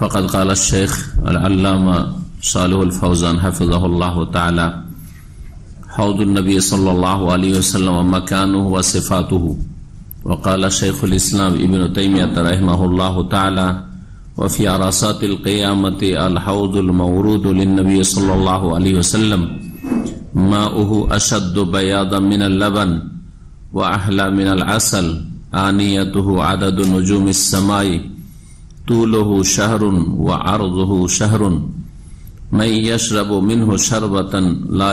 فقد قال الشيخ العلامة صالح الفوزان حفظه الله تعالى حوض النبي صلى الله عليه وسلم ومكانه وصفاته. وقال شيخ الإسلام ابن تيمية رحمه الله تعالى وفي عرصات القيامة الحوض المورود للنبي صلى الله عليه وسلم ماؤه أشد بياضا من اللبن وأحلى من العسل آنيته عدد نجوم السماء তুলহু শাহরুন শাহরুন লা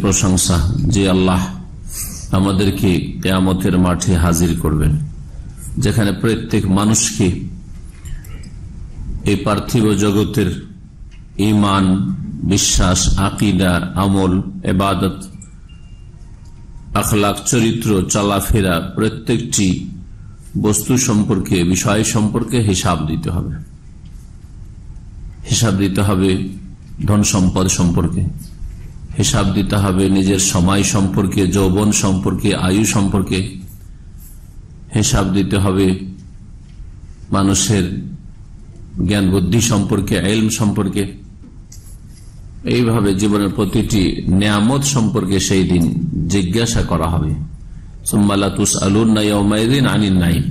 প্রশংসা যে আল্লাহ আমাদেরকে কেয়ামতের মাঠে হাজির করবেন, যেখানে প্রত্যেক মানুষকে এই পার্থিব জগতের ইমান বিশ্বাস, আকিদা, আমল এবাদত আখলাক চরিত্র, চলাফেরা প্রত্যেকটি বস্তু সম্পর্কে, বিষয় সম্পর্কে হিসাব দিতে হবে। হিসাব দিতে হবে ধন সম্পদ সম্পর্কে। হিসাব দিতে হবে নিজের সময় সম্পর্কে, যৌবন সম্পর্কে, আয়ু সম্পর্কে। হিসাব দিতে হবে মানুষের জ্ঞান বুদ্ধি সম্পর্কে, এলম সম্পর্কে। এইভাবে জীবনের প্রতিটি নিয়ামত সম্পর্কে সেই দিন জিজ্ঞাসা করা হবে। সুম্মালাতুস আলুন নাইদিন আনিন নাই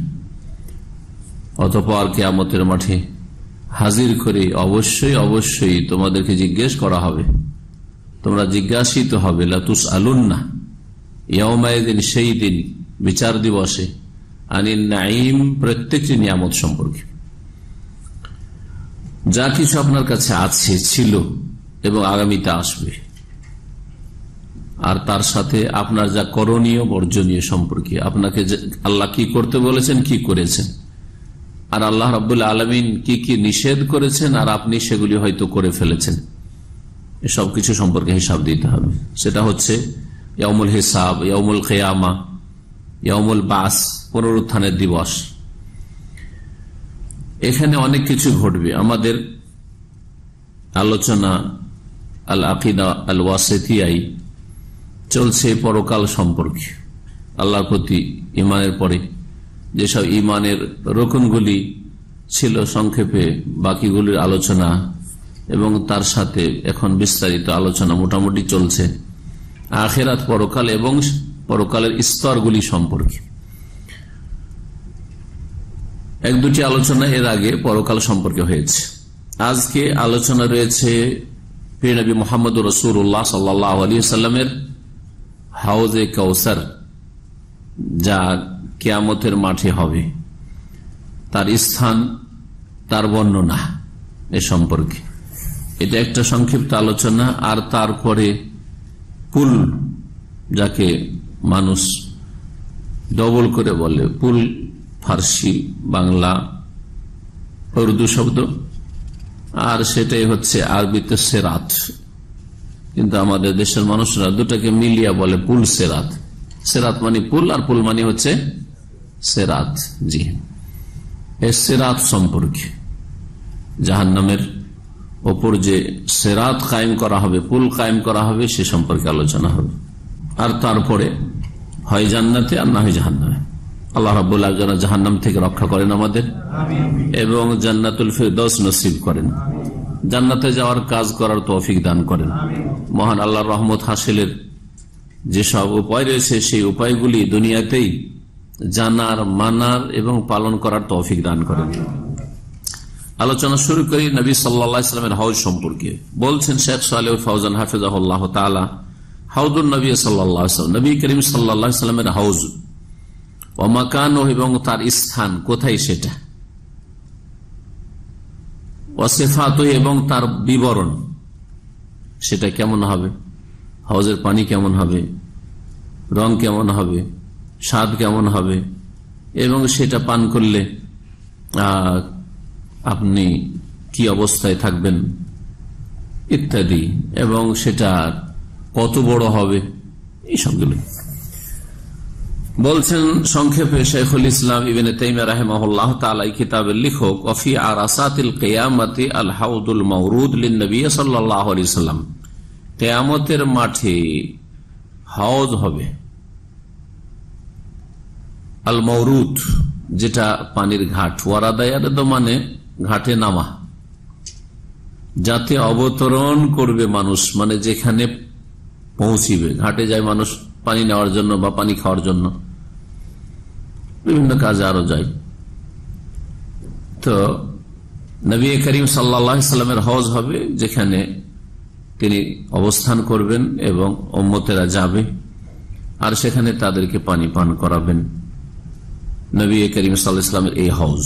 অতপর কেয়ামতের মাঠে হাজির করে অবশ্যই অবশ্যই তোমাদেরকে জিজ্ঞেস করা হবে। তোমরা জিজ্ঞাসিত হবে লাতুস আলুন না ইয়মায়দিন সেই দিন বিচার দিবসে আনিন নাইম প্রত্যেকটি নিয়ামত সম্পর্কে। যা কিছু আপনার কাছে আছে, ছিল এবং আগামীতে আসবে। আর তার সাথে আপনার যা করণীয়, বর্জনীয় সম্পর্কে। আপনাকে আল্লাহ কি করতে বলেছেন, কি করেছেন। আর আল্লাহ রাবুল্লাহ আলমিন কি কি নিষেধ করেছেন, আর আপনি সেগুলি হয়তো করে ফেলেছেন। এসব কিছু সম্পর্কে হিসাব দিতে হবে। সেটা হচ্ছে ইয়মুল হিসাব ইয়মুল খেয়ামা ইয়মুল বাস, পুনরুত্থানের দিবস। এখানে অনেক কিছু ঘটবে। আমাদের আলোচনা আল আকিদা আল ওয়াসেতিয়াই চলছে পরকাল সম্পর্কে। আল্লাহর প্রতি ইমানের পরে যেসব ইমানের রোকনগুলি ছিল সংক্ষেপে, বাকিগুলির আলোচনা এবং তার সাথে এখন বিস্তারিত আলোচনা মোটামুটি চলছে আখেরাত পরকাল এবং পরকালের স্তরগুলি সম্পর্কে। এক দুটি আলোচনা এর আগে পরকাল সম্পর্কে হয়েছে। আজকে আলোচনা রয়েছে নবী মোহাম্মদ রসুল্লাহ সাল্লাহ আলী সাল্লামের হাউজে কৌসার যা কেয়ামতের মাঠে হবে। তার স্থান, তার বর্ণনা এ সম্পর্কে। এটা একটা সংক্ষিপ্ত আলোচনা, আর তারপরে পুল যাকে মানুষ ডবল করে বলে, পুল ফার্সি বাংলা উর্দু শব্দ। আর সেটাই হচ্ছে আরবিতে সেরাত। কিন্তু আমাদের দেশের মানুষরা দুটাকে মিলিয়া বলে পুল সেরাত। সেরাত মানে পুল আর পুল মানে হচ্ছে সেরাত, জি। সেরাত সম্পর্কে জাহান নামের ওপর যে সেরাত কায়েম করা হবে, পুল কায়েম করা হবে, সে সম্পর্কে আলোচনা হবে। আর তারপরে হয় জান্নাতে আর না হয় জাহান্নামে। আল্লাহ রাবুল্লাহ যেন জাহান্নাম থেকে রক্ষা করেন আমাদের এবং জান্নাতুল ফিরদৌস নসিব করেন। জান্নাতে যাওয়ার কাজ করার তৌফিক দান করেন। মহান আল্লাহ রহমত হাসিলের যেসব উপায় রয়েছে, সেই উপায়গুলি দুনিয়াতেই জানার, মানার এবং পালন করার তৌফিক দান করেন। আলোচনা শুরু করি নবী সাল্লামের হাউজ সম্পর্কে। বলছেন শেখ সালেহ ফৌজান হাফিজাহ তালা হাউদুল নবী সাল্লাম, নবী করিম সাল্লামের হাউজ ও মাকান এবং তার স্থান কোথায় সেটা? অসেফাত এবং তার বিবরণ, সেটা কেমন হবে? হাউজের পানি কেমন হবে? রং কেমন হবে? স্বাদ কেমন হবে? এবং সেটা পান করলে আপনি কি অবস্থায় থাকবেন? ইত্যাদি। এবং সেটা কত বড় হবে? এই সবগুলো বলছেন, সংক্ষেপে শেখুল ইসলাম ইবেন তাইমা রাহেমাহুল্লাহ তালাই কিতাবের লিখক, অফি আর আসাতিল কেয়ামতি আল হাউদুল মৌরুদ নবী সাল্লাহ আলি সাল্লাম। কেয়ামতের মাঠে হাউজ হবে। আল মৌরুদ যেটা পানির ঘাট ওয়ারাদায়ার মানে ঘাটে নামা। যাতে অবতরণ করবে মানুষ মানে যেখানে পৌঁছিবে, ঘাটে যায় মানুষ। পানি নেওয়ার জন্য বা পানি খাওয়ার জন্য। বিভিন্ন কাজে আরও যায় তো নবী করিম সাল্লামের হজ হবে, যেখানে তিনি অবস্থান করবেন এবং ওম্মতেরা যাবে আর সেখানে তাদেরকে পানি পান করাবেন। নবী করিম সাল্লাহামের এই হাউজ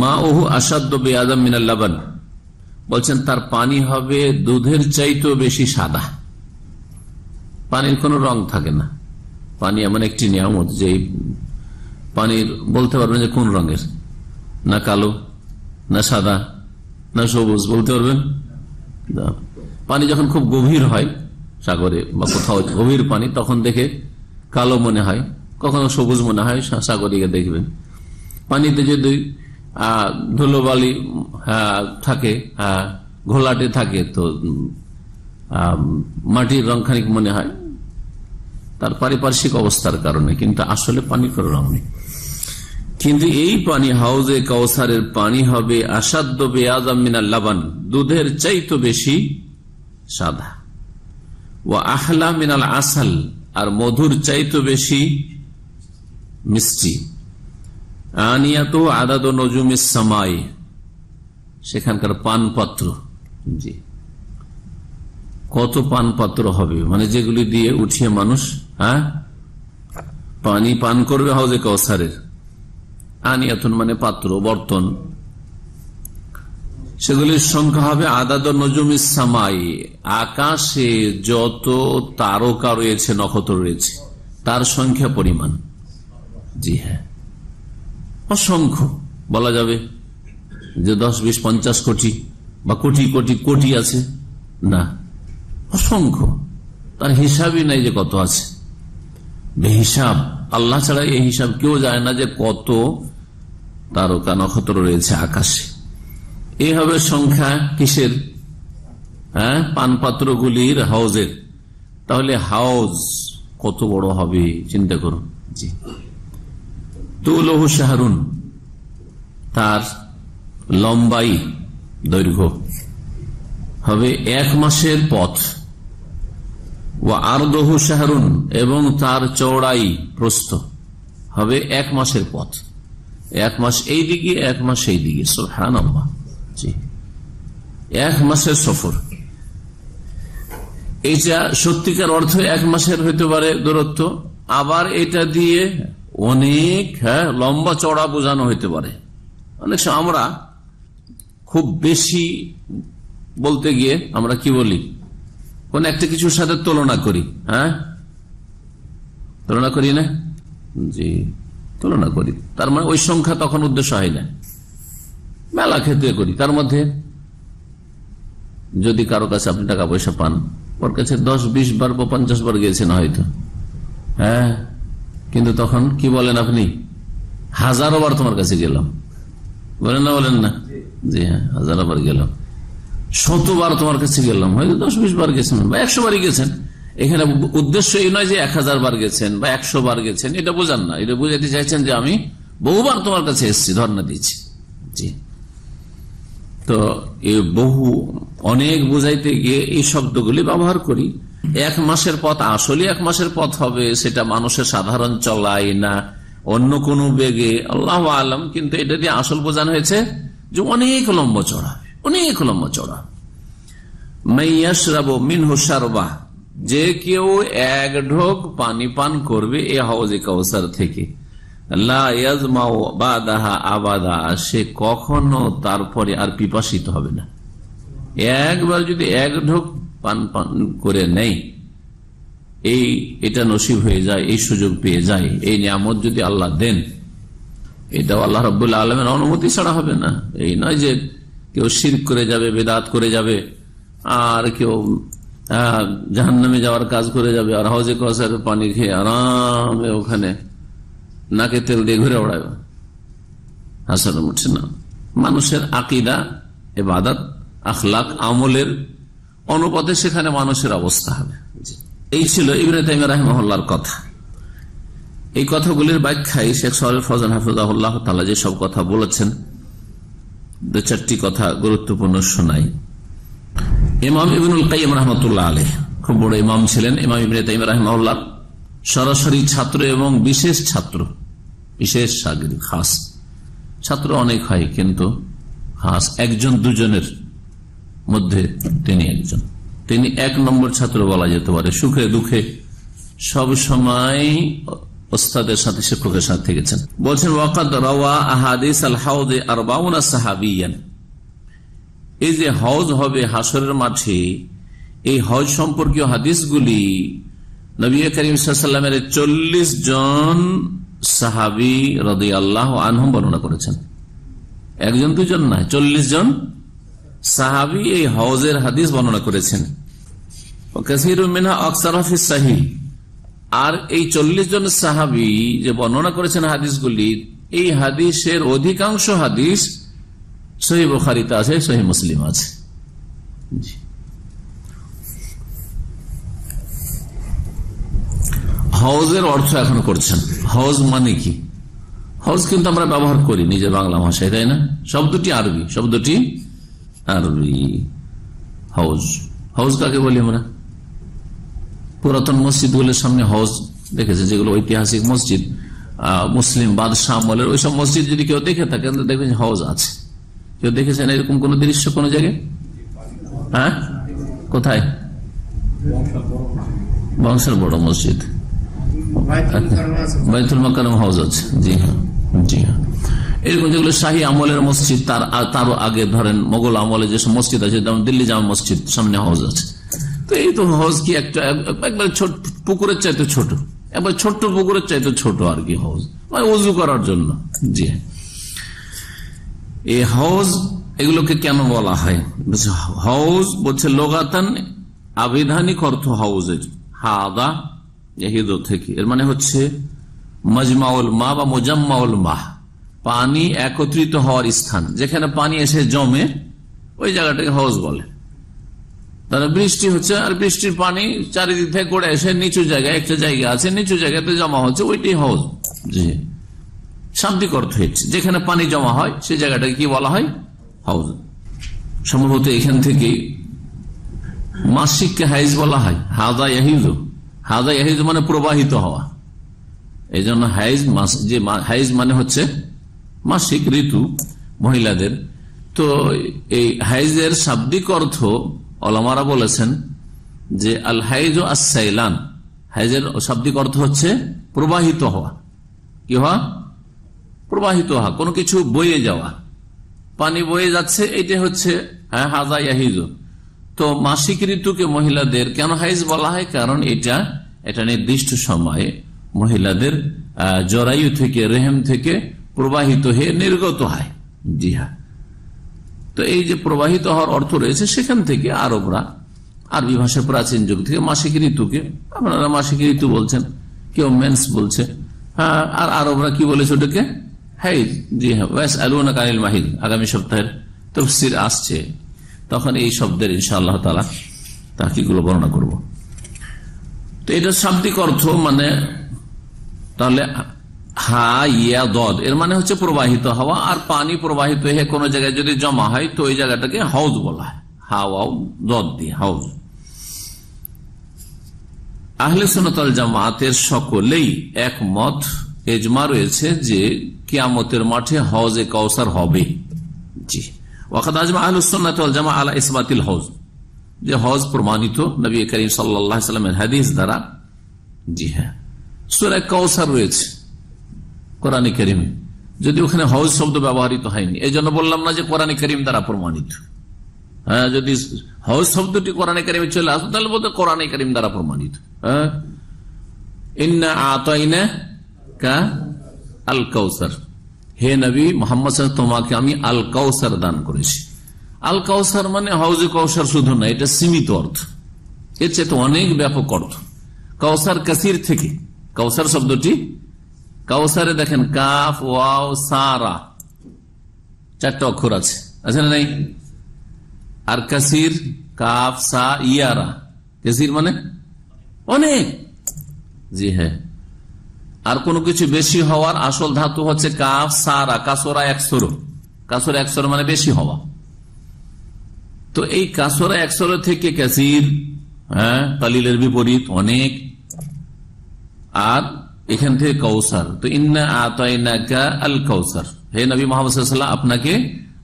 মা ওহু আসাদ্দ বেআদম মিনাল্লাবান বলছেন, তার পানি হবে দুধের চাইতেও বেশি সাদা। পানির কোনো রং থাকে না। পানি এমন একটি নিয়ামত যে পানির বলতে পারবেন যে কোন রঙের? না কালো, না সাদা, না সবুজ, বলতে পারবেন? পানি যখন খুব গভীর হয়, সাগরে বা কোথাও গভীর পানি, তখন দেখে কালো মনে হয়, কখনো সবুজ মনে হয় সাগরিকে দেখবেন। পানিতে যদি ধুলোবালি থাকে ঘোলাটে থাকে, তো মাটির রং খানিক মনে হয় তার পারিপার্শ্বিক অবস্থার কারণে, কিন্তু আসলে পানি করে রং নেই। কিন্তু এই পানি হাউজে কাউসারের পানি হবে আসাদ্য বেয়াজাম মিনাল লাবান, দুধের চাইতো বেশি সাদা। ও আহলা মিনাল আসাল, আর মধুর চাইতো বেশি মিষ্টি। আনিয়াত আদাদ নজুমের সামাই, সেখানকার পানপত্র। জি। কত পানপাত্র হবে? মানে যেগুলি দিয়ে উঠিয়ে মানুষ হ্যাঁ? পানি পান করবে হাউজে কৌসারের আনিয়াতুন মানে পাত্র, বর্তন। সেগুলির সংখ্যা হবে আদাদ নজুম সামাই আকাশে যত তারকা রয়েছে, নক্ষত্র রয়েছে, তার সংখ্যা পরিমাণ। জি হ্যাঁ। অসংখ্য, বলা যাবে যে দশ, বিশ, পঞ্চাশ কোটি বা কোটি কোটি কোটি আছে। না, অসংখ্য। তার হিসাবই নাই যে কত আছে। বেহিসাব। আল্লাহ ছাড়া এই হিসাব কেউ যায় না যে কত তারকা নক্ষত্র রয়েছে আকাশে। এই হবে সংখ্যা কিসের? হ্যাঁ পানপাত্রগুলির হাউজের। তাহলে হাউজ কত বড় হবে, চিন্তা করুন। জি। তুলহু শাহরুন, তার লম্বাই দৈর্ঘ্য হবে এক মাসের পথ। ও শাহরুন, এবং তার চৌড়াই প্রস্থ। হবে এক মাসের পথ। এক মাস এই দিকে, এক মাস এই দিকে। সোহান জি। এক মাসের সফর। এইটা সত্যিকার অর্থ এক মাসের হইতে পারে দূরত্ব। আবার এটা দিয়ে অনেক হ্যাঁ লম্বা চড়া বোঝানো হইতে পারে। অনেক আমরা খুব বেশি বলতে গিয়ে আমরা কি বলি? কোন একটা কিছুর সাথে তুলনা করি হ্যাঁ? তুলনা করি না? জি, তুলনা করি। তার মানে ওই সংখ্যা তখন উদ্দেশ্য হয় না। মেলা ক্ষেত্রে করি। তার মধ্যে যদি কারও কাছে আপনি টাকা পয়সা পান, ওর কাছে দশ, বিশ বার বা পঞ্চাশ বার গিয়েছেন হয়তো। হ্যাঁ? কিন্তু তখন কি বলেন আপনি? হাজারো বার তোমার কাছে গেলাম। বলেন না বলেন না? জি হ্যাঁ হাজারো বার গেলাম। শতবার তোমার কাছে গেলাম। হয়তো দশ বিশ বার গেছেন বা একশো বারই গেছেন। এখানে উদ্দেশ্য এই নয় যে এক হাজার বার গেছেন বা একশো বার গেছেন, এটা বোঝান না। এটা বুঝাতে চাইছেন যে আমি বহুবার তোমার কাছে এসছি, ধর্ণা দিয়েছি। জি। তো এই বহু, অনেক বুঝাইতে গিয়ে এই শব্দগুলি ব্যবহার করি। এক মাসের পথ আসলে এক মাসের পথ হবে, সেটা মানুষের সাধারণ চলাই না। অন্য কোন বেগে, আল্লাহ আলম, কিন্তু এটা দিয়ে আসল বোঝানো হয়েছে যে অনেক লম্ব চড়া। অনেক লম্বা চড়া মাইয়াশরাবু মিনহু শারবা। যে কেউ এক ঢোক পানি পান করবে এ হাউজে কাউসার থেকে। সে কখনো তারপরে আর পিপাসিত হবে না। একবার যদি এক ঢোক পান পান করে নেই এই এটা নসিব হয়ে যায়, এই সুযোগ পেয়ে যায়, এই নিয়ামত যদি আল্লাহ দেন, এটাও আল্লাহ রবাহ আলমের অনুমতি ছাড়া হবে না। এই নয় যে কেউ শির করে যাবে, বেদাত করে যাবে, আর কেউ জাহান নামে যাওয়ার কাজ করে যাবে, আর হাউজে কসার পানি খেয়ে আরামে ওখানে নাকে তেল দিয়ে ঘুরে ওড়াবে হাসান উঠছে না। মানুষের আকিদা, এবাদাত, আখলাক, আমলের অনুপাতে সেখানে মানুষের অবস্থা হবে। এই ছিল ইবনে তাইমা রাহমহল্লার কথা। এই কথাগুলির ব্যাখ্যায় শেখ সরের ফজান হাফিজাহুল্লাহ তালা যে সব কথা বলেছেন দু চারটি কথা গুরুত্বপূর্ণ শোনাই। ইমাম ইবিনুল কাইম রহমতুল্লাহ আলহ খুব বড় ইমাম ছিলেন। ইমাম ইবিন তাইম রহমাউল্লাহ সরাসরি ছাত্র এবং বিশেষ ছাত্র, বিশেষ সাগরী, খাস। ছাত্র অনেক হয়, কিন্তু খাস একজন দুজনের মধ্যে তিনি একজন। তিনি এক নম্বর ছাত্র বলা যেতে পারে। সুখে দুঃখে সব সময় ওস্তাদের সাথে শিক্ষকের সাথে থেকেছেন। বলছেন, ওয়াকাদ রওয়া আহাদিস আল হাউদে আর বাউনা সাহাবিয়ান। এই যে হজ হবে হাসরের মাঠে, এই হজ সম্পর্কীয় হাদিসগুলি নবী করিম সাল্লামের চল্লিশ জন সাহাবি রদি আল্লাহ আনহম বর্ণনা করেছেন। একজন দুজন নয় চল্লিশ জন সাহাবি এই হজের হাদিস বর্ণনা করেছেন। সাহি আর এই চল্লিশ জন সাহাবি যে বর্ণনা করেছেন হাদিসগুলি, এই হাদিসের অধিকাংশ হাদিস সহি বখারিতে আছে, সহি মুসলিম আছে। হজের অর্থ এখন করছেন। হজ মানে কি? হজ কিন্তু আমরা ব্যবহার করি নিজের বাংলা ভাষায়, তাই না? শব্দটি আরবি শব্দটি আরবি। হজ হজ কাকে বলি আমরা? পুরাতন মসজিদগুলোর সামনে হজ দেখেছে যেগুলো ঐতিহাসিক মসজিদ মুসলিম বাদশাহ আমলের ওইসব মসজিদ যদি কেউ দেখে থাকে দেখবেন হজ আছে। কেউ দেখেছেন এরকম কোন দৃশ্য কোন জায়গায়? হ্যাঁ? কোথায়? বংশের বড় মসজিদ। বাইতুল মাকারম হাউস আছে। জি হ্যাঁ জি হ্যাঁ। এরকম যেগুলো শাহী আমলের মসজিদ তার তারও আগে ধরেন মোগল আমলে যেসব মসজিদ আছে যেমন দিল্লি জামা মসজিদ সামনে হাউস আছে। তো এই তো হজ কি একটা, একবার ছোট, পুকুরের চাইতে ছোট। একবার ছোট্ট পুকুরের চাইতে ছোট আর কি হজ। মানে উজু করার জন্য। জি। এই হজ, এগুলোকে কেন বলা হয়? হাউজ বলছে লোগাতান আবিধানিক অর্থ হাউজের। হাদা হিদ থেকে। এর মানে হচ্ছে মজমাউল মা বা মোজাম্মাউল মাহ। পানি একত্রিত হওয়ার স্থান। যেখানে পানি এসে জমে, ওই জায়গাটাকে হাউস বলে। তাহলে বৃষ্টি হচ্ছে আর বৃষ্টির পানি চারিদিক থেকে গড়ে এসে নিচু জায়গায়, একটা জায়গা আছে, নিচু জায়গাতে জমা হচ্ছে ওইটাই হাউস জি। শাব্দিক অর্থ হচ্ছে যেখানে পানি জমা হয় সেই জায়গাটাকে কি বলা হয়? হাউজ সম্ভবত এখান থেকে মাসিককে হাইজ বলা হয়। হাদা ইয়াহিজ হাদা ইয়াহিজ মানে প্রবাহিত হওয়া। এই জন্য হাইজ যে হাইজ মানে হচ্ছে মাসিক ঋতু মহিলাদের। তো এই হাইজের শাব্দিক অর্থ অলামারা বলেছেন যে আল হাইজ আসাইলান হাইজের শাব্দিক অর্থ হচ্ছে প্রবাহিত হওয়া। কি হওয়া? প্রবাহিত হওয়া, কোনো কিছু বয়ে যাওয়া। পানি বয়ে যাচ্ছে এটা হচ্ছে হ্যাঁ হাজা ইয়াহিজ। তো মাসিক ঋতুকে মহিলাদের, কেন হাইজ বলা হয়? কারণ এটা এটা নির্দিষ্ট সময়ে মহিলাদের জরায়ু থেকে, রেহেম থেকে প্রবাহিত হয়ে নির্গত হয়। জি হ্যাঁ। তো এই যে প্রবাহিত হওয়ার অর্থ রয়েছে, সেখান থেকে আরবরা, আরবি ভাষার প্রাচীন যুগ থেকে মাসিক ঋতুকে, আপনারা মাসিক ঋতু বলছেন, কেউ মেন্স বলছে হ্যাঁ আর আরবরা কি বলেছে ওটাকে? হাইদ জি হ্যাঁ ওয়াস আলুনা কানিল মাহিদ, আগামী সপ্তাহের তফসির আসছে। তখন এই শব্দের ইনশা আল্লাহ তালা তাকিগুলো বর্ণনা করব। তো এটা শাব্দিক অর্থ মানে তাহলে হা, ইয়া, দদ। এর মানে হচ্ছে প্রবাহিত হওয়া আর পানি প্রবাহিত হয়ে কোন জায়গায় যদি জমা হয়, তো ওই জায়গাটাকে হাউজ বলা হয়। হাওয়াও দদ দিয়ে, হাউজ। আহলে সোনাতল জামাতের সকলেই একমত, এজমা রয়েছে যে কিয়ামতের মাঠে হজ এ কৌসার হবে। জি। ওয়াকাদ আজমা আহলুসুন্নাত ওয়াল জামা আলা ইসবাতিল হজ যে হজ প্রমাণিত নবী করিম সাল্লামের হাদিস দ্বারা। জি হ্যাঁ। সূরা কাউসার রয়েছে। কোরআন করিমে। যদি ওখানে হজ শব্দ ব্যবহৃত হয়নি। এই জন্য বললাম না যে কোরআন করিম দ্বারা প্রমাণিত। হ্যাঁ যদি হজ শব্দটি কোরআন করিমে চলে আসতো তাহলে বলতে কোরআন করিম দ্বারা প্রমাণিত। হ্যাঁ? আল কাউসার হে নবী মোহাম্মদ তোমাকে আমি আল কাউসার দান করেছি। আল কৌসার মানে হাউজে কৌসার শুধু না, এটা সীমিত অর্থ। এর চেয়ে অনেক ব্যাপক অর্থ। কৌসার কাসির থেকে। কৌসার শব্দটি কাউসারে দেখেন কাফ, ওয়াও, সারা। চারটা অক্ষর আছে। আছে না নাই? আর কাসির, কাফ, সা, ইয়ারা। কাসির মানে? অনেক। জি হ্যাঁ। আর কোনো কিছু বেশি হওয়ার আসল ধাতু হচ্ছে কাফ, সারা, কাসোরা একশোরো কাসোরা একশোরো মানে বেশি হওয়া। তো এই কাসোরা একশোরো থেকে কাসির হ্যাঁ কালিলের বিপরীত অনেক। আর এখান থেকে কৌসার তো ইন্না আতাইনাকা আল কৌসার হে নবী মোহাম্মদ আপনাকে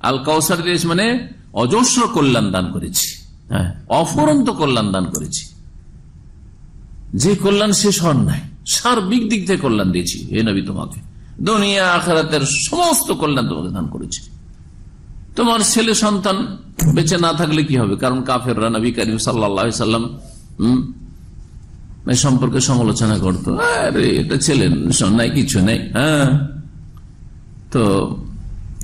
আল কৌসার দিয়েছে মানে অজস্র কল্যাণ দান করেছি। হ্যাঁ অফুরন্ত কল্যাণ দান করেছি। যে কল্যাণ শেষ হন নাই, সার্বিক দিক থেকে কল্যাণ দিয়েছি হে নবী তোমাকে। দুনিয়া, আখারাতের সমস্ত কল্যাণ তোমাকে দান করেছি। তোমার ছেলে সন্তান বেঁচে না থাকলে কি হবে? কারণ কাফেররা নবী করিম সাল্লা সাল্লাম সম্পর্কে সমালোচনা করতো। আরে, এটা ছেলে নাই, কিছু নেই হ্যাঁ? তো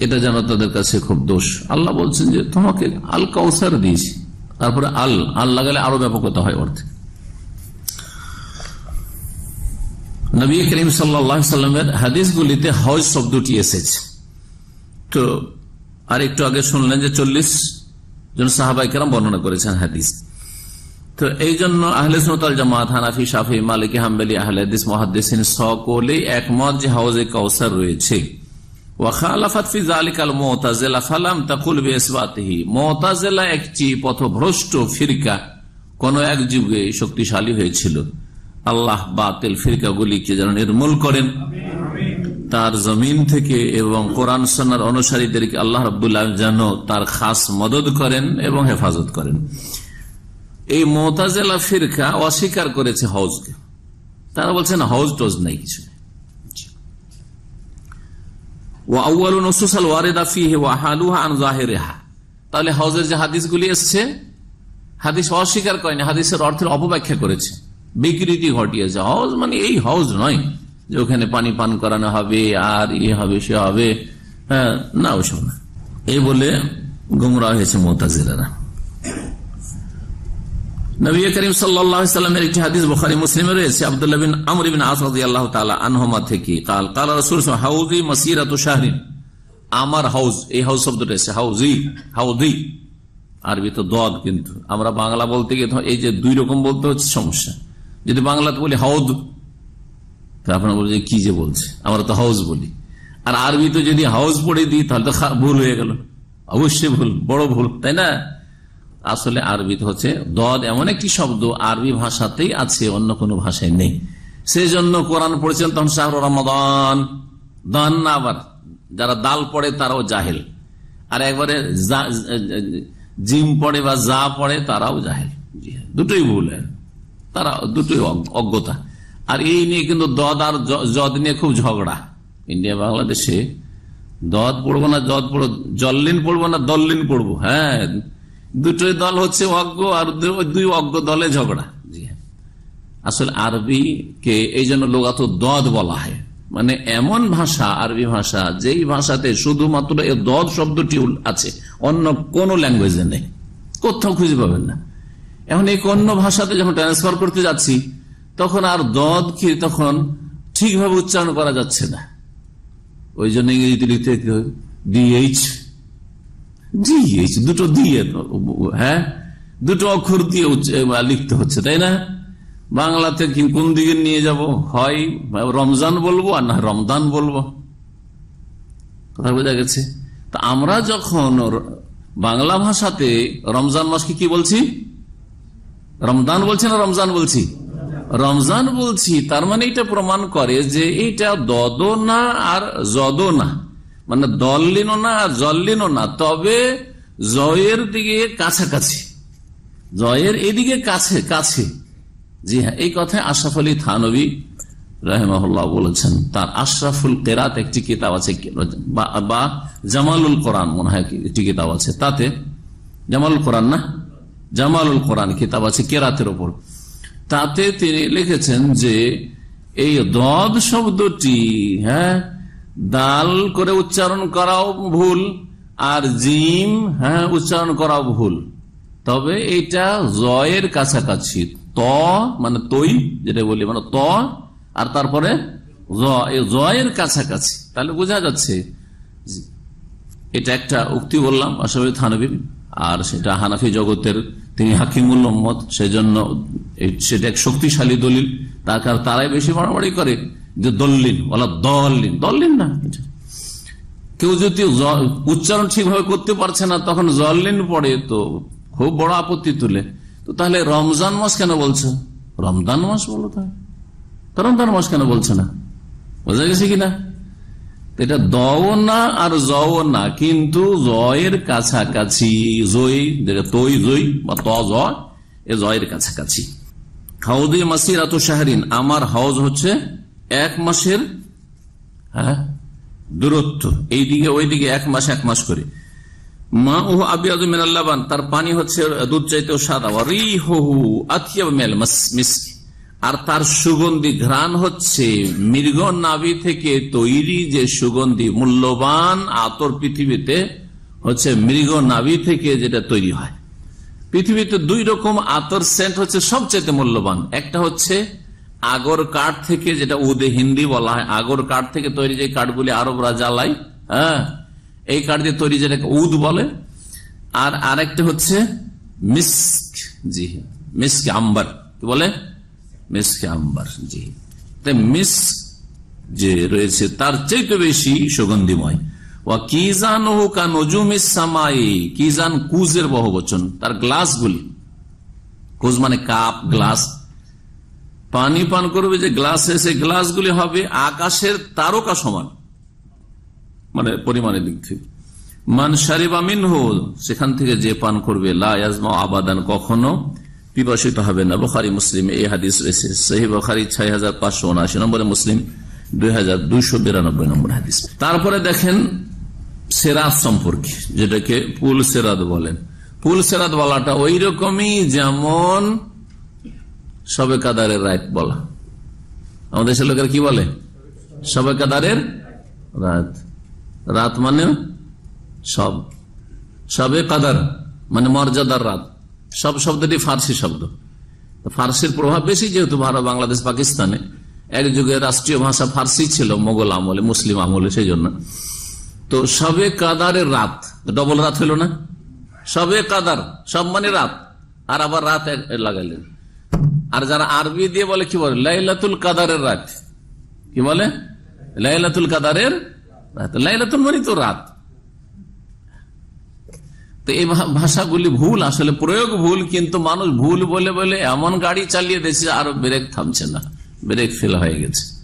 এটা যেন তাদের কাছে খুব দোষ। আল্লাহ বলছেন যে, তোমাকে আল কাউসার দিয়েছি। তারপরে আল আল লাগালে আরও ব্যাপকতা হয় অর্থে নবী করিম সাল্লামের হাদিসগুলিতে হজ শব্দটি এসেছে। তো আর একটু আগে শুনলেন যে চল্লিশ জন সাহাবাই কেরাম বর্ণনা করেছেন হাদিস। তো এই জন্য আহলে সুনতাল জামাত হানাফি, শাফি, মালিক, হাম্বেলি, আহলে হাদিস মহাদিসিন সকলেই একমত যে হাউজে কাউসার রয়েছে। একটি পথভ্রষ্ট ফিরকা, কোন এক যুগে শক্তিশালী হয়েছিল। আল্লাহ বাতিল যেন নির্মূল করেন। তার জমিন থেকে এবং কোরআন সন্ন্যার অনুসারীদেরকে আল্লাহ যেন তার খাস মদত করেন এবং হেফাজত করেন। এই মোতাজেলা ফিরকা অস্বীকার করেছে হজকে তারা বলছেন হজ টজ নাই কিছু তাহলে হজের যে হাদিসগুলি এসছে, হাদিস অস্বীকার করেনি, হাদিসের অর্থের অপব্যাখ্যা করেছে। বিকৃতি ঘটিয়েছে হজ মানে এই হজ নয় যে ওখানে পানি পান করানো হবে, আর ইয়ে হবে, সে হবে। হ্যাঁ না, ওসব না। এই বলে গুমরা হয়েছে মোতাজিলারা। নবী করিম সাল্লামের একটি হাদিস বখারি মুসলিমে রয়েছে, আবদুল্লাহ বিন আমর বিন আসাদি আল্লাহ তালা আনহমা থেকে। কাল কাল রসুল হাউজি মাসিরাত শাহরিন। আমার হাউজ, এই হাউস শব্দটা এসে হাউজি, হাউদি। আরবি তো দদ কিন্তু। আমরা বাংলা বলতে গিয়ে এই যে দুই রকম বলতে হচ্ছে, সমস্যা। যদি বাংলাতে বলি হাউদ আপনার বলছে কি যে বলছে? আমরা তো হাউস বলি। আর আরবি তো যদি হাউস পড়ে দিই, তাহলে তো ভুল হয়ে গেল। অবশ্যই ভুল, বড় ভুল, তাই না? আসলে আরবিতে হচ্ছে দদ এমন একটি শব্দ, আরবি ভাষাতেই আছে, অন্য কোনো ভাষায় নেই। সেই জন্য কোরআন পড়েছেন তখন শাহর রমাদান। আবার, যারা দাল পড়ে তারাও জাহেল। আর একবারে জিম পড়ে বা যা পড়ে তারাও জাহেল। দুটোই ভুল তারা দুটোই অজ্ঞতা। আর এই নিয়ে কিন্তু দদ আর জদ নিয়ে খুব ঝগড়া। ইন্ডিয়া, বাংলাদেশে দদ পড়ব না, জদ পড়ব, জল্লিন পড়ব না, দল্লিন পড়ব। হ্যাঁ দুটোই দল হচ্ছে অজ্ঞ আর দুই অজ্ঞ দলে ঝগড়া। জি হ্যাঁ। আসলে আরবি কে এই জন্য লোগাত দদ বলা হয়। মানে এমন ভাষা, আরবি ভাষা, যেই ভাষাতে শুধুমাত্র এই দদ শব্দটি আছে, অন্য কোন ল্যাঙ্গুয়েজে নেই। কোথাও খুঁজে পাবেন না। এখন এই অন্য ভাষাতে যখন ট্রান্সফার করতে যাচ্ছি, তখন আর দদ কি তখন ঠিকভাবে উচ্চারণ করা যাচ্ছে না। ওই জন্য ইংরেজিতে লিখতে ডিএইচ ডিএইচ দুটো দিয়ে হ্যাঁ? দুটো অক্ষর দিয়ে লিখতে হচ্ছে, তাই না? বাংলাতে কোন দিকে নিয়ে যাব? হয় রমজান বলব আর না রমদান বলব? কথা বোঝা গেছে? তা আমরা যখন বাংলা ভাষাতে রমজান মাসকে কি বলছি? রমদান বলছি না রমজান বলছি? রমজান বলছি, তার মানে এটা প্রমাণ করে যে এইটা দদ না আর জদ না মানে দল্লিনও না জল্লিনও না, তবে জয়ের দিকে কাছাকাছি। জয়ের এদিকে কাছে কাছে। জি হ্যাঁ এই কথায় আশরাফ আলী থানবী রাহেমাহুল্লাহ বলেছেন, তার আশরাফুল কেরাত একটি কিতাব আছে বা জামালুল কোরআন মনে হয় একটি কিতাব আছে, তাতে জামালুল কোরআন না? জামালুল কোরআন কিতাব আছে কেরাতের ওপর। তাতে তিনি লিখেছেন যে, এই দদ শব্দটি হ্যাঁ দাল করে উচ্চারণ করাও ভুল, আর জিম হ্যাঁ উচ্চারণ করাও ভুল। তবে এটা জয়ের কাছাকাছি। ত মানে তৈ, যেটা বলি মানে ত, আর তারপরে জয়ের কাছাকাছি। তাহলে বোঝা যাচ্ছে এটা একটা উক্তি বললাম, আশাবাদী থানবীর, আর সেটা হানাফি জগতের তিনি হাকিমুল মোহাম্মদ সেই জন্য সেটা এক শক্তিশালী দলিল। তার কারণ তারাই বেশি বাড়াবাড়ি করে। যে দল্লিন বলা দল্লিন। দল্লিন না। কেউ যদি জ- উচ্চারণ ঠিকভাবে করতে পারছে না, তখন জল্লিন পড়ে, তো খুব বড় আপত্তি তুলে। তো তাহলে রমজান মাস কেন বলছো? রমজান মাস বলো তাহলে। রমজান মাস কেন বলছে না? বোঝা গেছে কিনা এটা দও না আর জও না, কিন্তু জয়ের কাছাকাছি, জয়, যেটা তৈ জয় বা ত জ জয়ের কাছাকাছি। হাউদি মাসির এত শাহরিন, আমার হাউজ হচ্ছে এক মাসের হ্যাঁ দূরত্ব। এইদিকে, ওইদিকে এক মাস এক মাস করে। মা ও আবিয়াদ মিনাল্লাবান তার পানি হচ্ছে দুধ চাইতেও সাদা। আর তার সুগন্ধি ঘ্রাণ হচ্ছে মৃগ নাভি থেকে তৈরি যে সুগন্ধি মূল্যবান আতর পৃথিবীতে হচ্ছে মৃগ নাভি থেকে যেটা তৈরি হয়। পৃথিবীতে দুই রকম আতর সেন্ট হচ্ছে সবচেয়ে মূল্যবান। একটা হচ্ছে আগর কাঠ থেকে যেটা উদে হিন্দি বলা হয়, আগর কাঠ থেকে তৈরি যে কাঠগুলি আরবরা জ্বালায় হ্যাঁ এই কাঠ দিয়ে তৈরি যেটাকে উদ বলে। আর আরেকটা হচ্ছে মিস্ক, জি, মিস্ক আম্বার। কি বলে? মিস্ক আম্বার, জি। মিস্ক যে রয়েছে, তার চাইতে বেশি সুগন্ধিময়। নজুমিস সামাই, কিজান কুজের বহুবচন। তার গ্লাসগুলি, কুজ মানে কাপ, গ্লাস পানি পান করবে যে গ্লাসে সেই গ্লাসগুলি হবে আকাশের তারকা সমান। মানে পরিমাণের দিক থেকে। মান সারিবা মিনহু, সেখান থেকে যে পান করবে লাজমা আবাদান, কখনো পিপাসিত হবে না। বখারি, মুসলিম, এই হাদিস রয়েছে। সেই বখারি ছয় হাজার পাঁচশো উনআশি নম্বরে, মুসলিম দুই হাজার দুইশো বিরানব্বই নম্বর হাদিস। তারপরে দেখেন সেরাত সম্পর্কে, যেটাকে পুল সেরাত বলেন। পুল সেরাত বলাটা ওই রকমই যেমন সবে কাদারের রাত বলা। আমাদের দেশের লোকের কি বলে? সবে কাদারের রাত। রাত মানে সব। সবে কাদার মানে মর্যাদার রাত। সব শব্দটি ফার্সি শব্দ। ফার্সির প্রভাব বেশি যেহেতু ভারত, বাংলাদেশ, পাকিস্তানে। এক যুগে রাষ্ট্রীয় ভাষা ফার্সি ছিল, মোগল আমলে, মুসলিম আমলে সেই জন্য তো সবে কাদারের রাত। ডবল রাত হলো না? সবে কাদার, সব মানে রাত। আর আবার রাত লাগাইলেন। আর যারা আরবি দিয়ে বলে কি বলে? লাইলাতুল কাদারের রাত। কি বলে? লাইলাতুল কাদারের রাত। লাইলাতুল মানে তো রাত। তো এই ভাষাগুলি ভুল, আসলে প্রয়োগ ভুল, কিন্তু মানুষ ভুল বলে বলে এমন গাড়ি চালিয়ে দিয়েছে আর ব্রেক থামছে না। ব্রেক ফেল হয়ে গেছে।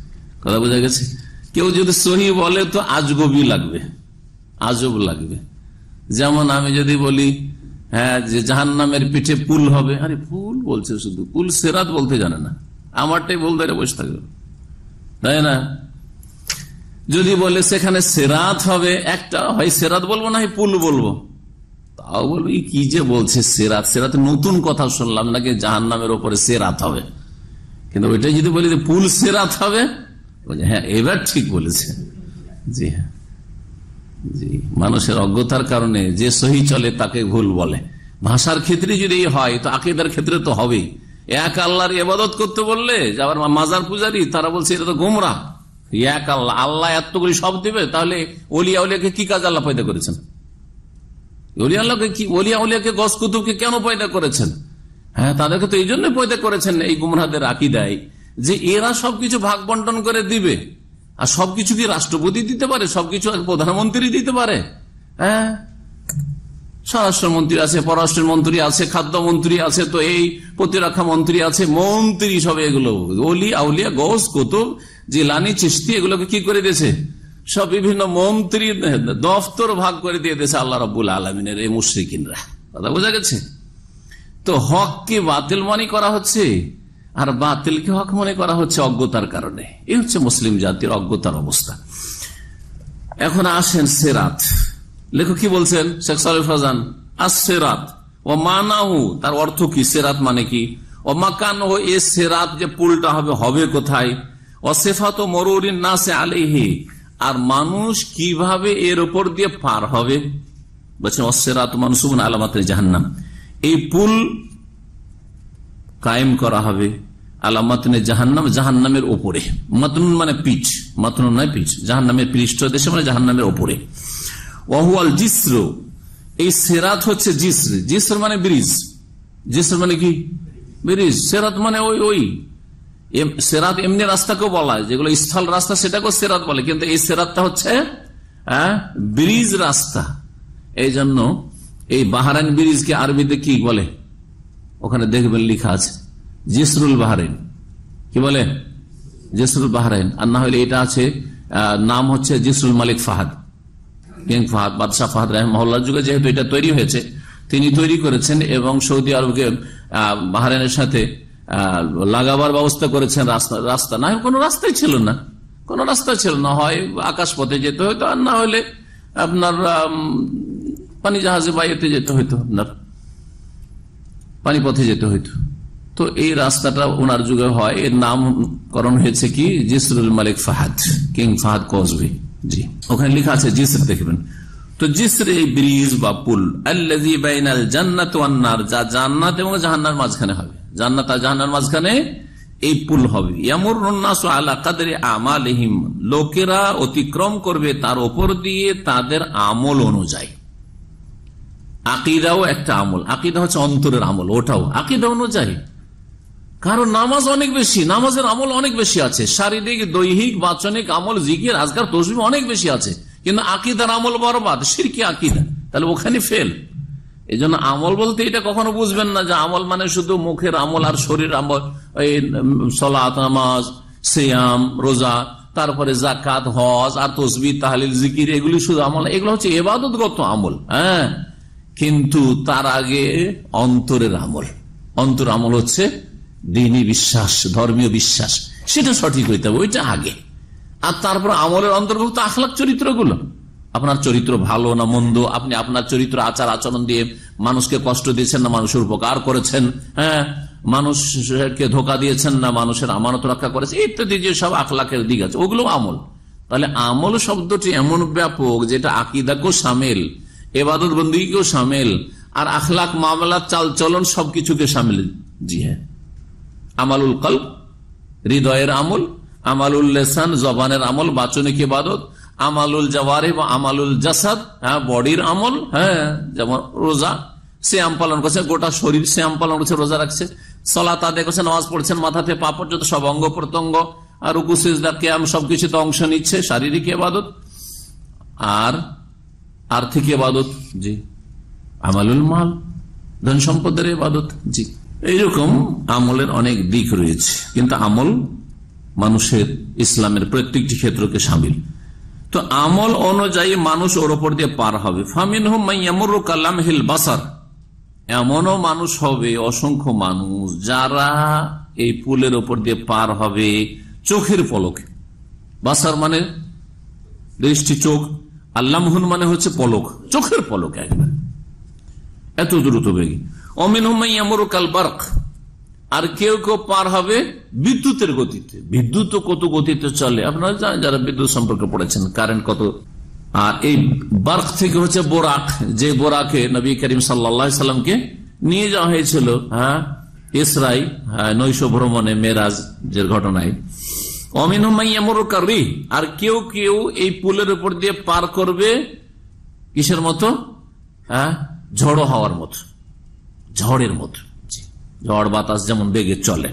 কথা বোঝা গেছে? কেউ যদি সহি বলে তো আজগবি লাগবে। আজব লাগবে। যেমন আমি যদি বলি হ্যাঁ যে জাহান নামের পিঠে পুল হবে। আরে পুল বলছে শুধু। পুল সেরাত বলতে জানে না। আমারটাই বলতে বসে থাকবে তাই না? যদি বলে সেখানে সেরাত হবে, একটা হয় সেরাত বলব, না পুল বলব। তাও বলব কি যে বলছে সেরাত? সেরাত নতুন কথা শুনলাম নাকি জাহান নামের ওপরে সেরাত হবে? কিন্তু ওইটাই যদি বলি যে পুল সেরাত হবে হ্যাঁ এবার ঠিক বলেছে। জি হ্যাঁ। মানুষের অজ্ঞতার কারণে যে সহি চলে তাকে ভুল বলে। ভাষার ক্ষেত্রে যদি হয়, তো আকিদার ক্ষেত্রে তো হবেই। এক আল্লাহর ইবাদত করতে বললে আবার মাজার পূজারি, তারা বলছে, এটা তো গোমরা। এক আল্লাহ আল্লাহ এতগুলি সব দিবে, তাহলে অলিয়া উলিয়াকে কি কাজ আল্লাহ পয়দা করেছেন? অলিয়া আল্লাহকে কি অলিয়া উলিয়াকে গস কুতুবকে কেন পয়দা করেছেন? হ্যাঁ তাদেরকে তো এই জন্য পয়দা করেছেন এই গুমরাদের আকিদায়, যে এরা সবকিছু ভাগ বন্টন করে দিবে। আর সবকিছু কি রাষ্ট্রপতি দিতে পারে? সবকিছু প্রধানমন্ত্রী দিতে পারে? হ্যাঁ? স্বরাষ্ট্রমন্ত্রী আছে পররাষ্ট্র মন্ত্রী আছে, খাদ্যমন্ত্রী আছে, তো এই প্রতিরক্ষা মন্ত্রী আছে, মন্ত্রী সব এগুলো। অলি আউলিয়া গৌস কুতুব, জিলানি চিস্তি এগুলোকে কি করে দিয়েছে? সব বিভিন্ন মন্ত্রী, দফতর ভাগ করে দিয়ে দিয়েছে আল্লাহ রবুল আলমিনের এই মুশ্রিকিনরা। কথা বোঝা গেছে? তো হককে বাতিল মনে করা হচ্ছে? আর বাতিলকে হক মনে করা হচ্ছে অজ্ঞতার কারণে। এই হচ্ছে মুসলিম জাতির অজ্ঞতার অবস্থা। এখন আসেন সেরাত। লেখক কি বলছেন? শেখ সালিফ হাজান আস সেরাত ও মানাহু, তার অর্থ কি? সেরাত মানে কি? ও মাকান ও এ সেরাত যে পুলটা হবে হবে কোথায়? ও সেফাত ও মরুরিন না সে আলেহি আর মানুষ কীভাবে এর উপর দিয়ে পার হবে? বলছেন অসেরাত মানসুবন আলামাত জাহান্নাম। এই পুল কায়েম করা হবে। আল্লাহ আলামাতনে জাহান্নাম জাহান্নামের ওপরে। মাতনুন মানে পিচ মাতনুন নয় পিচ জাহান্নামের পৃষ্ঠ দেশে মানে জাহান্নামের ওপরে। ওহুয়াল জিস্র। এই সেরাত হচ্ছে জিস্র। জিস্র মানে ব্রিজ। জিস্র মানে কি? ব্রিজ। সেরাত মানে ওই ওই। সেরাত এমনি রাস্তাকেও বলা হয়। যেগুলো স্থল রাস্তা সেটাকেও সেরাত বলে। কিন্তু এই সেরাতটা হচ্ছে হ্যাঁ, ব্রিজ রাস্তা। এই জন্য এই বাহারান ব্রিজকে আরবিতে কি বলে? ওখানে দেখবেন লিখা আছে জিসরুল বাহারাইন। কি বলে জিসরুল বাহারাইন। আর না হলে এটা আছে নাম হচ্ছে জিসরুল মালিক ফাহাদ। কিং ফাহাদ বাদশাহ ফাহাদ রাহমহল্লার যুগে যেহেতু এটা তৈরি হয়েছে তিনি তৈরি করেছেন এবং সৌদি আরবকে আহ, বাহারাইনের সাথে লাগাবার ব্যবস্থা করেছেন রাস্তা রাস্তা। না কোনো রাস্তাই ছিল না। কোন রাস্তা ছিল না। হয় আকাশ পথে যেতে হইতো আর না হলে আপনার পানি জাহাজে বা যেতে হইতো আপনার। পানিপথে যেতে হইতো। তো এই রাস্তাটা ওনার যুগে হয়। এর নামকরণ হয়েছে কি? জিসরুল মালিক ফাহাদ, কিং ফাহাদ কসবে। জি। ওখানে লেখা আছে জিসর, দেখবেন। তো জিসর এই ব্রিজ বা পুল বাইনাল জান্নাত যা জান্নাত এবং জাহান্নার মাঝখানে হবে। জান্নাত আর জাহান্নার মাঝখানে এই পুল হবে। আমালিহিম, লোকেরা অতিক্রম করবে তার উপর দিয়ে তাদের আমল অনুযায়ী। আকিদাও একটা আমল। আকিদা হচ্ছে অন্তরের আমল, ওটাও। আকিদা অনুযায়ী। কারণ নামাজ অনেক বেশি, নামাজের আমল অনেক বেশি আছে। শারীরিক, দৈহিক, বাচনিক আমল, জিকির, আজকার তসবি অনেক বেশি আছে। কিন্তু আকিদার আমল বরবাদ, সিরকি আকিদা। তাহলে ওখানে ফেল এই জন্য আমল বলতে এটা কখনো বুঝবেন না যে আমল মানে শুধু মুখের আমল আর শরীর আমল। এই সলাত, নামাজ, সিয়াম, রোজা, তারপরে জাকাত হজ আর তসবি তাহলিল, জিকির, এগুলি শুধু আমল এগুলো হচ্ছে এবাদতগত আমল হ্যাঁ? কিন্তু তার আগে অন্তরের আমল। অন্তর আমল হচ্ছে দিনী বিশ্বাস, ধর্মীয় বিশ্বাস। সেটা সঠিক হইতে হবে, ওইটা আগে। আর তারপর আমলের অন্তর্ভুক্ত আখলাখ চরিত্রগুলো। আপনার চরিত্র ভালো না মন্দ, আপনি আপনার চরিত্র, আচার, আচরণ দিয়ে মানুষকে কষ্ট দিয়েছেন না, মানুষের উপকার করেছেন হ্যাঁ? মানুষকে ধোকা দিয়েছেন না, মানুষের আমানত রক্ষা করেছে ইত্যাদি যে সব আখলাখের দিক আছে ওগুলো আমল। তাহলে আমল শব্দটি এমন ব্যাপক যেটা আকিদাকেও সামিল এবাদত বন্দীকেও সামিল, আর আখলাক মামলা চাল চলন সবকিছুকে সামিল। জি হ্যাঁ। আমালুল কল হৃদয়ের আমল, আমালুল লেসান, জবানের আমল, বাচনিক ইবাদত, আমালুল জওয়ারে বা আমালুল জাসাদ হ্যাঁ বডির আমল হ্যাঁ যেমন রোজা শ্যাম পালন করছে, গোটা শরীর শ্যাম পালন করছে, রোজা রাখছে সলা আদায় করছে, নামাজ পড়ছেন, মাথাতে পা পর্যন্ত সব অঙ্গ প্রত্যঙ্গ, আর উকুসিজদা কেয়াম সবকিছুতে অংশ নিচ্ছে, শারীরিক ইবাদত, আর আর্থিক ইবাদত, জি। আমালুল মাল, ধন সম্পদের ইবাদত, জি। এইরকম আমলের অনেক দিক রয়েছে। কিন্তু আমল মানুষের ইসলামের প্রত্যেকটি ক্ষেত্রকে সামিল। তো আমল অনুযায়ী মানুষ ওর ওপর দিয়ে পার হবে। ফামিন হুমাইয়ামুর কালাম হিল বাসার। এমনও মানুষ হবে, অসংখ্য মানুষ, যারা এই পুলের ওপর দিয়ে পার হবে চোখের পলকে। বাসার মানে দৃষ্টি চোখ আল্লামহুন মানে হচ্ছে পলক চোখের পলক একবার। এত দ্রুত বেগে। অমিন হুমাইয়ামরুকাল বার্ক। আর কেউ কেউ পার হবে বিদ্যুতের গতিতে। বিদ্যুৎ কত গতিতে চলে? আপনারা জানেন যারা বিদ্যুৎ সম্পর্কে পড়েছেন কারেন্ট কত? আর এই বার্ক থেকে হচ্ছে বোরাক। যে বোরাকে নবী করিম সাল্লামকে নিয়ে যাওয়া হয়েছিল হ্যাঁ ইসরাই হ্যাঁ, নৈশ ভ্রমণে মেরাজ যে ঘটনায়। অমিন হুমাইয়ামরুকারি আর কেউ কেউ এই পুলের উপর দিয়ে পার করবে কিসের মতো? হ্যাঁ? ঝড়ো হওয়ার মতো। ঝড়ের মতো। ঝড়, বাতাস যেমন বেগে চলে।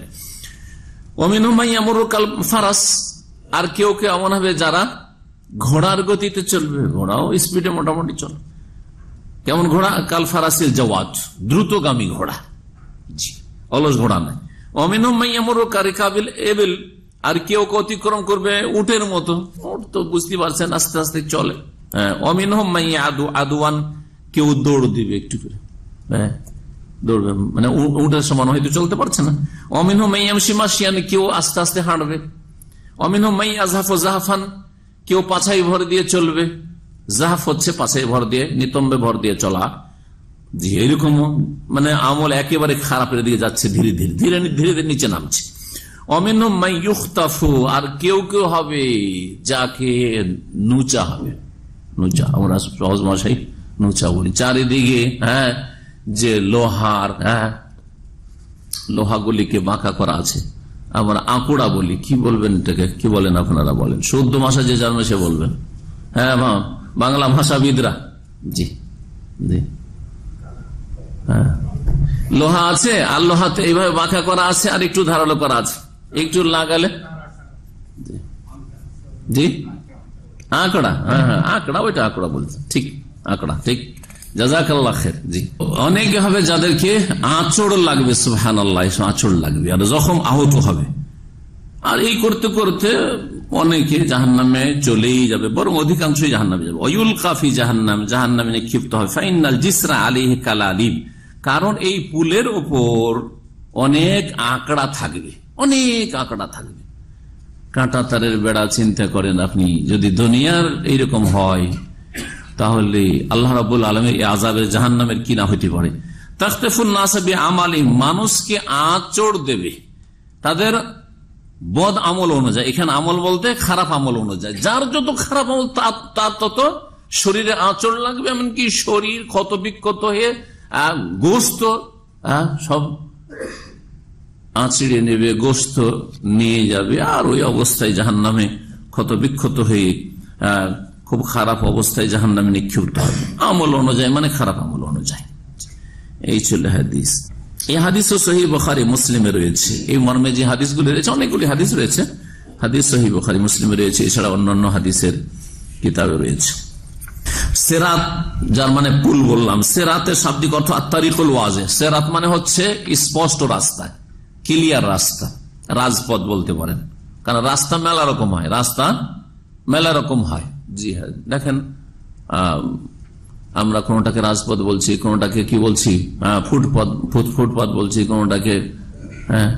অমিনুমাইয়ামরুকাল ফারাস। আর কেউ কেউ এমন হবে যারা ঘোড়ার গতিতে চলবে। ঘোড়াও স্পিডে মোটামুটি চলে। কেমন ঘোড়া? কাল ফারাসিল জওয়াজ দ্রুতগামী ঘোড়া। জি। অলস ঘোড়া নাই অমিনুমাইয়ামরুকারি কাবিল এবিল। আর কেউ অতিক্রম করবে উটের মতো। উট তো বুঝতে পারছেন, আস্তে আস্তে চলে। হ্যাঁ অমিন আদু আদুয়ান কেউ দৌড় দিবে একটু করে। হ্যাঁ দৌড়বে। মানে উ- উটের সমান হয়তো চলতে পারছে না। অমিন মাইয়াম সীমাসিয়ান কেউ আস্তে আস্তে হাঁটবে। অমিন মাই আজহাফ জাহাফান কেউ পাছাই ভর দিয়ে চলবে। জাহাফ হচ্ছে পাছাই ভর দিয়ে, নিতম্বে ভর দিয়ে চলা। জি এরকম মানে আমল একেবারে খারাপের দিকে যাচ্ছে, ধীরে ধীরে ধীরে ধীরে ধীরে নিচে নামছে। আর কেউ কেউ হবে যাকে নুচা হবে। নুচা, আমরা সহজ মশাই নুচা বলি। চারিদিকে হ্যাঁ যে লোহার হ্যাঁ লোহাগুলিকে বাঁকা করা আছে। আমরা আঁকুড়া বলি। কি বলবেন এটাকে? কি বলেন আপনারা বলেন? সৌদ্য ভাষা যে জানবে সে বলবেন। হ্যাঁ বাংলা ভাষাবিদরা। জি জি। হ্যাঁ। লোহা আছে, আর লোহাতে এইভাবে বাঁকা করা আছে, আর একটু ধারালো করা আছে। একটু লাগালে? জি। আঁকড়া হ্যাঁ হ্যাঁ আঁকড়া, ওইটা আঁকড়া বলছে। ঠিক, আঁকড়া, ঠিক। জাজাকাল্লাহ খের জি। অনেকে হবে যাদেরকে আঁচড় লাগবে সুহান আঁচড় লাগবে, আর জখম আহত হবে। আর এই করতে করতে অনেকে জাহান নামে চলেই যাবে, বরং অধিকাংশই জাহান নামে যাবে। অয়ুল কাফি জাহান্নাম জাহান নামে নিক্ষিপ্ত হবে। ফাইনাল জিসরা আলী কালালিম, কারণ এই পুলের ওপর অনেক আঁকড়া থাকবে। অনেক আঁকড়া থাকবে। কাঁটা তারের বেড়া চিন্তা করেন আপনি, যদি দুনিয়ার এইরকম হয়, তাহলে আল্লাহ রাবুল আলমের আজাবের জাহান নামের কিনা হইতে পারে। নাসাবি মানুষকে আঁচড় দেবে। তাদের বদ আমল অনুযায়ী, এখানে আমল বলতে খারাপ আমল অনুযায়ী। যার যত খারাপ আমল, তার- তত শরীরে আঁচড় লাগবে, এমনকি শরীর ক্ষত বিক্ষত হয়ে গোস্ত সব আঁচড়ে নেবে, গোস্ত নিয়ে যাবে। আর ওই অবস্থায় জাহান নামে ক্ষত বিক্ষত হয়ে খুব খারাপ অবস্থায় জাহান নামে নিক্ষিপ্ত হবে। আমল অনুযায়ী মানে খারাপ আমল অনুযায়ী। এই ছিল হাদিস। এই হাদিসও সহি বখারি, মুসলিমে রয়েছে। এই মর্মে যে হাদিসগুলি রয়েছে, অনেকগুলি হাদিস রয়েছে। হাদিস সহি বখারি, মুসলিমে রয়েছে। এছাড়া অন্যান্য হাদিসের কিতাবে রয়েছে। সেরাত, যার মানে পুল বললাম, সেরাতের শাব্দিক অর্থ আত্মারিকুল ওয়াজে। সেরাত মানে হচ্ছে স্পষ্ট রাস্তা ক্লিয়ার রাস্তা। রাজপথ বলতে পারেন। কারণ রাস্তা মেলা রকম হয়। রাস্তা মেলা রকম হয়। জি হ্যাঁ দেখেন আমরা কোনটাকে রাজপথ বলছি, কোনটাকে কি বলছি? ফুটপথ, ফুট- ফুটপথ বলছি, কোনটাকে হ্যাঁ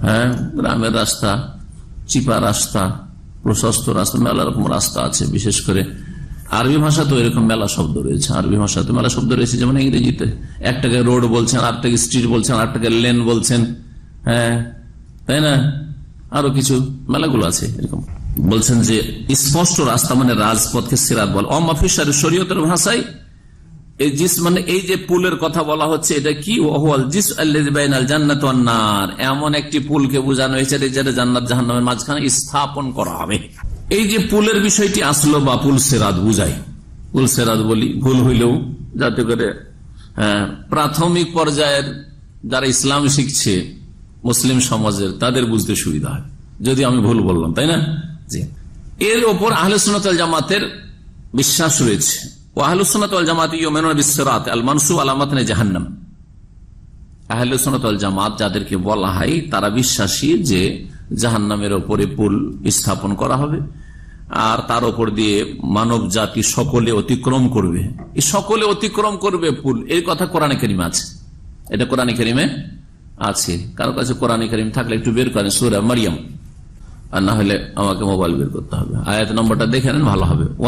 হ্যাঁ গ্রামের রাস্তা, চিপা রাস্তা, প্রশস্ত রাস্তা, মেলা রকম রাস্তা আছে, বিশেষ করে আরবি ভাষা তো এরকম মেলা শব্দ রয়েছে। আরবি ভাষা তো মেলা শব্দ রয়েছে, যেমন ইংরেজিতে। একটাকে রোড বলছেন আরটাকে স্ট্রিট বলছেন আরটাকে লেন বলছেন। হ্যাঁ তাই না? আরও কিছু মেলাগুলো আছে এরকম। বলছেন যে স্পষ্ট রাস্তা মানে রাজপথকে সিরাত বল। অমাফিসার শরীয়তের ভাষায় এই জিস মানে এই যে পুলের কথা বলা হচ্ছে এটা কি? ওহল জিস আল্লাহ জান্নাত এমন একটি পুলকে বোঝানো হয়েছে যেটা জান্নাত জাহান্নামের মাঝখানে স্থাপন করা হবে। এই যে পুলের বিষয়টি আসলো বা পুল সেরাত বুঝাই। পুল সেরাত বলি ভুল হইলেও যাতে করে হ্যাঁ, প্রাথমিক পর্যায়ের যারা ইসলাম শিখছে মুসলিম সমাজের তাদের বুঝতে সুবিধা হয়। যদি আমি ভুল বললাম, তাই না? এর ওপর আহলে সুনতল জামাতের বিশ্বাস রয়েছে। ও আহলে সুনতল জামাত ইউমেন বিশ্বরাত আল মানসু আলামাত জাহান্নাম আহলে জামাত যাদেরকে বলা হয়, তারা বিশ্বাসী যে জাহান্নামের ওপরে পুল স্থাপন করা হবে আর তার উপর দিয়ে মানব জাতি সকলে অতিক্রম করবে। সকলে অতিক্রম করবে পুল। এই কথা কোরআনে করিমে আছে। এটা কোরআনে করিমে আছে। কারও কাছে কোরআনে করিম থাকলে একটু বের করেন, সুরা মারিয়াম। আর না হলে আমাকে মোবাইল বের করতে হবে। আয়াত নম্বরটা দেখে নেন, ভালো হবে।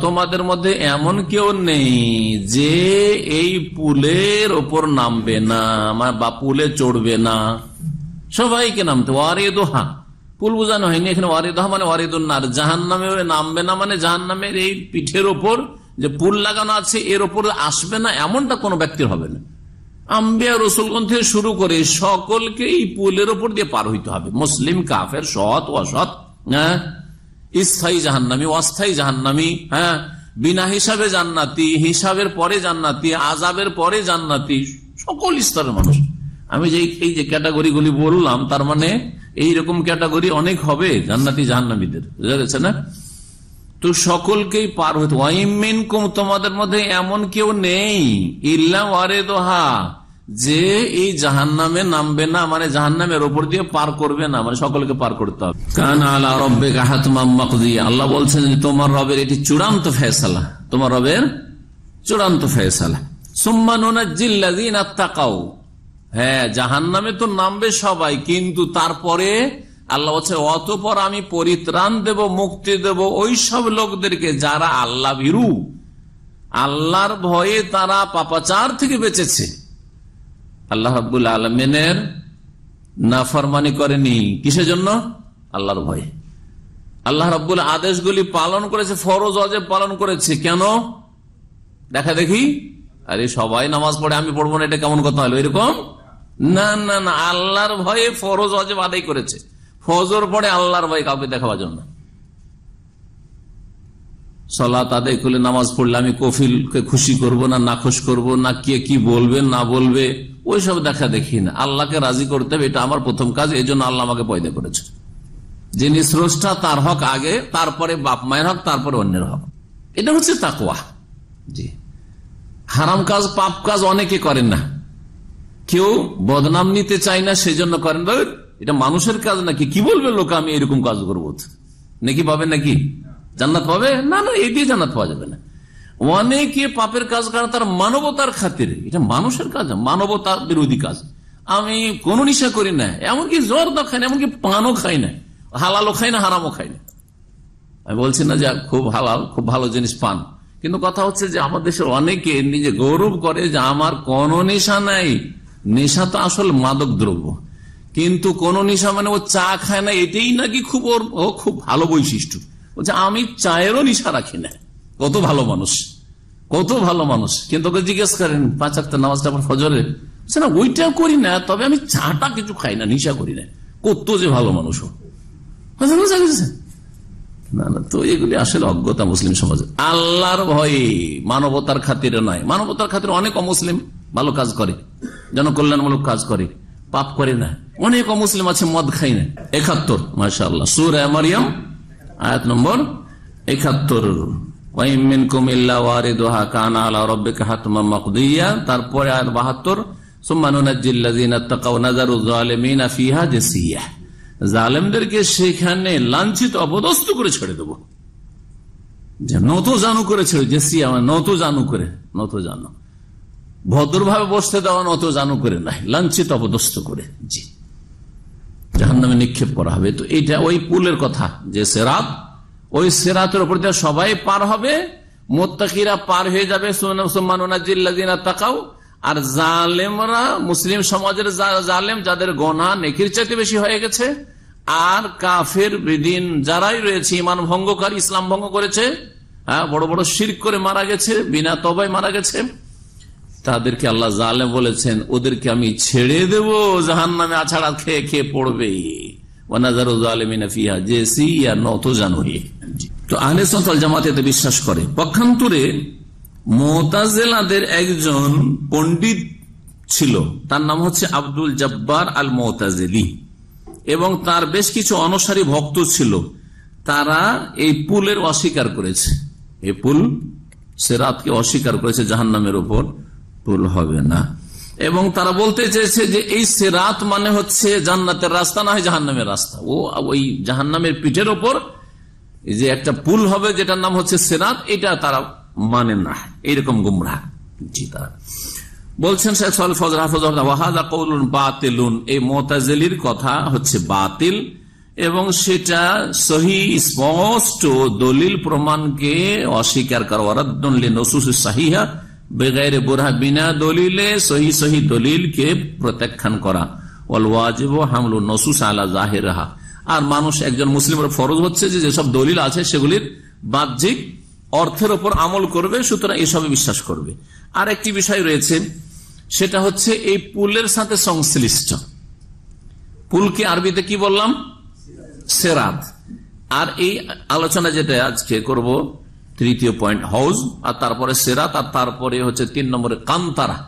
তোমাদের মধ্যে এমন কেউ নেই যে এই পুলের ওপর নামবে না বা পুলে চড়বে না। সবাইকে নামতে ওয়ারিদুহা। পুল বোঝানো হয়নি। এখানে ওয়ারিদুহা মানে ওয়ারিদুন্নার জাহান নামে নামবে না মানে জাহান নামের এই পিঠের ওপর যে পুল লাগানো আছে, এর ওপর আসবে না, এমনটা কোনো ব্যক্তির হবে না। আম্বিয়া রসুলগণ থেকে শুরু করে সকলকে এই পুলের ওপর দিয়ে পার হইতে হবে। মুসলিম, কাফের, সৎ, অসৎ হ্যাঁ? স্থায়ী জাহান্নামি, অস্থায়ী জাহান্নামি হ্যাঁ? বিনা হিসাবে জান্নাতি, হিসাবের পরে জান্নাতি আজাবের পরে জান্নাতি, সকল স্তরের মানুষ। আমি যে এই যে ক্যাটাগরি গুলি বললাম, তার মানে এইরকম ক্যাটাগরি অনেক হবে জান্নাতি জাহান্নামীদের। বুঝা গেছে না? তো সকলকেই পার হইতে তোমাদের মধ্যে এমন কেউ নেই, ইল্লা ওয়ারে দোহা যে এই জাহান নামে নামবে না মানে জাহান নামের ওপর দিয়ে পার করবে না মানে সকলকে পার করতে হবে। কান আলা রব্বে আল্লাহ বলছেন যে তোমার রবের এটি চূড়ান্ত ফেসলা তোমার রবের চূড়ান্ত ফেসলা সুম্মানুনাজিল্লাযিনা তাকাউ হ্যাঁ জাহান নামে তো নামবে সবাই, কিন্তু তারপরে আল্লাহ বলছে, অতপর আমি পরিত্রাণ দেব, মুক্তি দেব ওই সব লোকদেরকে যারা আল্লাহ ভীরু। আল্লাহর ভয়ে তারা পাপাচার থেকে বেঁচেছে। আল্লাহ রাবুল আলমেনের নাফরমানি করেনি। কিসের জন্য? আল্লাহর ভয়ে। আল্লাহ রাবুল আদেশগুলি পালন করেছে, ফরজ অজেব পালন করেছে। কেন? দেখা দেখি। আরে সবাই নামাজ পড়ে, আমি পড়ব না, এটা কেমন কথা হলো? এরকম? না না না, আল্লাহর ভয়ে ফরজ অজেব আদায় করেছে। ফজর পড়ে আল্লাহর ভয়ে কাউকে দেখাবার জন্য সলাত আদায় করলে নামাজ পড়লে আমি কফিলকে খুশি করব না, নাখোশ করব না, কে কি বলবে, না বলবে, ওইসব দেখা দেখি না। আল্লাহকে রাজি করতে হবে, এটা আমার প্রথম কাজ এই জন্য আল্লাহ আমাকে পয়দা করেছে। যিনি স্রষ্টা, তার হক আগে, তারপরে বাপ মায়ের হক, তারপরে অন্যের হক। এটা হচ্ছে তাকুয়া জি। হারাম কাজ, পাপ কাজ অনেকে করেন না। কেউ বদনাম নিতে চায় না সেই জন্য করেন এটা মানুষের কাজ নাকি? কি বলবে লোক, আমি এরকম কাজ করব? নাকি পাবে নাকি? জান্নাত পাবে? না না এই দিয়ে জান্নাত পাওয়া যাবে না। অনেকে পাপের কাজ করে, তার মানবতার খাতিরে। এটা মানুষের কাজ, মানবতা বিরোধী কাজ। আমি কোন নিশা করি না, এমনকি জ্বর তো খাই না, এমনকি পানও খাই না। হালালও খাই না, হারামও খাই না। আমি বলছি না যে খুব হালাল, খুব ভালো জিনিস পান। কিন্তু কথা হচ্ছে যে আমাদের দেশের অনেকে নিজে গৌরব করে যে আমার কোন নেশা নাই। নেশা তো আসল মাদক দ্রব্য। কিন্তু কোন নেশা মানে ও চা খায় না, এটাই নাকি খুব ওর, ও খুব ভালো বৈশিষ্ট্য। বলছে আমি চায়েরও নিশা রাখি না। কত ভালো মানুষ, কত ভালো মানুষ। কিন্তু ওকে জিজ্ঞেস করেন, পাঁচ একটা নামাজটা আমার ফজরে না ওইটাও করি না, তবে আমি চাটা কিছু খাই না, নিশা করি না। কত যে ভালো মানুষ না না, তো এগুলি আসলে অজ্ঞতা মুসলিম সমাজে আল্লাহর ভয়ে মানবতার খাতিরে নয়। মানবতার খাতিরে অনেক অমুসলিম ভালো কাজ করে। জনকল্যাণমূলক কাজ করে। পাপ করে না। অনেক অমুসলিম আছে, মদ খাই না। একাত্তর মাসা সুর মারিয়াম, আয়াত নম্বর একাত্তর। জালেমদেরকে সেখানে লাঞ্ছিত করে ছেড়ে দেবো। নত জানু করে ছেড়ে, জেসিয়া নত জানু করে, নত জানু। ভদ্রভাবে বসতে দেওয়া অত জানু করে নাই, লাঞ্ছিত, অপদস্থ করে। জি। জাহান নামে নিক্ষেপ করা হবে। তো এটা ওই পুলের কথা, যে সেরাত, ওই সেরাতের উপর দিয়ে সবাই পার হবে, মোত্তাকিরা পার হয়ে যাবে তাকাও আর জালেমরা, মুসলিম সমাজের জালেম যাদের গনা নেকির চাইতে বেশি হয়ে গেছে, আর কাফের বেদিন যারাই রয়েছে, ইমান ভঙ্গকারী, ইসলাম ভঙ্গ করেছে হ্যাঁ বড় বড় শির করে মারা গেছে, বিনা তবাই মারা গেছে তাদেরকে আল্লাহ জালেম বলেছেন, ওদেরকে আমি ছেড়ে দেব জাহান নামে আছাড়া খেয়ে খেয়ে পড়বে। জামাতে বিশ্বাস করে। পক্ষান্তরে মোতাজেলাদের একজন পণ্ডিত ছিল, তার নাম হচ্ছে আব্দুল জব্বার আল মোতাজেলি এবং তার বেশ কিছু অনুসারী ভক্ত ছিল, তারা এই পুলের অস্বীকার করেছে। এই পুল সেরাতকে অস্বীকার করেছে জাহান নামের উপর পুল হবে না। এবং তারা বলতে চেয়েছে যে এই সেরাত মানে হচ্ছে জান্নাতের রাস্তা, না হয় জাহান্নামের রাস্তা। ও, ওই জাহান্নামের পিঠের ওপর যে একটা পুল হবে যেটার নাম হচ্ছে সেরাত, এটা তারা মানে না। এইরকম গুমরা জি, তারা। বলছেন বাতিলুন। এই মোতাজেলির কথা হচ্ছে বাতিল এবং সেটা সহি, স্পষ্ট দলিল প্রমাণকে অস্বীকার করা। সাহিহা বেগাইর বোরহা বিনা দলিলে সহি সহি দলিলকে প্রত্যাখ্যান করা ওয়াল ওয়াজিব হামলু নসুস আলা জাহেরাহা আর মানুষ একজন মুসলিমের ফরজ হচ্ছে যে যেসব দলিল আছে সেগুলির বাহ্যিক অর্থের ওপর আমল করবে, সুতরাং এসবে বিশ্বাস করবে۔ আর একটি বিষয় রয়েছে, সেটা হচ্ছে এই পুলের সাথে সংশ্লিষ্ট। পুলকে আরবিতে কি বললাম? সেরাত। আর এই আলোচনা যেটা আজকে করব তৃতীয় পয়েন্ট হাউস আর তারপরে সেরাত আর তারপরে হচ্ছে তিন নম্বরে কান্তারা।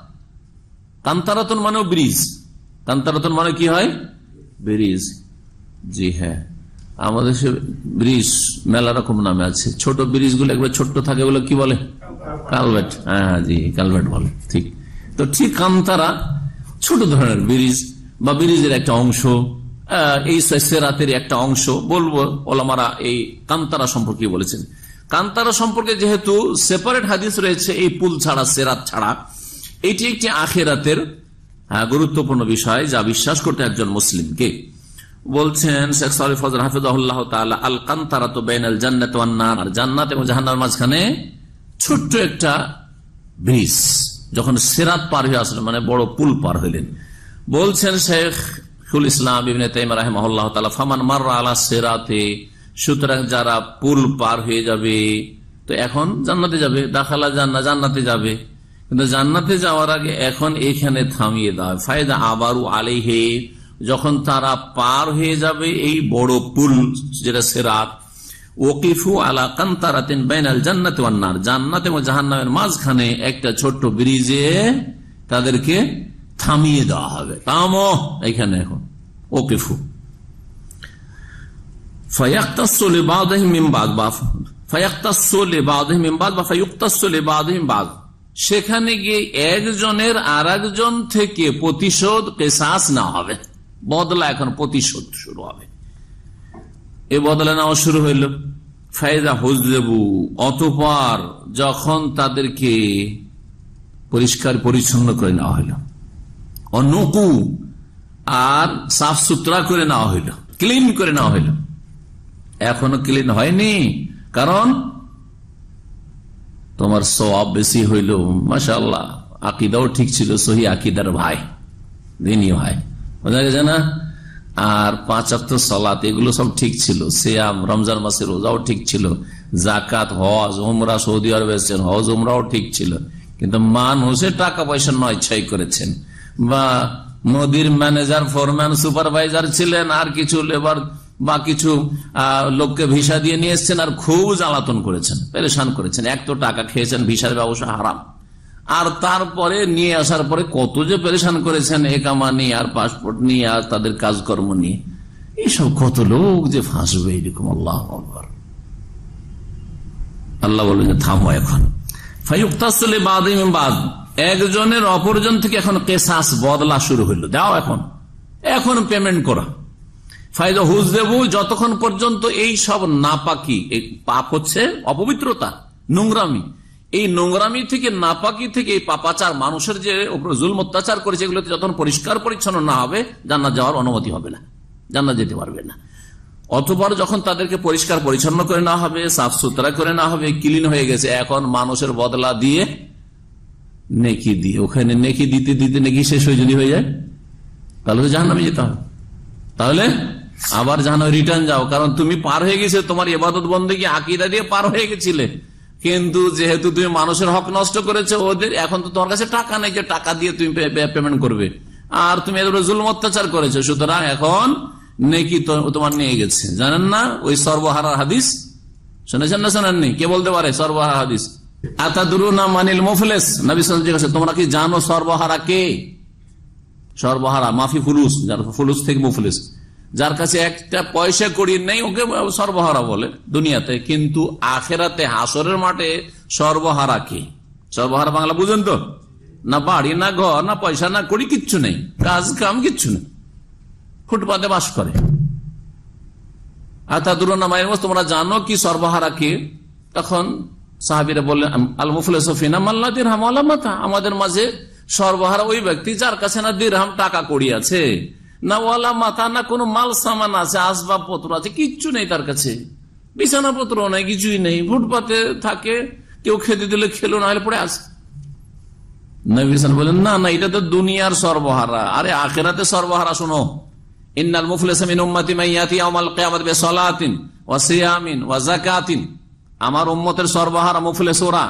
কান্তারাতন মানেও ব্রিজ। কান্তারাতন মানে কি হয়? ব্রিজ। জি হ্যাঁ। আমাদের সে ব্রিজ মেলা রকম নামে আছে। ছোট ব্রিজগুলো একবার ছোট্ট থাকে বলে কি বলে? কালভেট। হ্যাঁ হ্যাঁ, জি কালভেট বলে ঠিক। তো ঠিক কান্তারা ছোট ধরনের ব্রিজ বা ব্রিজের একটা অংশ এই সেরাতের একটা অংশ বলব ওলামারা এই কান্তারা সম্পর্কে বলেছেন। কান্তারা সম্পর্কে যেহেতু সেপারেট হাদিস রয়েছে এই পুল ছাড়া সেরাত ছাড়া এটি একটি আখেরাতের আহ, গুরুত্বপূর্ণ বিষয় যা বিশ্বাস করতে একজন মুসলিমকে। বলছেন শেখ সালিফ তাআলা আল কান্তারা তো বেন আল জান্নাত আর জান্নাত এবং জাহান্নার মাঝখানে ছোট্ট একটা ব্রিজ যখন সেরাত পার হয়ে আসলেন মানে বড় পুল পার হইলেন বলছেন শেখ ফুল ইসলাম ইবনে তাইম রাহিমাহুল্লাহ তাআলা ফামান মাররা আলা সেরাতে সুতরাং যারা পুল পার হয়ে যাবে, তো এখন জান্নাতে যাবে, দাখালা জান্না জান্নাতে যাবে। কিন্তু জান্নাতে যাওয়ার আগে এখন এখানে থামিয়ে দেওয়া। ফায়দা আবারও আলেহে যখন তারা পার হয়ে যাবে এই বড় পুল, যেটা সেরাত, ওকিফু আলা কান্তারাতিন বাইনাল জান্নাতে ওয়ান্নার জান্নাত এবং জাহান্নামের মাঝখানে একটা ছোট্ট ব্রিজে তাদেরকে থামিয়ে দেওয়া হবে। তামো এখানে এখন, ওকিফু ফায়াক্তাসলে বাদহিম মিন বাদ বা ফায়াক্তাসলে বাদহিম মিন বাদ বা ফায়ুক্তাসলে বাদহিম বাদ সেখানে গিয়ে একজনের আর একজন থেকে প্রতিশোধ কেসাস না হবে। বদলা এখন প্রতিশোধ শুরু হবে। এ বদলা নেওয়া শুরু হইল। ফায়দা হুজলেবু অতপর যখন তাদেরকে পরিষ্কার পরিচ্ছন্ন করে নেওয়া হইল। অনুকু আর সাফ সুতরা করে নেওয়া হইল। ক্লিন করে নেওয়া হইল। এখনও ক্লিন হয়নি। কারণ তোমার সব বেশি হইল। মাসাল্লাহ আকিদাও ঠিক ছিল, সহি আকিদার ভাই দিনী ভাই। বোঝা গেছে না? আর পাঁচ অক্ট সলাত, এগুলো সব ঠিক ছিল। সিয়াম, রমজান মাসের রোজাও ঠিক ছিল। জাকাত হজ, উমরা, সৌদি আরব এসেছেন, হজ, উমরাও ঠিক ছিল। কিন্তু মানুষের টাকা পয়সা নয় ছয় করেছেন। বা নদীর ম্যানেজার, ফোরম্যান, সুপারভাইজার ছিলেন, আর কিছু লেবার বা কিছু লোককে ভিসা দিয়ে নিয়ে এসছেন আর খুব জ্বালাতন করেছেন, পেরেশান করেছেন। এক তো টাকা খেয়েছেন, ভিসার ব্যবসা হারাম। আর তারপরে নিয়ে আসার পরে কত যে পেরেশান করেছেন একামা নিয়ে, আর পাসপোর্ট নিয়ে, আর তাদের কাজকর্ম নিয়ে। এইসব কত লোক যে ফাঁসবে এরকম, আল্লাহ আল্লাহ বলবেন যে থামো এখন। ফাইউক্তাসলে বাদিম বাদ। একজনের অপরজন থেকে এখন কেসাস বদলা শুরু হইল। দাও এখন। এখন পেমেন্ট করা। ফায়দা হুজ দেবু যতক্ষণ পর্যন্ত এই সব নাপাকি পাপ হচ্ছে অপবিত্রতা, নোংরামি। এই নোংরামি থেকে, নাপাকি থেকে এই পাপাচার মানুষের যে জুলম, অত্যাচার করেছে, এগুলোতে যতক্ষণ পরিষ্কার পরিচ্ছন্ন না হবে, জান্নাত যাওয়ার অনুমতি হবে না। জান্নাত যেতে পারবে না। অতবার যখন তাদেরকে পরিষ্কার পরিচ্ছন্ন করে না হবে, সাফ সুতরা করে না হবে, ক্লিন হয়ে গেছে, এখন মানুষের বদলা দিয়ে নেকি দিয়ে, ওখানে নেকি দিতে দিতে নেকি শেষ হয়ে যদি হয়ে যায়, তাহলে তো জাহান্নামে যেতে হবে। তাহলে আবার জানো রিটার্ন যাও, কারণ তুমি পার হয়ে গেছে, তোমার এবাদত বন্ধে কি আকিদা দিয়ে পার হয়ে গেছিলে। কিন্তু যেহেতু তুমি মানুষের হক নষ্ট করেছে, ওদের এখন তো তোমার কাছে টাকা নেই, যে টাকা দিয়ে তুমি পেমেন্ট করবে। আর তুমি এদের জুলম অত্যাচার করেছ, সুতরাং এখন নেকি তোমার নিয়ে গেছে। জানেন না? ওই সর্বহারা হাদিস? শুনেছেন না শোনেননি? কে বলতে পারে সর্বহারা হাদিস? জানো সর্বহারা কে? সর্বহারা, মাফি ফুলুস, যার ফুলুস থেকে মুফলিস। যার কাছে একটা পয়সা করি নেই, ওকে সর্বহারা বলে দুনিয়াতে। কিন্তু আখেরাতে হাসরের মাঠে সর্বহারা কে? সর্বহারা বাংলা বুঝেন তো? না বাড়ি, না ঘর, না পয়সা, না করি কিচ্ছু নেই। কাজ, কাম কিচ্ছু নেই। ফুটপাতে বাস করে। আর তা দুরনা মায়ের মতো তোমরা জানো কি সর্বহারা কে? তখন সাহাবিরা বললেন আল মুফলিসফিনা মাল্লা দিরহাম আমাদের মাঝে সর্বহারা ওই ব্যক্তি যার কাছে না দিরহাম টাকা কড়ি আছে। না ওয়ালা মাথা, না কোনো মাল সামান আছে, আসবাবপত্র আছে, কিচ্ছু নেই তার কাছে। বিছানা পত্র নেই, কিছুই নেই, ফুটপাতে থাকে, কেউ খেতে দিলে খেলো, না হলে পড়ে আছে নবী হাসান বলেন, না না, এটা তো দুনিয়ার সর্বহারা। আরে, আখেরাতে সর্বহারা, শোনো। ইন্নাল মুফলিস মিন উম্মতি মাইয়াতি ইয়াউমাল কিয়ামাত বিসালাতিন ওয়া সিয়ামিন ওয়া যাকাতিন। আমার উম্মতের সর্বহারা মুফলিস ওরা,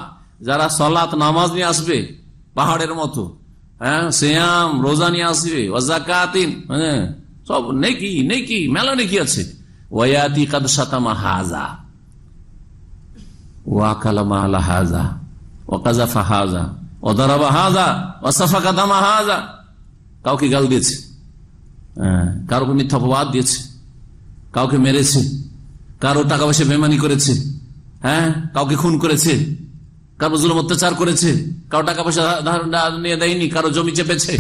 যারা সালাত নামাজ নিয়ে আসবে পাহাড়ের মতো। হ্যাঁ আসবে হ্যাঁ সব আছে। শাতামা হাজা। ওয়া হাজা ও দারাবা হাজা হাজা। কাউকে গাল দিয়েছে হ্যাঁ, কারও মিথ্যা অপবাদ দিয়েছে কাউকে মেরেছে কারও টাকা পয়সা বেমানি করেছে হ্যাঁ কাউকে খুন করেছে কারও জুলুম অত্যাচার করেছে, কারও টাকা পয়সা নিয়ে দেয়নি, কারও জমি চেপেছে।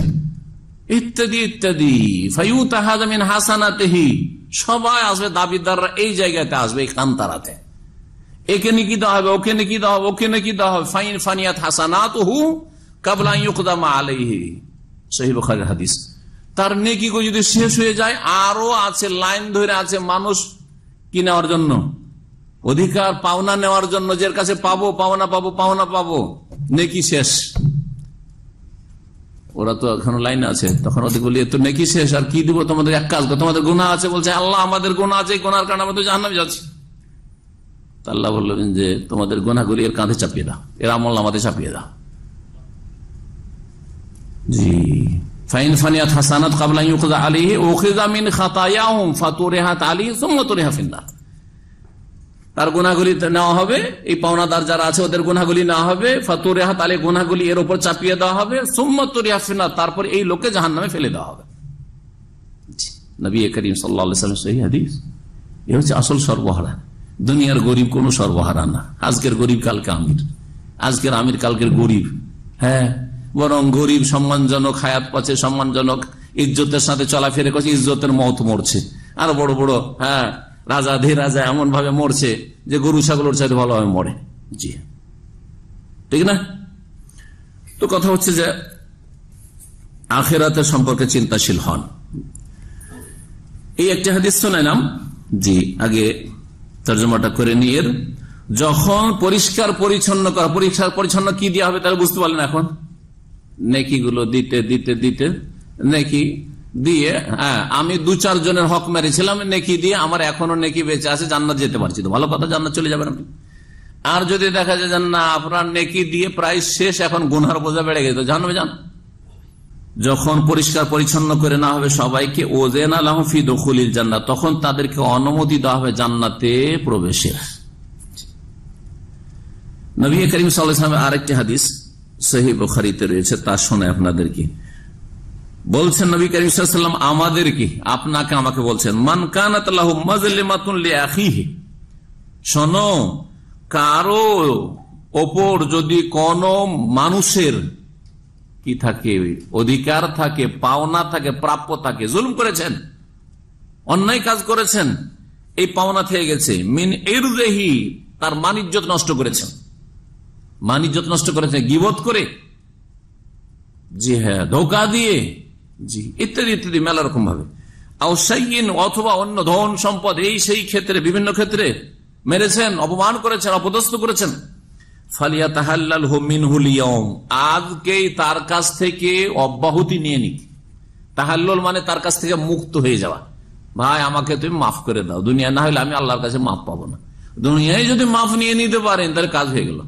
ইত্যাদি ইত্যাদি। ফাইউ তাহাজামিন হাসানাতেহি। সবাই আসবে, দাবিদাররা এই জায়গাতে আসবে, এই কান্তারাতে। একে নাকি দেওয়া হবে, ওকে নাকি দেওয়া হবে, ওকে নাকি দেওয়া হবে। ফাইন ফানিয়াত হাসানাত হু কাবলা ইউকদামা আলাইহি। সহি বুখারীর হাদিস। তার নেকি যদি শেষ হয়ে যায়, আরও আছে, লাইন ধরে আছে মানুষ কি নেওয়ার জন্য। অধিকার, পাওনা নেওয়ার জন্য যার কাছে পাবো, পাওনা পাবো পাওনা পাবো। নেকি শেষ। ওরা তো এখনও লাইন আছে। তখন ওদের বলি তো নেকি শেষ, আর কি দিব তোমাদের? এক কাজ তোমাদের গুণা আছে বলছে, আল্লাহ আমাদের গুণা আছে গুনার কারণে আমাদের জাহান্নামে যাচ্ছি। আল্লাহ বললেন যে, তোমাদের গোনাগুলি এর কাঁধে চাপিয়ে দাও, এর আমল আমাদের চাপিয়ে দাও। জি। ফাইন ফানিয়াত হাসানাত কাবলা সুম্মা তুরিহা ফিন্নার তার গুনাহগুলি নেওয়া হবে। এই পাওনাদার যারা আছে, ওদের গুনাহগুলি নেওয়া হবে। ফাতুরিহাত আলাইহি গুনাহগুলি এর উপর চাপিয়ে দেওয়া হবে। সুম্মা তুরিহা তারপর এই লোককে জাহান্নামে ফেলে দেওয়া হবে। নবী করিম আলাইহি হাদিস। এ হচ্ছে আসল সর্বহারা। দুনিয়ার গরিব কোন সর্বহারা না। আজকের গরিব কালকে আমির। আজকের আমির কালকের গরিব। হ্যাঁ? বরং গরিব, সম্মানজনক, হায়াত পাচ্ছে, সম্মানজনক, ইজ্জতের সাথে চলাফেরা করছে, ইজ্জতের মত মরছে। আর বড় বড় হ্যাঁ? রাজা ধে রাজা এমন ভাবে মরছে যে গরু ছাগলের চাইতে ভালোভাবে মরে। জি। ঠিক না? তো কথা হচ্ছে যে আখেরাতের সম্পর্কে চিন্তাশীল হন। এই একটি হাদিস নাম? জি। আগে তর্জমাটা করে নিয়ে যখন পরিষ্কার পরিচ্ছন্ন করা পরিষ্কার পরিচ্ছন্ন কি দেওয়া হবে তাহলে বুঝতে পারলেন এখন? নেকি গুলো দিতে দিতে দিতে নেকি দিয়ে হ্যাঁ আমি দু চার জনের হক মেরেছিলাম, নেকি দিয়ে আমার এখনও নেকি বেঁচে আছে, জান্নাত যেতে পারছি তো। ভালো কথা, জান্নাত চলে যাবেন আপনি। আর যদি দেখা যায় না, আপনার নেকি দিয়ে প্রায় শেষ এখন গুনহার বোঝা বেড়ে গেছে জানবে জান যখন পরিষ্কার পরিচ্ছন্ন করে না হবে সবাইকে ওজেন আলহফি দখলিল জান্নাত, তখন তাদেরকে অনুমতি দেওয়া হবে জান্নাতে প্রবেশের। নবী করিম সাল্লামের আরেকটি হাদিস সহি বখারিতে রয়েছে, তা শোনে আপনাদেরকে। বলছেন নবী করিম সাল্লাম আমাদেরকে আপনাকে আমাকে বলছেন, মান কানাত শোনো, কারও ওপর যদি কোন মানুষের কি থাকে, অধিকার থাকে, পাওনা থাকে, প্রাপ্য থাকে, জুলুম করেছেন, অন্যায় কাজ করেছেন, এই পাওনা থেকে গেছে, মিন এরুদেহি তার মানিজ্যত নষ্ট করেছেন। মানিজ্য নষ্ট করেছেন, গিবত করে, জি হ্যাঁ ধোকা দিয়ে জি, ইত্যাদি ইত্যাদি, মেলা রকম ভাবে। অথবা অন্য ধন সম্পদ, এই সেই ক্ষেত্রে, বিভিন্ন ক্ষেত্রে মেরেছেন, অপমান করেছেন, অপদস্থ করেছেন। ফালিয়া তাহাল্লাল হোমিন হুলিয়ম আজকেই তার কাছ থেকে অব্যাহতি নিয়ে নিক। তাহাল্লুল মানে তার কাছ থেকে মুক্ত হয়ে যাওয়া। ভাই, আমাকে তুমি মাফ করে দাও। দুনিয়া না হলে আমি আল্লাহর কাছে মাফ পাবো না। দুনিয়ায় যদি মাফ নিয়ে নিতে পারেন, তাহলে কাজ হয়ে গেল।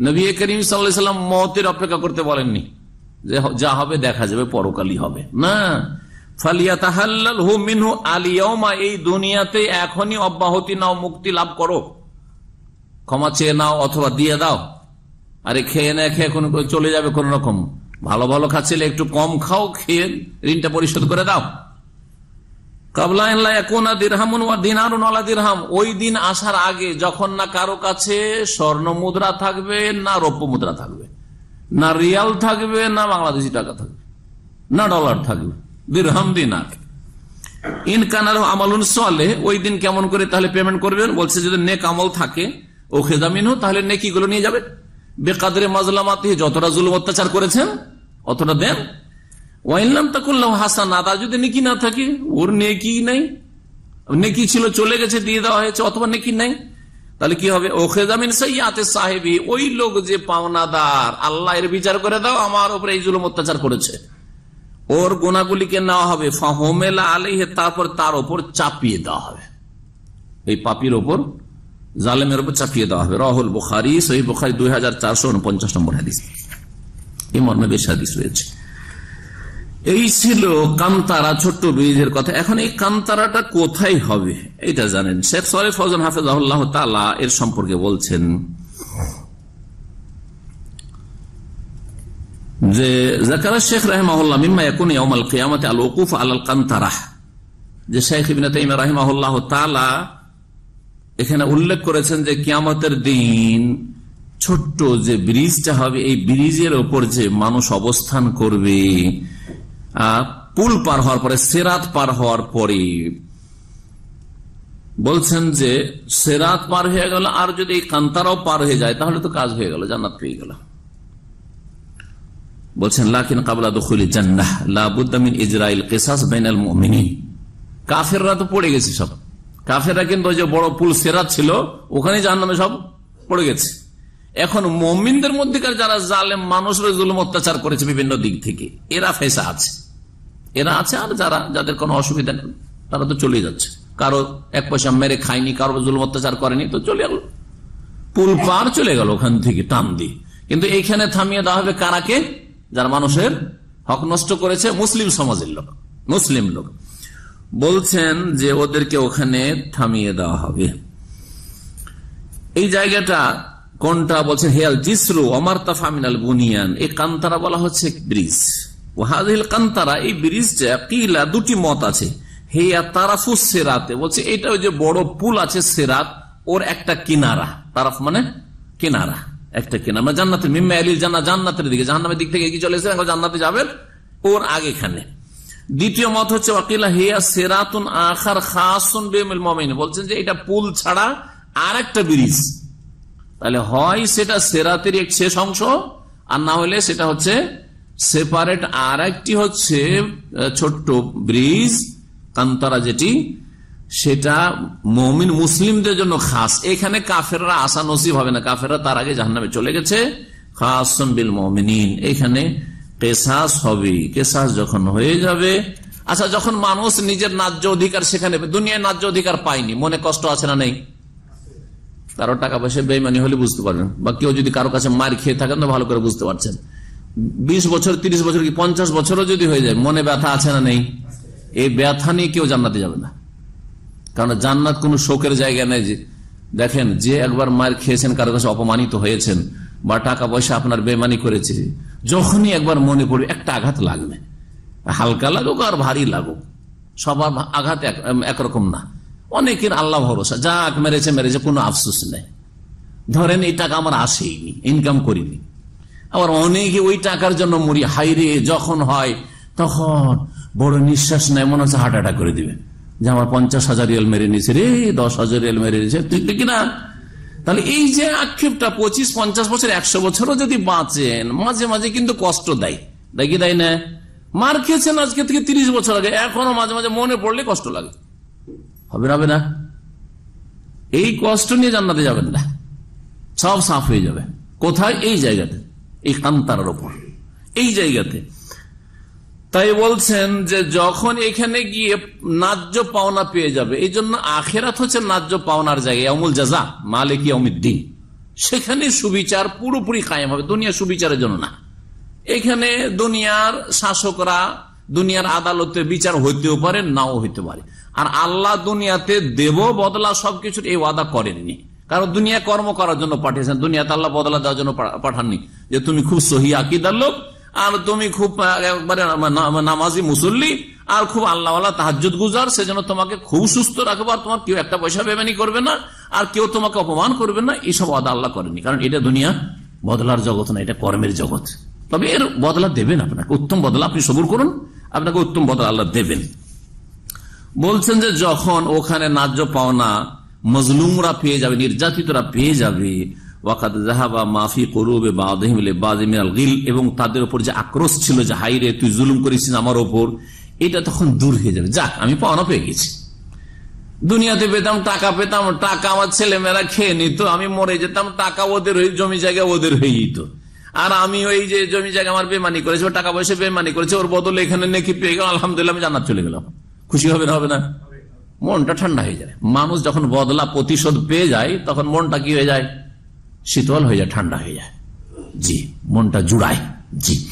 নবী করিম সাল্লাম মতের অপেক্ষা করতে বলেননি। যে হবে দেখা যাবে, পরকালই হবে। না। ফালিয়া তাহাল্লাল হু মিনহু আলিয়মা এই দুনিয়াতে এখনই অব্যাহতি নাও, মুক্তি লাভ করো। ক্ষমা চেয়ে নাও অথবা দিয়ে দাও। আরে খেয়ে না খেয়ে কোন চলে যাবে কোন রকম। ভালো ভালো খাচ্ছিলে, একটু কম খাও, খেয়ে ঋণটা পরিশোধ করে দাও। ওই দিন আসার আগে যখন না কারও কাছে স্বর্ণ মুদ্রা থাকবে, না রৌপ্য মুদ্রা থাকবে। না রিয়াল থাকবে, না বাংলাদেশি টাকা থাকবে, না ডলার থাকবে, দিরহাম দিনার ইনকানার আমলুন সলে, ওই দিন কেমন করে তাহলে পেমেন্ট করবেন? বলছে যদি নেক আমল থাকে, ও খেদামিন তাহলে নেকি গুলো নিয়ে যাবে। বেকাদরে মাজলামাতি, যতটা জুলুম অত্যাচার করেছেন, অতটা দেন। তার যদি নেকি না থাকে, ওর নেকি নাই। নেকি ছিল, চলে গেছে, দিয়ে দেওয়া হয়েছে, অথবা নেকি নাই। তাহলে কি হবে? ও খেজামিন সৈয়াতে সাহেবি, ওই লোক যে পাওনাদার, আল্লাহ এর বিচার করে দাও, আমার উপরে এই জুলুম অত্যাচার করেছে। ওর গোনাগুলিকে নেওয়া হবে, ফাহমেলা আলিহে তারপর তার ওপর চাপিয়ে দেওয়া হবে। এই পাপির ওপর জালেমের উপর চাপিয়ে দেওয়া হবে। রহুল বুখারি সহি বুখারি দুই হাজার চারশো উনপঞ্চাশ নম্বর হাদিস। এই মর্মে বেশ হাদিস রয়েছে। এই ছিল কান্তারা ছোট্ট বীজের কথা। এখন এই কান্তারাটা কোথায় হবে? এটা জানেন। শেখ সরে ফজন হাফেজ তালা এর সম্পর্কে বলছেন যে জাকারা শেখ রাহমাহুল্লাহ মিম্মা ইয়াকুন ইয়াউমাল কিয়ামাতি আল ওকুফ আলাল কান্তারাহ যে শেখ ইবিন তাইম রাহিমাহুল্লাহ তালা এখানে উল্লেখ করেছেন যে, কিয়ামতের দিন ছোট্ট যে ব্রিজটা হবে, এই ব্রিজের ওপর যে মানুষ অবস্থান করবে পুল পার হওয়ার পরে, সেরাত পার হওয়ার পরে বলছেন যে, সেরাত পার হয়ে গেল, আর যদি কান্তারাও পার হয়ে যায়, তাহলে তো কাজ হয়ে গেল, জান্নাত পেয়ে গেল। বলছেন, লাকিন কাবলা দখলি জান্নাহ লাবুদ্দামিন ইসরাইল কেসাস বাইনাল মুমিনিন। কাফেররা তো পড়ে গেছে সব। কাফেররা কিন্তু যে বড় পুল সেরাত ছিল ওখানে জাহান্নামে সব পড়ে গেছে। এখন মমিনদের মধ্যেকার যারা জালেম মানুষের জুলুম অত্যাচার করেছে বিভিন্ন দিক থেকে, এরা ফেসা আছে। এরা আছে আর যারা, যাদের কোনো অসুবিধা নেই, তারা তো চলে যাচ্ছে। কারও এক পয়সা মেরে খায়নি, কারও জুলুম অত্যাচার করেনি, তো চলে গেল। পুল পার চলে গেল ওখান থেকে, টান দিয়ে। কিন্তু এইখানে থামিয়ে দেওয়া হবে কারাকে যারা মানুষের হক নষ্ট করেছে মুসলিম সমাজের লোক, মুসলিম লোক। বলছেন যে ওদেরকে ওখানে থামিয়ে দেওয়া হবে। এই জায়গাটা কোনটা? বলছে হেয়াল জিসরু অমার তাফামিনাল বুনিয়ান। এই কান্তারা বলা হচ্ছে ব্রিজ। ওহাদিল কান্তারা এই ব্রিজটা কিলা দুটি মত আছে। হেয়া তারাফু সেরাতে বলছে এটা ওই যে বড় পুল আছে সেরাত, ওর একটা কিনারা। তারাফ মানে কিনারা, একটা কিনারা। মানে জান্নাতের মিম্মা আলীর জান্না জান্নাতের দিকে, জাহান্নামের দিক থেকে কি চলে এসে জান্নাতে যাবেন ওর আগেখানে। দ্বিতীয় মত হচ্ছে, ওয়াকিলা হিয়া সেরাতুন আখার খাসুন বেমিল মমিন বলছেন যে এটা পুল ছাড়া আর একটা ব্রিজ। তাহলে হয় সেটা সেরাতের এক শেষ অংশ, আর না হলে সেটা হচ্ছে সেপারেট আর একটি হচ্ছে ছোট্ট ব্রিজ, কান্তারা যেটি, সেটা মমিন মুসলিমদের জন্য খাস। এখানে কাফেররা আসা নসিব হবে না। কাফেররা তার আগে জাহান্নামে চলে গেছে। খাসন বিল মমিনিন। এখানে কেসাস হবে কেসাস যখন হয়ে যাবে আচ্ছা যখন মানুষ নিজের ন্যায্য অধিকার সেখানে, দুনিয়ায় ন্যায্য অধিকার পায়নি, মনে কষ্ট আছে না নেই? কারও টাকা পয়সা বেইমানি হলে বুঝতে পারবেন। বা কেউ যদি কারও কাছে মার খেয়ে থাকেন, তো ভালো করে বুঝতে পারছেন। বিশ বছর, তিরিশ বছর কি পঞ্চাশ বছরও যদি হয়ে যায়, মনে ব্যথা আছে না নেই? এই ব্যথা নিয়ে কেউ জান্নাতে যাবে না। কারণ জান্নাত কোন শোকের জায়গা নেই যে, দেখেন, যে একবার মার খেয়েছেন, কারও কাছে অপমানিত হয়েছেন, বা টাকা পয়সা আপনার বেমানি করেছে, যখনই একবার মনে পড়বে, একটা আঘাত লাগবে। হালকা লাগুক আর ভারী লাগুক। সবার আঘাত এক- একরকম না। অনেকের আল্লাহ ভরসা, যাক মেরেছে মেরেছে, কোনো আফসোস নেই। ধরেন এই টাকা আমার আসেইনি ইনকাম করিনি। আবার অনেকে ওই টাকার জন্য মরি হাইরে যখন হয়, তখন বড় নিঃশ্বাস নেয়, মনে হচ্ছে হার্ট অ্যাটাক করে দিবে। যে আমার পঞ্চাশ হাজার রিয়াল মেরে নিয়েছে রে, দশ হাজার রিয়াল মেরে নিয়েছে, ঠিক কিনা? তাহলে এই যে আক্ষেপটা, পঁচিশ, পঞ্চাশ বছর, একশো বছরও যদি বাঁচেন, মাঝে মাঝে কিন্তু কষ্ট দেয়। দেয় কি দেয় না? মার খেয়েছেন আজকে থেকে তিরিশ বছর আগে, এখনও মাঝে মাঝে মনে পড়লে কষ্ট লাগে। হবে না হবে না? এই কষ্ট নিয়ে জান্নাতে যাবেন না। সব সাফ হয়ে যাবে। কোথায়? এই জায়গাতে। এই কান্তার ওপর এই জায়গাতে। তাই বলছেন যে যখন এখানে গিয়ে ন্যায্য পাওনা পেয়ে যাবে, এই জন্য আখেরাত হচ্ছে ন্যায্য পাওনার জায়গায় অমুল জাজা, মালিক দিন সেখানে সুবিচার পুরোপুরি কায়েম হবে দুনিয়া সুবিচারের জন্য না। এখানে দুনিয়ার শাসকরা, দুনিয়ার আদালতে বিচার হইতেও পারে, নাও হইতে পারে। আর আল্লাহ দুনিয়াতে দেব, বদলা সবকিছুর এই ওয়াদা করেননি। কারণ দুনিয়া কর্ম করার জন্য পাঠিয়েছেন, দুনিয়াতে আল্লাহ বদলা দেওয়ার জন্য পাঠাননি। যে তুমি খুব সহি আকিদার লোক, আর তুমি খুব একবারে নামাজি মুসল্লি, আর খুব আল্লাহ তাহাজুদ গুজার, সেজন্য তোমাকে খুব সুস্থ রাখব, আর তোমার কেউ একটা পয়সা বেমানি করবে না, আর কেউ তোমাকে অপমান করবে না এইসব ওয়াদা আল্লাহ করেনি কারণ এটা দুনিয়া বদলার জগৎ না, এটা কর্মের জগৎ। তবে এর বদলা দেবেন আপনাকে, উত্তম বদলা আপনি সবুর করুন, আপনাকে উত্তম বদলা আল্লাহ দেবেন। বলছেন যে যখন ওখানে ন্যায্য পাওনা মজলুমরা পেয়ে যাবে, নির্যাতিতরা পেয়ে যাবে। ওয়াকাদ জাহাবা মাফি করুবে গিল, এবং তাদের উপর যে আক্রোশ ছিল যে হাইরে তুই জুলুম করেছিস আমার ওপর, এটা তখন দূর হয়ে যাবে। যাক, আমি পাওনা পেয়ে গেছি। দুনিয়াতে পেতাম, টাকা পেতাম, টাকা আমার ছেলে মেয়েরা খেয়ে নিত, আমি মরে যেতাম, টাকা ওদের হয়ে, জমি জায়গা ওদের হয়ে যেত। আর আমি ওই যে জমি জায়গা আমার বেমানি করেছে টাকা পয়সা বেমানি করেছে, ওর বদলে এখানে নেকি পেয়ে গেলাম, আলহামদুলিল্লাহ আমি জান্নাত চলে গেলাম। খুশি হবে না হবে না? মনটা ঠান্ডা হয়ে যায়। মানুষ যখন বদলা প্রতিশোধ পেয়ে যায়, তখন মনটা কি হয়ে যায়? শীতল হয়ে যায়, ঠান্ডা হয়ে যায়। জি, মনটা জুড়ায়। জি।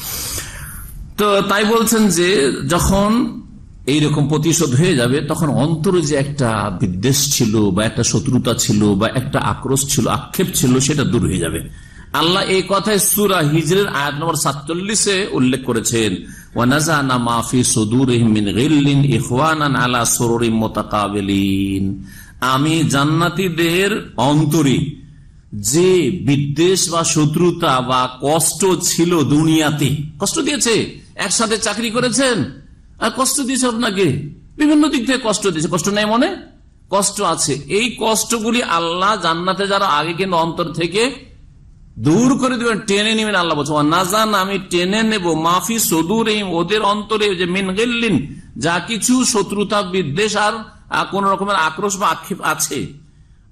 তো তাই বলছেন যে, যখন এইরকম প্রতিশোধ হয়ে যাবে, তখন অন্তরে যে একটা বিদ্বেষ ছিল, বা একটা শত্রুতা ছিল, বা একটা আক্রোশ ছিল, আক্ষেপ ছিল, সেটা দূর হয়ে যাবে। আল্লাহ এই কথায় সুরা হিজরের আয়াত নম্বর সাতচল্লিশে উল্লেখ করেছেন ونزعنا ما في صدورهم من غل إخوانا على سرر متقابلين আমি জান্নাতীদের অন্তরে যে বিদ্বেষ বা শত্রুতা বা কষ্ট ছিল দুনিয়াতে কষ্ট দিয়েছে একসাথে চাকরি করেছেন আর কষ্ট দিয়েছে আপনাকে বিভিন্ন দিক থেকে কষ্ট দিয়েছে কষ্ট নেই মনে কষ্ট আছে এই কষ্টগুলি আল্লাহ জান্নাতে যারা আগে কিন্তু অন্তর থেকে দূর করে দিবেন, টেনে নিবেন আল্লাহ বলছে নাজান, আমি টেনে নেব, মাফি সদুর ওদের অন্তরে যে গেল্লিন, যা কিছু শত্রুতা, বিদ্বেষ আর কোন রকমের আক্রোশ বা আক্ষেপ আছে।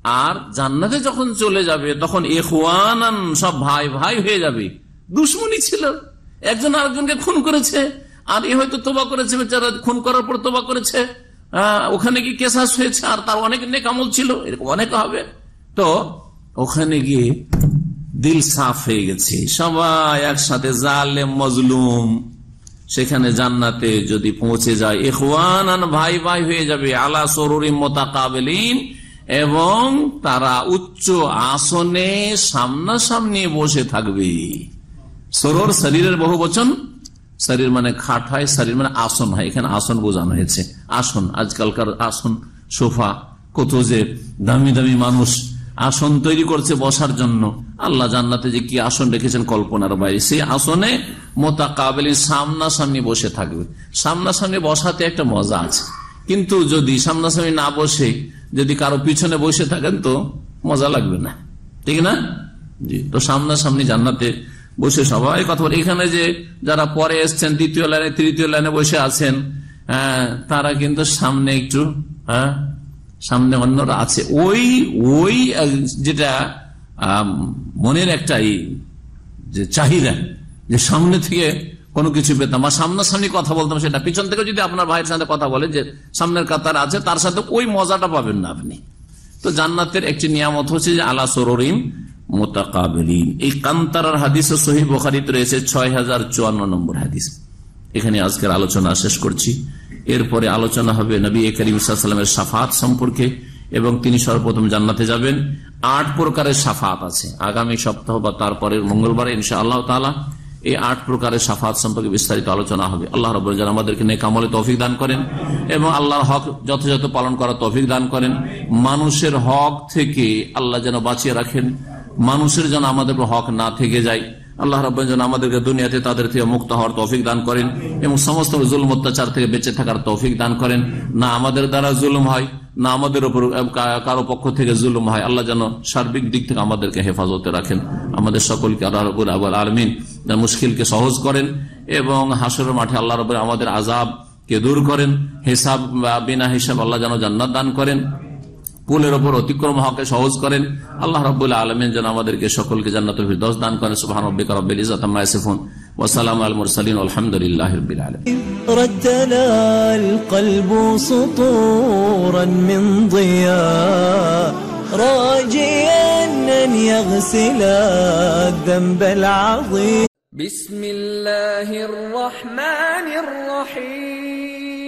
আর জান্নাতে যখন চলে যাবে, তখন এখান সব ভাই ভাই হয়ে যাবে। দুশ্মনী ছিল। একজন আরেকজনকে খুন করেছে। আর এ হয়তো তোবা করেছে বেচারা খুন করার পর তোবা করেছে। ওখানে কি কেসাস হয়েছে, আর তার অনেক নেকামল ছিল। এরকম অনেক হবে। তো ওখানে গিয়ে দিল সাফ হয়ে গেছে। সবাই একসাথে জালে মজলুম। সেখানে জান্নাতে যদি পৌঁছে যায় ইখওয়ান ভাই ভাই হয়ে যাবে, আলা সরুরি মোতাকাবেলিন। এবং তারা উচ্চ আসনে সামনাসামনি বসে থাকবে। সরোর শরীরের বহু বচন। শরীর মানে খাট হয়, শরীর মানে আসন হয়। এখানে আসন বোঝানো হয়েছে। আসন, আজকালকার আসন, সোফা কত যে দামি দামি মানুষ আসন তৈরি করছে বসার জন্য। আল্লাহ জান্নাতে যে কি আসন রেখেছেন কল্পনার বাইরে। সেই আসনে মোতাকাবেলি সামনাসামনি বসে থাকবে। সামনাসামনি বসাতে একটা মজা আছে। কিন্তু যদি সামনাসামনি না বসে, যদি কারও পিছনে বসে থাকেন তো মজা লাগবে না। ঠিক না? জি, তো সামনাসামনি জান্নাতে বসে সবাই কথা বলে। এখানে যে যারা পরে এসছেন, দ্বিতীয় লাইনে, তৃতীয় লাইনে বসে আছেন হ্যাঁ তারা কিন্তু সামনে একটু হ্যাঁ সামনে অন্যরা আছে। ওই ওই যেটা মনের একটা যে চাহিদা, যে সামনে থেকে কোনো কিছু পেতাম। বা সামনাসামনি কথা বলতাম সেটা। পিছন থেকে যদি আপনার ভাইয়ের সাথে কথা বলে যে সামনের কাতার আছে, তার সাথে ওই মজাটা পাবেন না আপনি। তো জান্নাতের একটি নিয়ামত হচ্ছে যে আলা সরিম মোতাকাবিন এই কান্তারার হাদিস সহি বখারিতে রয়েছে ছয় হাজার চুয়ান্ন নম্বর হাদিস। এখানে আজকের আলোচনা শেষ করছি। এরপরে আলোচনা হবে নবী করিম সাল্লামের সাফাত সম্পর্কে, এবং তিনি সর্বপ্রথম জান্নাতে যাবেন। আট প্রকারের সাফাত আছে। আগামী সপ্তাহ বা তারপরের মঙ্গলবারে ইনশা আল্লাহ তালা এই আট প্রকারের সাফাত সম্পর্কে বিস্তারিত আলোচনা হবে। আল্লাহ রব আমাদেরকে নেকামলে তৌফিক দান করেন এবং আল্লাহর হক যথাযথ পালন করার তৌফিক দান করেন। মানুষের হক থেকে আল্লাহ যেন বাঁচিয়ে রাখেন। মানুষের যেন আমাদের হক না থেকে যায়। আল্লাহ রব যেন আমাদেরকে দুনিয়াতে তাদের থেকে মুক্ত হওয়ার তৌফিক দান করেন এবং সমস্ত জুলম অত্যাচার থেকে বেঁচে থাকার তৌফিক দান করেন। না আমাদের দ্বারা জুলুম হয়, না আমাদের উপর কারও পক্ষ থেকে জুলুম হয়। আল্লাহ যেন সার্বিক দিক থেকে আমাদেরকে হেফাজতে রাখেন। আমাদের সকলকে আল্লাহ রবুল আবার আলমিন মুশকিলকে সহজ করেন এবং হাসরের মাঠে আল্লাহ রব আমাদের আজাব কে দূর করেন। হিসাব বা বিনা হিসাব আল্লাহ যেন জান্নাত দান করেন। পুলের ওপর অতিক্রম হকে সহজ করেন আল্লাহ রবুল্লা আলমিন যেন আমাদেরকে সকলকে জান্নাত দশ দান করেন সুবাহ রব্বিক রব্বিল ইজাত সিফুন وسلام على المرسلين والحمد لله رب العالمين رتلى القلب سطورا من ضياء راجيا أن يغسل الذنب العظيم بسم الله الرحمن الرحيم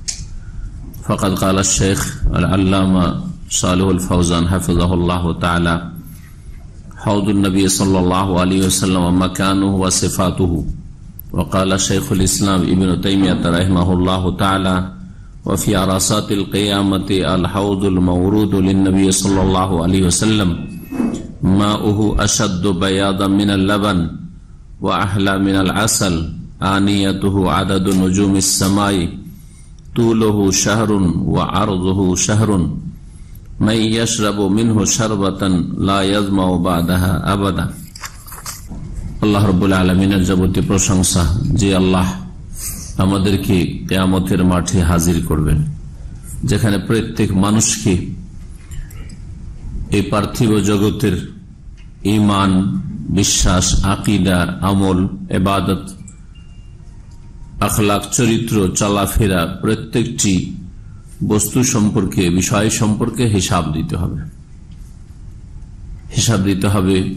فقد قال الشيخ العلامة صالح الفوزان حفظه الله تعالى حوض النبي صلى الله عليه وسلم ومكانه وصفاته. وقال شيخ الإسلام ابن تيمية رحمه الله تعالى وفي عرصات القيامة الحوض المورود للنبي صلى الله عليه وسلم ماؤه أشد بياضا من اللبن وأحلى من العسل آنيته عدد نجوم السماء তুলহু শাহরুন ওয়া শাহরুন মাই মিনহু লা আবাদা প্রশংসা যে আল্লাহ আমাদেরকে কেয়ামতের মাঠে হাজির করবেন, যেখানে প্রত্যেক মানুষকে এই পার্থিব জগতের ইমান বিশ্বাস, আকিদা, আমল এবাদত আখলাক চরিত্র, চলাফেরা প্রত্যেকটি বস্তু সম্পর্কে, বিষয় সম্পর্কে হিসাব দিতে হবে। হিসাব দিতে হবে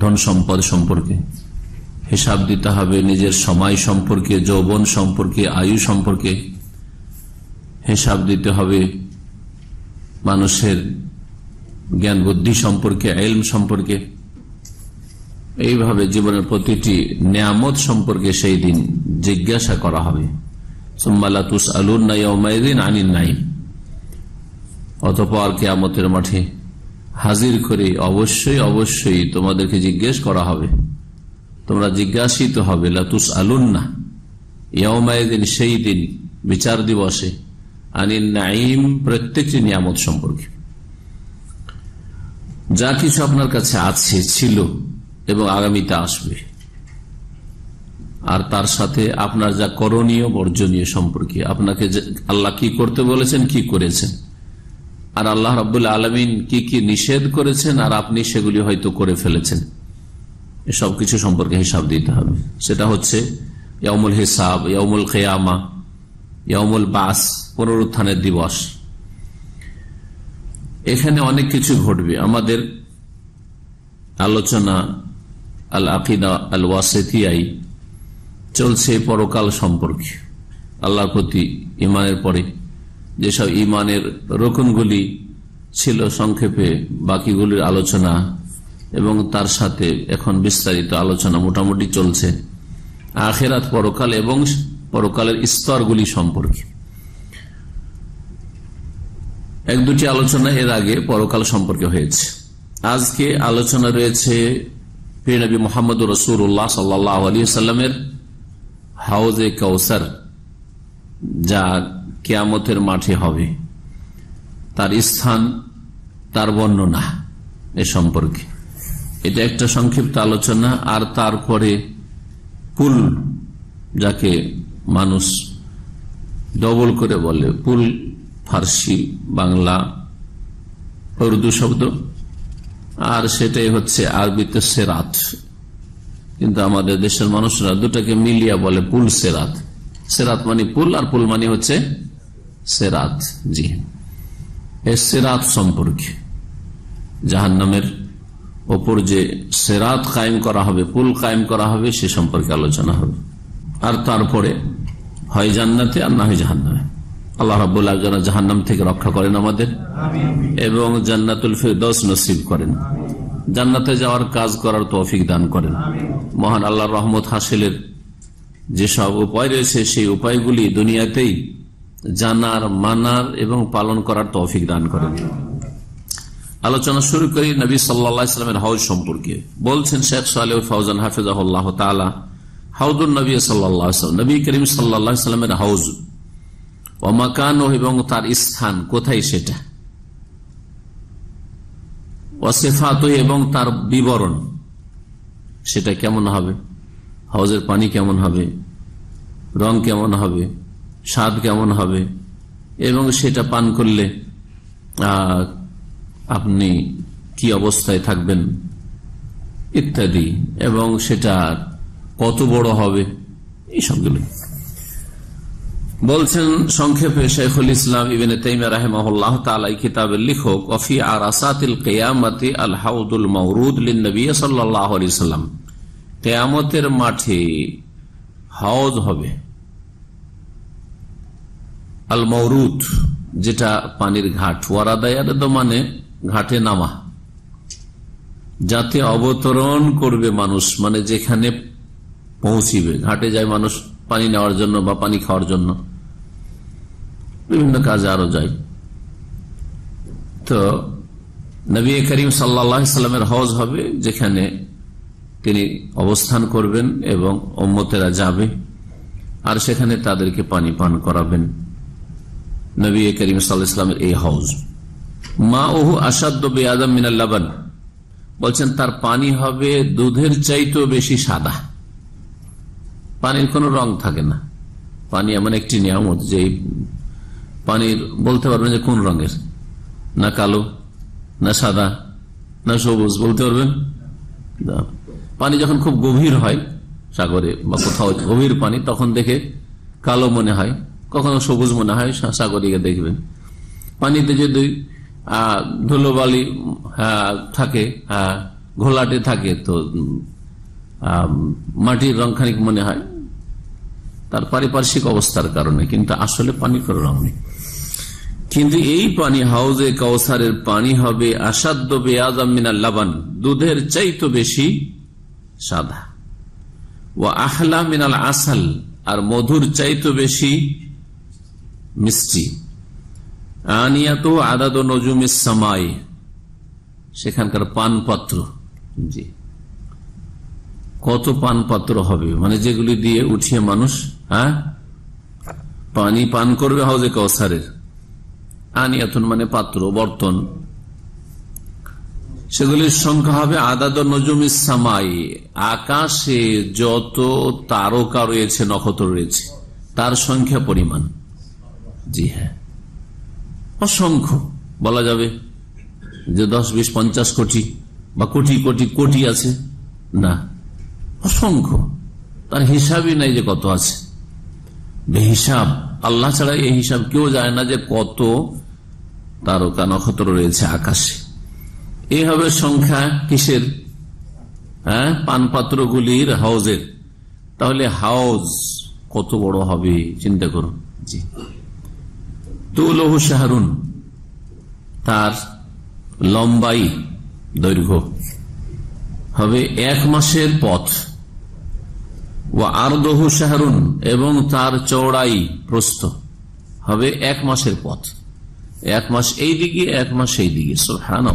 ধন সম্পদ সম্পর্কে। হিসাব দিতে হবে নিজের সময় সম্পর্কে, যৌবন সম্পর্কে, আয়ু সম্পর্কে। হিসাব দিতে হবে মানুষের জ্ঞান বুদ্ধি সম্পর্কে, এলম সম্পর্কে। এইভাবে জীবনের প্রতিটি নিয়ামত সম্পর্কে সেই দিন জিজ্ঞাসা করা হবে। অতপর কেয়ামতের মাঠে হাজির করে অবশ্যই অবশ্যই তোমাদেরকে জিজ্ঞেস করা হবে। তোমরা জিজ্ঞাসিত হবে লাতুস আলুন না ইয়মায়দিন সেই দিন বিচার দিবসে আনিন নাইম প্রত্যেকটি নিয়ামত সম্পর্কে। যা কিছু আপনার কাছে আছে, ছিল এবং আগামীতে আসবে। আর তার সাথে আপনার যা করণীয়, বর্জনীয় সম্পর্কে। আপনাকে আল্লাহ কি করতে বলেছেন, কি করেছেন? আর আল্লাহ রাবুল্লাহ আলমিন কি কি নিষেধ করেছেন, আর আপনি সেগুলি হয়তো করে ফেলেছেন। এসব কিছু সম্পর্কে হিসাব দিতে হবে। সেটা হচ্ছে ইয়মুল হিসাব ইয়মুল খেয়ামা ইয়মুল বাস, পুনরুত্থানের দিবস। এখানে অনেক কিছু ঘটবে। আমাদের আলোচনা আল আকিদা আল ওয়াসেতিয়াই চলছে পরকাল সম্পর্কে। আল্লাহর প্রতি ইমানের পরে যেসব ইমানের রোকনগুলি ছিল সংক্ষেপে, বাকিগুলির আলোচনা এবং তার সাথে এখন বিস্তারিত আলোচনা মোটামুটি চলছে আখেরাত পরকাল এবং পরকালের স্তরগুলি সম্পর্কে। এক দুটি আলোচনা এর আগে পরকাল সম্পর্কে হয়েছে। আজকে আলোচনা রয়েছে নবী মোহাম্মদ রসুল্লাহ সাল্লাহ আলী সাল্লামের হাউজে কৌসার যা কেয়ামতের মাঠে হবে, তার স্থান, তার বর্ণনা এ সম্পর্কে। এটা একটা সংক্ষিপ্ত আলোচনা, আর তারপরে পুল যাকে মানুষ ডবল করে বলে পুল ফার্সি বাংলা উর্দু শব্দ। আর সেটাই হচ্ছে আরবিতে সেরাত। কিন্তু আমাদের দেশের মানুষরা দুটাকে মিলিয়া বলে পুল সেরাত। সেরাত মানে পুল আর পুল মানে হচ্ছে সেরাত, জি। সেরাত সম্পর্কে জাহান নামের ওপর যে সেরাত কায়েম করা হবে, পুল কায়েম করা হবে, সে সম্পর্কে আলোচনা হবে। আর তারপরে হয় জান্নাতে আর না হয় জাহান্নামে। আল্লাহ রাবুল্লাহ জাহান্নাম থেকে রক্ষা করেন আমাদের এবং জান্নাতুল ফেরদৌস নসিব করেন। জান্নাতে যাওয়ার কাজ করার তৌফিক দান করেন। মহান আল্লাহ রহমত হাসিলের যেসব উপায় রয়েছে, সেই উপায়গুলি দুনিয়াতেই জানার, মানার এবং পালন করার তৌফিক দান করেন। আলোচনা শুরু করি নবী সাল্লামের হাউজ সম্পর্কে। বলছেন শেখ সালে ফৌজান হাফিজাহ তালা হাউদুল নবী সাল্লাম, নবী করিম সাল্লামের হাউজ। অমাকান এবং তার স্থান কোথায় সেটা? অসেফাত এবং তার বিবরণ, সেটা কেমন হবে? হাউজের পানি কেমন হবে? রং কেমন হবে? স্বাদ কেমন হবে? এবং সেটা পান করলে আপনি কি অবস্থায় থাকবেন? ইত্যাদি। এবং সেটা কত বড় হবে? এই সবগুলো বলছেন, সংক্ষেপে শেখুল ইসলাম ইবেন কিতাবের লিখক অফি আর কেয়ামতি আল মাঠে হাউজ হবে। আল মৌরুদ যেটা পানির ঘাট ওয়ারাদায়ার মানে ঘাটে নামা। যাতে অবতরণ করবে মানুষ মানে যেখানে পৌঁছিবে, ঘাটে যায় মানুষ। পানি নেওয়ার জন্য বা পানি খাওয়ার জন্য। বিভিন্ন কাজে আরও যায় তো নবী করিম সাল্লামের হজ হবে, যেখানে তিনি অবস্থান করবেন এবং ওম্মতেরা যাবে আর সেখানে তাদেরকে পানি পান করাবেন। নবী করিম সাল্লাহামের এই হজ। মা ওহু আসাদ্দ বেআদম মিনাল্লাবান বলছেন, তার পানি হবে দুধের চাইতেও বেশি সাদা। পানির কোনো রং থাকে না। পানি এমন একটি নিয়ামত যে পানির বলতে পারবেন যে কোন রঙের? না কালো, না সাদা, না সবুজ, বলতে পারবেন? পানি যখন খুব গভীর হয় সাগরে বা কোথাও গভীর পানি, তখন দেখে কালো মনে হয়, কখনো সবুজ মনে হয়, সা- সাগরে দেখবেন। পানিতে যদি ধুলোবালি থাকে ঘোলাটে থাকে, তো মাটির রং খানিক মনে হয়। তার পারিপার্শ্বিক অবস্থার কারণে, কিন্তু আসলে পানি কোনো রং নেই। কিন্তু এই পানি হাউজে কাউসারের পানি হবে আসাদ্য বেয়াজাম মিনাল লাবান, দুধের চাইতো বেশি সাদা। ও আহলা মিনাল আসাল, আর মধুর চাইতো বেশি মিষ্টি। আনিয়াত আদাদ নজুম সামাই, সেখানকার পানপাত্র। জি। কত পান পাত্র হবে? মানে যেগুলি দিয়ে উঠিয়ে মানুষ হ্যাঁ? পানি পান করবে হাউজে কাউসারের। আনিয়াতুন মানে পাত্র, বর্তন। সেগুলির সংখ্যা হবে আদাদ নজুম সামাই আকাশে যত তারকা রয়েছে, নক্ষত্র রয়েছে, তার সংখ্যা পরিমাণ। জি হ্যাঁ। অসংখ্য, বলা যাবে যে দশ, বিশ, পঞ্চাশ কোটি বা কোটি কোটি কোটি আছে। না। অসংখ্য। তার হিসাবই নাই যে কত আছে। বেহিসাব। আল্লাহ ছাড়া এই হিসাব কেউ যায় না যে কত তারকা নক্ষত্র রয়েছে আকাশে। এই হবে সংখ্যা কিসের? হ্যাঁ? পানপাত্রগুলির হাউজের। তাহলে হাউজ কত বড় হবে? চিন্তা করুন। জি। তুলহু শাহরুন। তার লম্বাই দৈর্ঘ্য। হবে এক মাসের পথ। ও আরদহু শাহরুন এবং তার চৌড়াই প্রস্থ। হবে এক মাসের পথ। এক মাস এই দিকে, এক মাস এই দিকে। সোহান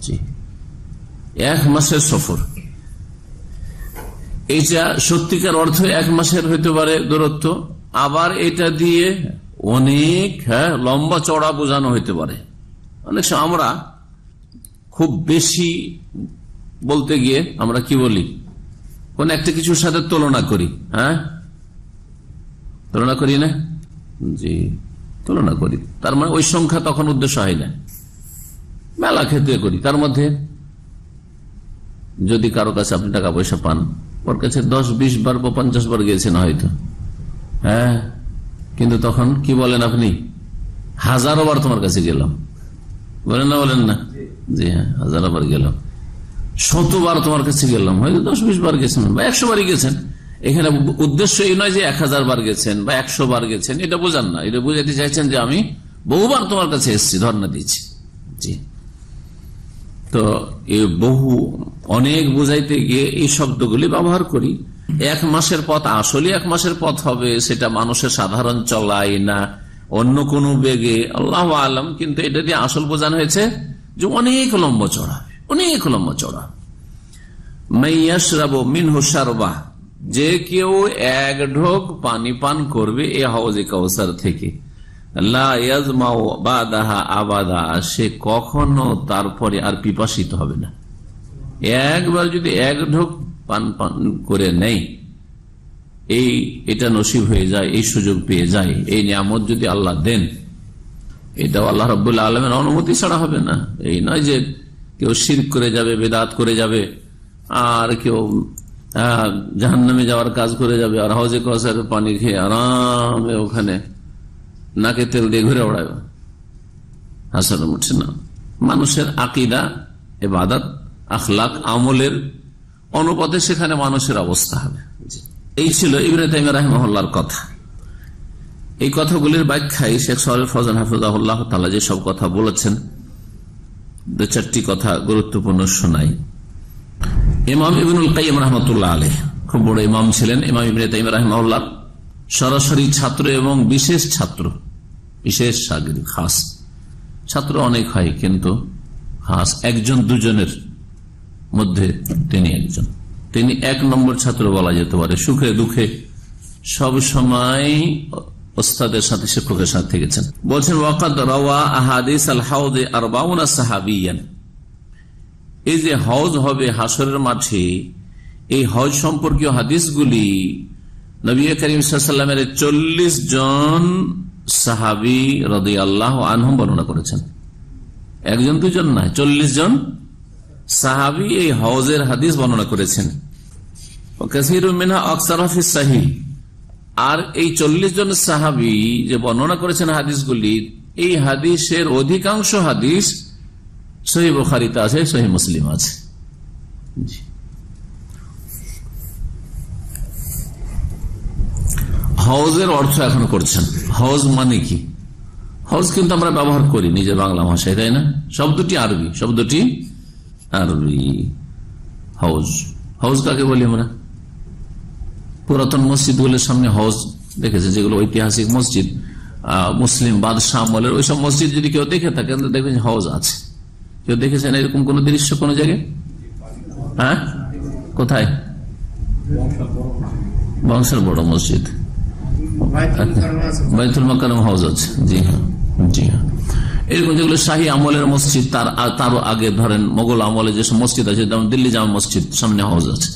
জি। এক মাসের সফর। এইটা সত্যিকার অর্থ এক মাসের হইতে পারে দূরত্ব। আবার এটা দিয়ে অনেক হ্যাঁ লম্বা চড়া বোঝানো হইতে পারে। অনেক সময় আমরা খুব বেশি বলতে গিয়ে আমরা কি বলি? কোন একটা কিছুর সাথে তুলনা করি হ্যাঁ? তুলনা করি না? জি, তুলনা করি। তার মানে ওই সংখ্যা তখন উদ্দেশ্য হয় না। মেলা ক্ষেত্রে করি। তার মধ্যে যদি কারও কাছে আপনি টাকা পয়সা পান, ওর কাছে দশ, বিশ বার বা পঞ্চাশ বার গিয়েছেন হয়তো। হ্যাঁ? কিন্তু তখন কি বলেন আপনি? হাজারো বার তোমার কাছে গেলাম। বলেন না বলেন না। জি হ্যাঁ হাজারো বার গেলাম। শতবার তোমার কাছে গেলাম। হয়তো দশ, বিশ বার গেছেন বা একশো বারই গেছেন। এখানে উদ্দেশ্য এই নয় যে এক হাজার বার গেছেন বা একশো বার গেছেন, এটা বোঝান না। এটা বুঝাতে চাইছেন যে আমি বহুবার তোমার কাছে এসেছি, ধর্ণা দিয়েছি। জি। তো এ বহু, অনেক বুঝাইতে গিয়ে এই শব্দগুলি ব্যবহার করি। এক মাসের পথ আসলে এক মাসের পথ হবে, সেটা মানুষের সাধারণ চলাই না। অন্য কোন বেগে, আল্লাহ আলম, কিন্তু এটা দিয়ে আসল বোঝানো হয়েছে যে অনেক লম্বা চড়া। অনেক লম্বা চড়া মাইয়াশরাবো মিনহু সারবাহ যে কেউ এক ঢোক পানি পান করবে এ হাউজে কাউসার থেকে সে কখনো তারপরে আর পিপাসিত হবে না। একবার যদি এক ঢোক পান পান করে নেই, এই, এটা নসিব হয়ে যায়, এই সুযোগ পেয়ে যায়, এই নিয়ামত যদি আল্লাহ দেন, এটাও আল্লাহ রবাহ আলমের অনুমতি ছাড়া হবে না। এই নয় যে কেউ শির করে যাবে, বেদাত করে যাবে, আর কেউ জাহান নামে যাওয়ার কাজ করে যাবে, আর হাউজে কসার পানি খেয়ে আরামে ওখানে নাকে তেল দিয়ে ঘুরে ওড়াবে হাসানো উঠছে না। মানুষের আকিদা, এবাদত, আখলাক, আমলের অনুপাতে সেখানে মানুষের অবস্থা হবে। এই ছিল ইবনে তাইমা রাহমহল্লার কথা। এই কথাগুলির ব্যাখ্যায় শেখ সরের ফজান হাফিজাহুল্লাহ তালা যে সব কথা বলেছেন দু চারটি কথা গুরুত্বপূর্ণ শোনাই। ইমাম ইবনুল কাইম রহমতুল্লাহ আলহ খুব বড় ইমাম ছিলেন। ইমাম ইবনে তাইম রাহমাউল্লাহ সরাসরি ছাত্র এবং বিশেষ ছাত্র, বিশেষ খাস। ছাত্র অনেক হয়, কিন্তু খাস একজন দুজনের মধ্যে তিনি একজন। তিনি এক নম্বর ছাত্র বলা যেতে পারে। সুখে দুঃখে সব সময় ওস্তাদের সাথে শিক্ষকের সাথে থেকেছেন বলছেন, ওয়াকাদ রওয়া আহাদিস আল হাউদে আর বাউনা সাহাবিয়ান। এই যে হজ হবে হাসরের মাঠে, এই হজ সম্পর্কীয় হাদিসগুলি নবী করিম সাল্লামের চল্লিশ জন সাহাবি রদি আল্লাহ আনহম বর্ণনা করেছেন। একজন, দুজন নয়, চল্লিশ জন সাহাবি এই হজের হাদিস বর্ণনা করেছেন। মিনহা আকসার হাফিজ সাহি আর এই চল্লিশ জন সাহাবি যে বর্ণনা করেছেন হাদিসগুলি, এই হাদিসের অধিকাংশ হাদিস সহি আছে, সহি মুসলিম আছে। জি। হজের অর্থ এখন করছেন। হজ মানে কি? হজ কিন্তু আমরা ব্যবহার করি নিজের বাংলা ভাষায়, তাই না? শব্দটি আরবি শব্দটি আরবি। হজ হজ কাকে বলি আমরা? পুরাতন মসজিদগুলোর সামনে হজ দেখেছে, যেগুলো ঐতিহাসিক মসজিদ মুসলিম বাদশাহ আমলের ওইসব মসজিদ যদি কেউ দেখে থাকেন দেখবেন হজ আছে। কেউ দেখেছেন এরকম কোন দৃশ্য কোন জায়গায়? হ্যাঁ? কোথায়? বংশের বড় মসজিদ। বাইতুল মাকারম হাউস আছে। জি হ্যাঁ জি হ্যাঁ। এরকম যেগুলো শাহী আমলের মসজিদ, তার, তারও আগে ধরেন মোগল আমলে যেসব মসজিদ আছে, যেমন দিল্লি জামা মসজিদ, সামনে হাউস আছে।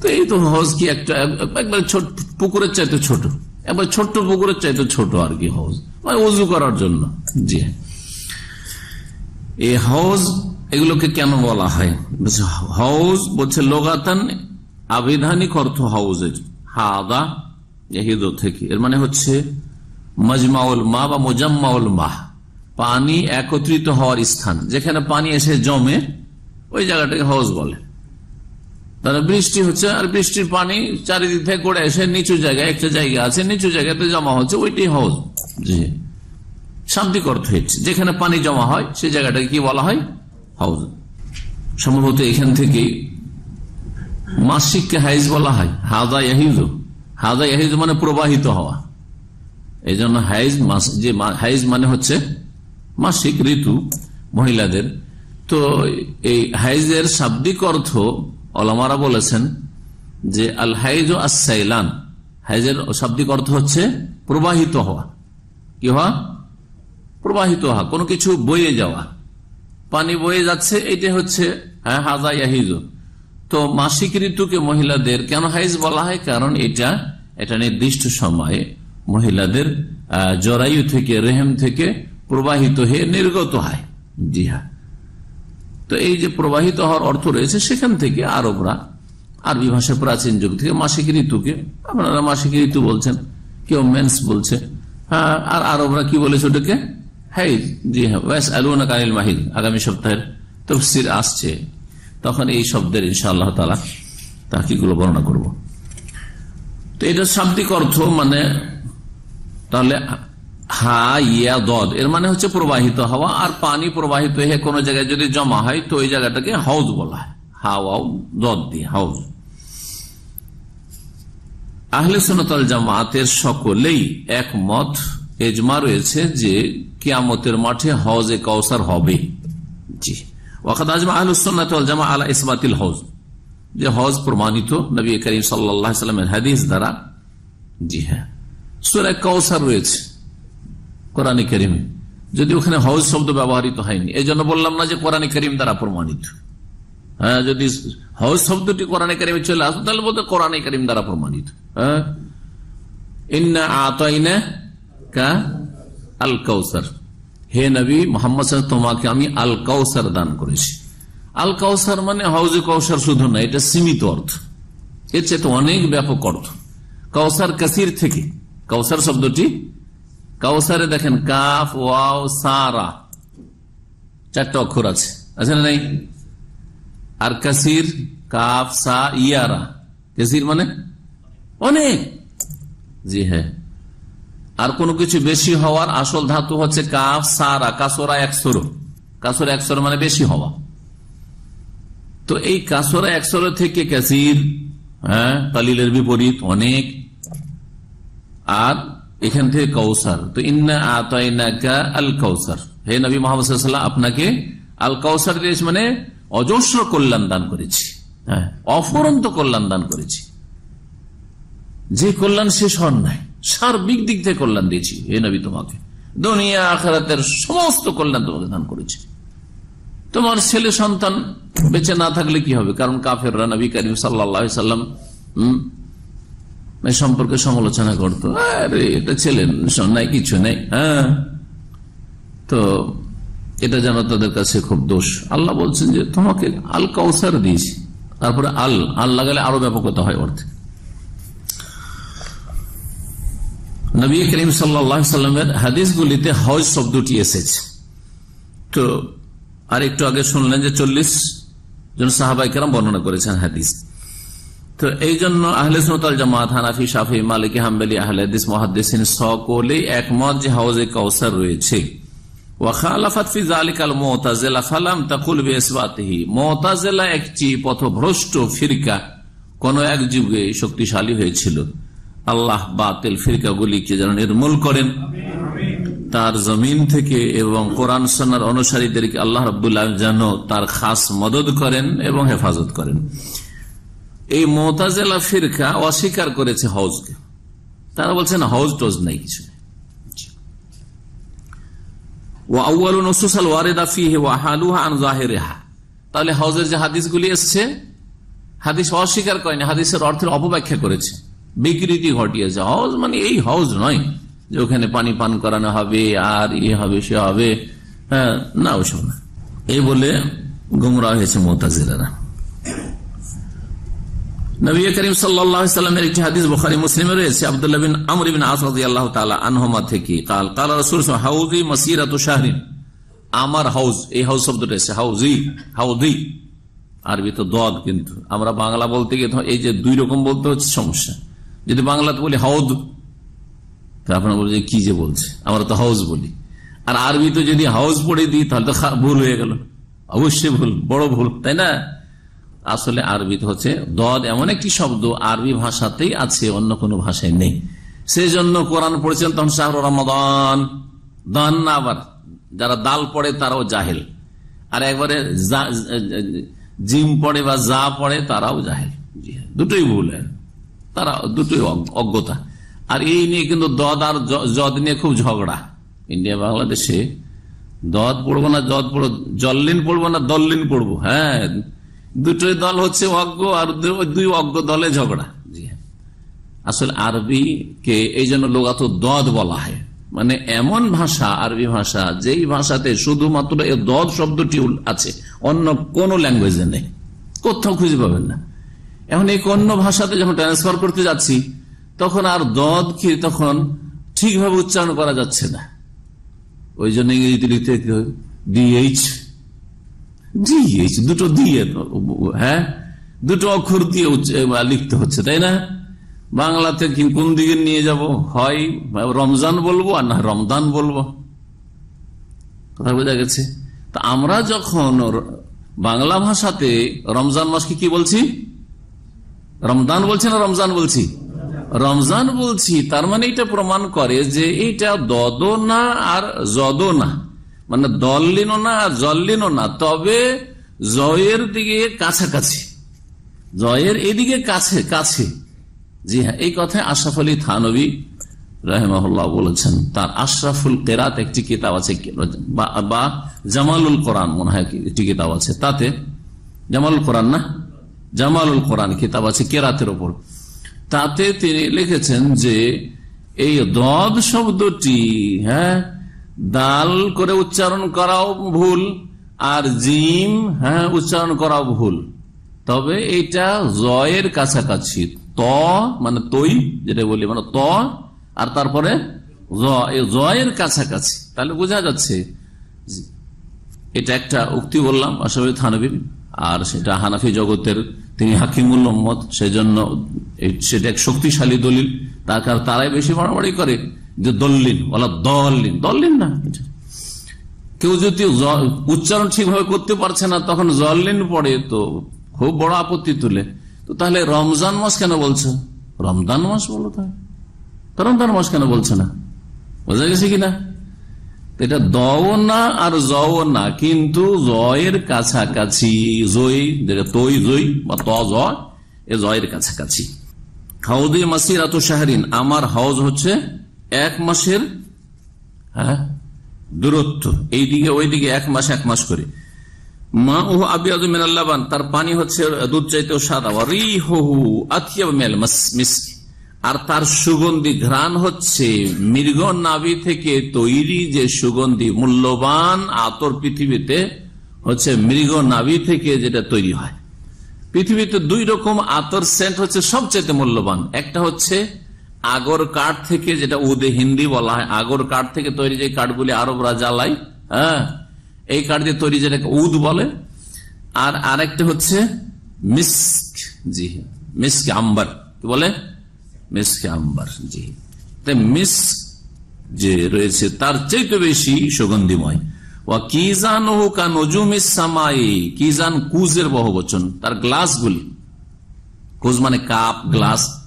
তো এই তো হজ কি একটা, একবার ছোট, পুকুরের চাইতে ছোট। একবার ছোট্ট পুকুরের চাইতে ছোট আর কি হজ মানে উজু করার জন্য। জি। এই হজ এগুলোকে কেন বলা হয়? হজ বলছে লোগাতান আবিধানিক অর্থ হাউজের হাদা এহিদ থেকে। এর মানে হচ্ছে মজমাউল মা বা মোজাম্মাউল মাহ। পানি একত্রিত হওয়ার স্থান। যেখানে পানি এসে জমে, ওই জায়গাটাকে হজ বলে। তাহলে বৃষ্টি হচ্ছে আর বৃষ্টির পানি চারিদিক থেকে গড়ে এসে নিচু জায়গায়, একটা জায়গা আছে, নিচু জায়গাতে জমা হচ্ছে, ওইটাই হজ জি। শাব্দিক অর্থ হচ্ছে, যেখানে পানি জমা হয় সেই জায়গাটাকে কি বলা হয়? হাউজ। সম্ভবত এখান থেকে মাসিককে হাইজ বলা হয়। হাদা ইয়াহিজ। হাদা ইয়াহিজ মানে প্রবাহিত হওয়া। এই জন্য হাইজ মাস- যে হাইজ মানে হচ্ছে মাসিক ঋতু মহিলাদের। তো এই হাইজের শাব্দিক অর্থ অলামারা বলেছেন যে আল হাইজ আসাইলান হাইজের শাব্দিক অর্থ হচ্ছে প্রবাহিত হওয়া। কি হওয়া? প্রবাহিত হওয়া কোনো কিছু বয়ে যাওয়া। পানি বয়ে যাচ্ছে এটা হচ্ছে হ্যাঁ, হাজা ইয়াহিজ। তো মাসিক ঋতুকে মহিলাদের কেন হাইজ বলা হয়? কারণ এটা এটা নির্দিষ্ট সময়ে মহিলাদের জরায়ু থেকে রেহেম থেকে প্রবাহিত হয়ে নির্গত হয়। জি হ্যাঁ। তো এই যে প্রবাহিত হওয়ার অর্থ রয়েছে, সেখান থেকে আরবরা আরবি ভাষা প্রাচীন যুগ থেকে মাসিক ঋতুকে, আপনারা মাসিক ঋতু বলছেন, কেউ মেন্স বলছে হ্যাঁ আর আরবরা কি বলেছে ওটাকে? হাইজ জি হ্যাঁ ওয়াস আলুনা কানিল মাহিদ, আগামী সপ্তাহের তফসির আসছে। তখন এই শব্দের ইনশাআল্লাহ তালা তাকিগুলো বর্ণনা করব। তো এটা শাব্দিক অর্থ মানে তাহলে হা, ইয়া, দদ। এর মানে হচ্ছে প্রবাহিত হওয়া আর পানি প্রবাহিত হয়ে কোন জায়গায় যদি জমা হয়, তো ওই জায়গাটাকে হাউজ বলা হয়। হাওয়াও দদ দিয়ে, হাউজ। আহলে সোনাতল জামাতের সকলেই একমত, এজমা রয়েছে যে কিয়ামতের মাঠে হজে কৌসার হবে। জি। ওয়াকাদ আজমা আহলুসন্নাতল জামা আলা ইসবাতিল হজ যে হজ প্রমাণিত নবী করিম সাল্লামের হাদিস দ্বারা। জি হ্যাঁ। সুরা কৌসার রয়েছে। কোরআন করিমে। যদি ওখানে হজ শব্দ ব্যবহৃত হয়নি এই জন্য বললাম না যে কোরআন করিম দ্বারা প্রমাণিত। হ্যাঁ যদি হজ শব্দটি কোরআন করিমে চলে আসতো তাহলে বলতে কোরআন করিম দ্বারা প্রমাণিত। হ্যাঁ? আল কৌসার হে নবী মোহাম্মদ তোমাকে আমি আল কৌসার দান করেছি। আল কৌসার মানে হাউজে কৌসার শুধু না, এটা সীমিত অর্থ। এর চেয়ে অনেক ব্যাপক অর্থ। কৌসার কাসির থেকে কৌসার শব্দটি কাউসারে দেখেন কাফ, ওয়াও, সারা। চারটা অক্ষর আছে। আছে না নাই? আর কাসির, কাফ, সা, ইয়ারা। কাসির মানে? অনেক। জি হ্যাঁ। আর কোনো কিছু বেশি হওয়ার আসল ধাতু হচ্ছে কাফ, সারা। কাসোরা একশোর কাসোরা একশোর মানে বেশি হওয়া। তো এই কাসোরা একশোর থেকে কাসির হ্যাঁ কালিলের বিপরীত অনেক। আর এখান থেকে কৌসার তো ইন্না আতাইনাকা আল কৌসার হে নবী মোহাম্মদ আপনাকে আল কৌসার দিয়েছি মানে অজস্র কল্যাণ দান করেছি। হ্যাঁ অফুরন্ত কল্যাণ দান করেছি। যে কল্যাণ শেষ হন নাই, সার্বিক দিক থেকে কল্যাণ দিয়েছি হে নবী তোমাকে। দুনিয়া, আখারাতের সমস্ত কল্যাণ তোমাকে দান করেছি। তোমার ছেলে সন্তান বেঁচে না থাকলে কি হবে? কারণ কাফেররা নবী করিম সাল্লা সাল্লাম সম্পর্কে সমালোচনা করতো। আরে, এটা ছেলে নাই, কিছু নেই হ্যাঁ? তো এটা যেন তাদের কাছে খুব দোষ। আল্লাহ বলছেন যে, তোমাকে আল কাউসার দিয়েছি। তারপরে আল আল লাগালে আরও ব্যাপকতা হয় অর্থে নবী করিম সাল্লামের হাদিসগুলিতে হজ শব্দটি এসেছে। তো আর একটু আগে শুনলেন যে চল্লিশ জন সাহাবাইকেরাম বর্ণনা করেছেন হাদিস। তো এই জন্য আহলে সুনতাল জামাত, হানাফি সাফি মালিক, হাম্বেলি, আহলে হাদিস মহাদিসিন সকলেই একমত যে হাউজে কাউসার রয়েছে। একটি পথভ্রষ্ট ফিরকা, কোন এক যুগে শক্তিশালী হয়েছিল। আল্লাহ বাতিল যেন নির্মূল করেন। তার জমিন থেকে এবং কোরআন সন্ন্যার অনুসারীদেরকে আল্লাহ রবুল্লাহ যেন তার খাস মদত করেন এবং হেফাজত করেন। এই মোতাজেলা ফিরকা অস্বীকার করেছে হজকে তারা বলছেন হজ টজ নেই কিছু তাহলে হজের যে হাদিসগুলি এসছে, হাদিস অস্বীকার করেনি, হাদিসের অর্থের অপব্যাখ্যা করেছে। বিকৃতি ঘটিয়েছে হজ মানে এই হজ নয় যে ওখানে পানি পান করানো হবে, আর ইয়ে হবে, সে হবে। হ্যাঁ না, ওসব না। এই বলে গুমরা হয়েছে মোতাজিরা করিম সাল্লামের বখারি রয়েছে। আল্লাহ তালা আনহমা থেকে। শাহরিন। আমার হাউজ, এই হাউদি। আরবি তো কিন্তু। আমরা বাংলা বলতে গিয়ে এই যে দুই রকম বলতে হচ্ছে, সমস্যা। যদি বাংলাতে বলি হাউদ তো আপনার বলছে কি যে বলছে। আমরা তো হাউস বলি। আর আরবি তো যদি হাউস পড়ে দিই, তাহলে তো ভুল হয়ে গেল। অবশ্যই ভুল, বড় ভুল, তাই না? আসলে আরবিতে হচ্ছে দদ, এমন একটি শব্দ আরবি ভাষাতেই আছে, অন্য কোনো ভাষায় নেই। সেই জন্য কোরআন পড়েছেন তখন শাহর রমাদান। দান না আবার, যারা দাল পড়ে তারাও জাহেল। আর একবারে জিম পড়ে বা যা পড়ে তারাও জাহেল। দুটোই ভুল তারা দুটোই অজ্ঞতা। আর এই নিয়ে কিন্তু দদ আর জদ নিয়ে খুব ঝগড়া। ইন্ডিয়া, বাংলাদেশে দদ পড়ব না, জদ পড়ব, জল্লিন পড়ব না, দল্লিন পড়ব। হ্যাঁ দুটোই দল হচ্ছে অজ্ঞ আর দুই অজ্ঞ দলে ঝগড়া। আসলে আরবি কে এই জন্য লোকাত দদ বলা হয়। মানে এমন ভাষা, আরবি ভাষা, যেই ভাষাতে শুধুমাত্র এই দদ শব্দটি আছে, অন্য কোন ল্যাঙ্গুয়েজে নেই। কোথাও খুঁজে পাবেন না। এখন এই অন্য ভাষাতে যখন ট্রান্সফার করতে যাচ্ছি, তখন আর দদ কে তখন ঠিকভাবে উচ্চারণ করা যাচ্ছে না। ওই জন্য ইংরেজিতে লিখতে ডিএইচ ডিএইচ দুটো দিয়ে হ্যাঁ? দুটো অক্ষর দিয়ে লিখতে হচ্ছে, তাই না? বাংলাতে কোন দিকে নিয়ে যাব? হয় রমজান বলব আর না রমদান বলব? কথা বোঝা গেছে? তা আমরা যখন বাংলা ভাষাতে রমজান মাসকে কি বলছি? রমদান বলছি না রমজান বলছি? রমজান বলছি, তার মানে এটা প্রমাণ করে যে এটা দদ না আর জদ না মানে দল্লিনও না, জল্লিনও না, তবে জয়ের দিকে কাছাকাছি। জয়ের এদিকে কাছে কাছে। জি হ্যাঁ এই কথায় আশরাফ আলী থানবী রাহেমাহুল্লাহ বলেছেন, তার আশরাফুল কেরাত একটি কিতাব আছে, বা জামালুল কোরআন মনে হয় একটি কিতাব আছে, তাতে জামালুল কোরআন না? জামালুল কোরআন কিতাব আছে কেরাতের ওপর। তাতে তিনি লিখেছেন যে, এই দদ শব্দটি হ্যাঁ দাল করে উচ্চারণ করাও ভুল, আর জিম হ্যাঁ উচ্চারণ করাও ভুল। তবে এটা জয়ের কাছাকাছি। ত মানে তৈ, যেটা বলি মানে ত, আর তারপরে জয়ের কাছাকাছি। তাহলে বোঝা যাচ্ছে এটা একটা উক্তি বললাম, আশাবাদী থানবী, আর সেটা হানাফি জগতের তিনি হাকিমুল মোহাম্মদ সেজন্য সেটা এক শক্তিশালী দলিল। তার কারণ তারাই বেশি বাড়াবাড়ি করে। যে দল্লিন বলা দল্লিন। দল্লিন না। কেউ যদি উচ্চারণ ঠিকভাবে করতে পারছে না, তখন জল্লিন পড়ে তো খুব বড় আপত্তি তুলে। তো তাহলে রমজান মাস কেন বলছো? রমজান মাস বলো তাহলে রমজান মাস কেন বলছে না? বোঝা গেছে কিনা? এটা দও না আর জও না, কিন্তু জয়ের কাছাকাছি জয় যেটা তৈ জয় বা ত জয়ের কাছাকাছি। হাউদি মাসির এত শাহরিন, আমার হাউজ হচ্ছে এক মাসের হ্যাঁ দূরত্ব। এইদিকে, ওইদিকে এক মাস এক মাস করে। মা ও আবিয়াজ মিনাল্লাবান, তার পানি হচ্ছে দুধ চাইতেও সাদা। আর তার সুগন্ধি ঘ্রাণ হচ্ছে মৃগ নাভি থেকে তৈরি যে সুগন্ধি মূল্যবান আতর পৃথিবীতে হচ্ছে মৃগ নাভি থেকে যেটা তৈরি হয়। পৃথিবীতে দুই রকম আতর সেন্ট হচ্ছে সবচেয়ে মূল্যবান। একটা হচ্ছে আগর কাঠ থেকে যেটা উদে, হিন্দি বলা হয়, আগর কাঠ থেকে তৈরি যে কাঠগুলি আরবরা জ্বালায় হ্যাঁ? এই কাঠ দিয়ে তৈরি যেটাকে উদ বলে। আর আরেকটা হচ্ছে মিস্ক, জি, মিস্ক আম্বার। কি বলে? মিসকে আম্বার, জি। মিস যে রয়েছে, তার চাইতে বেশি সুগন্ধিময়। কিজান ও কানজুমিসামাই কিজান কুজের বহুবচন। তার গ্লাসগুলি, কুজ মানে কাপ, গ্লাস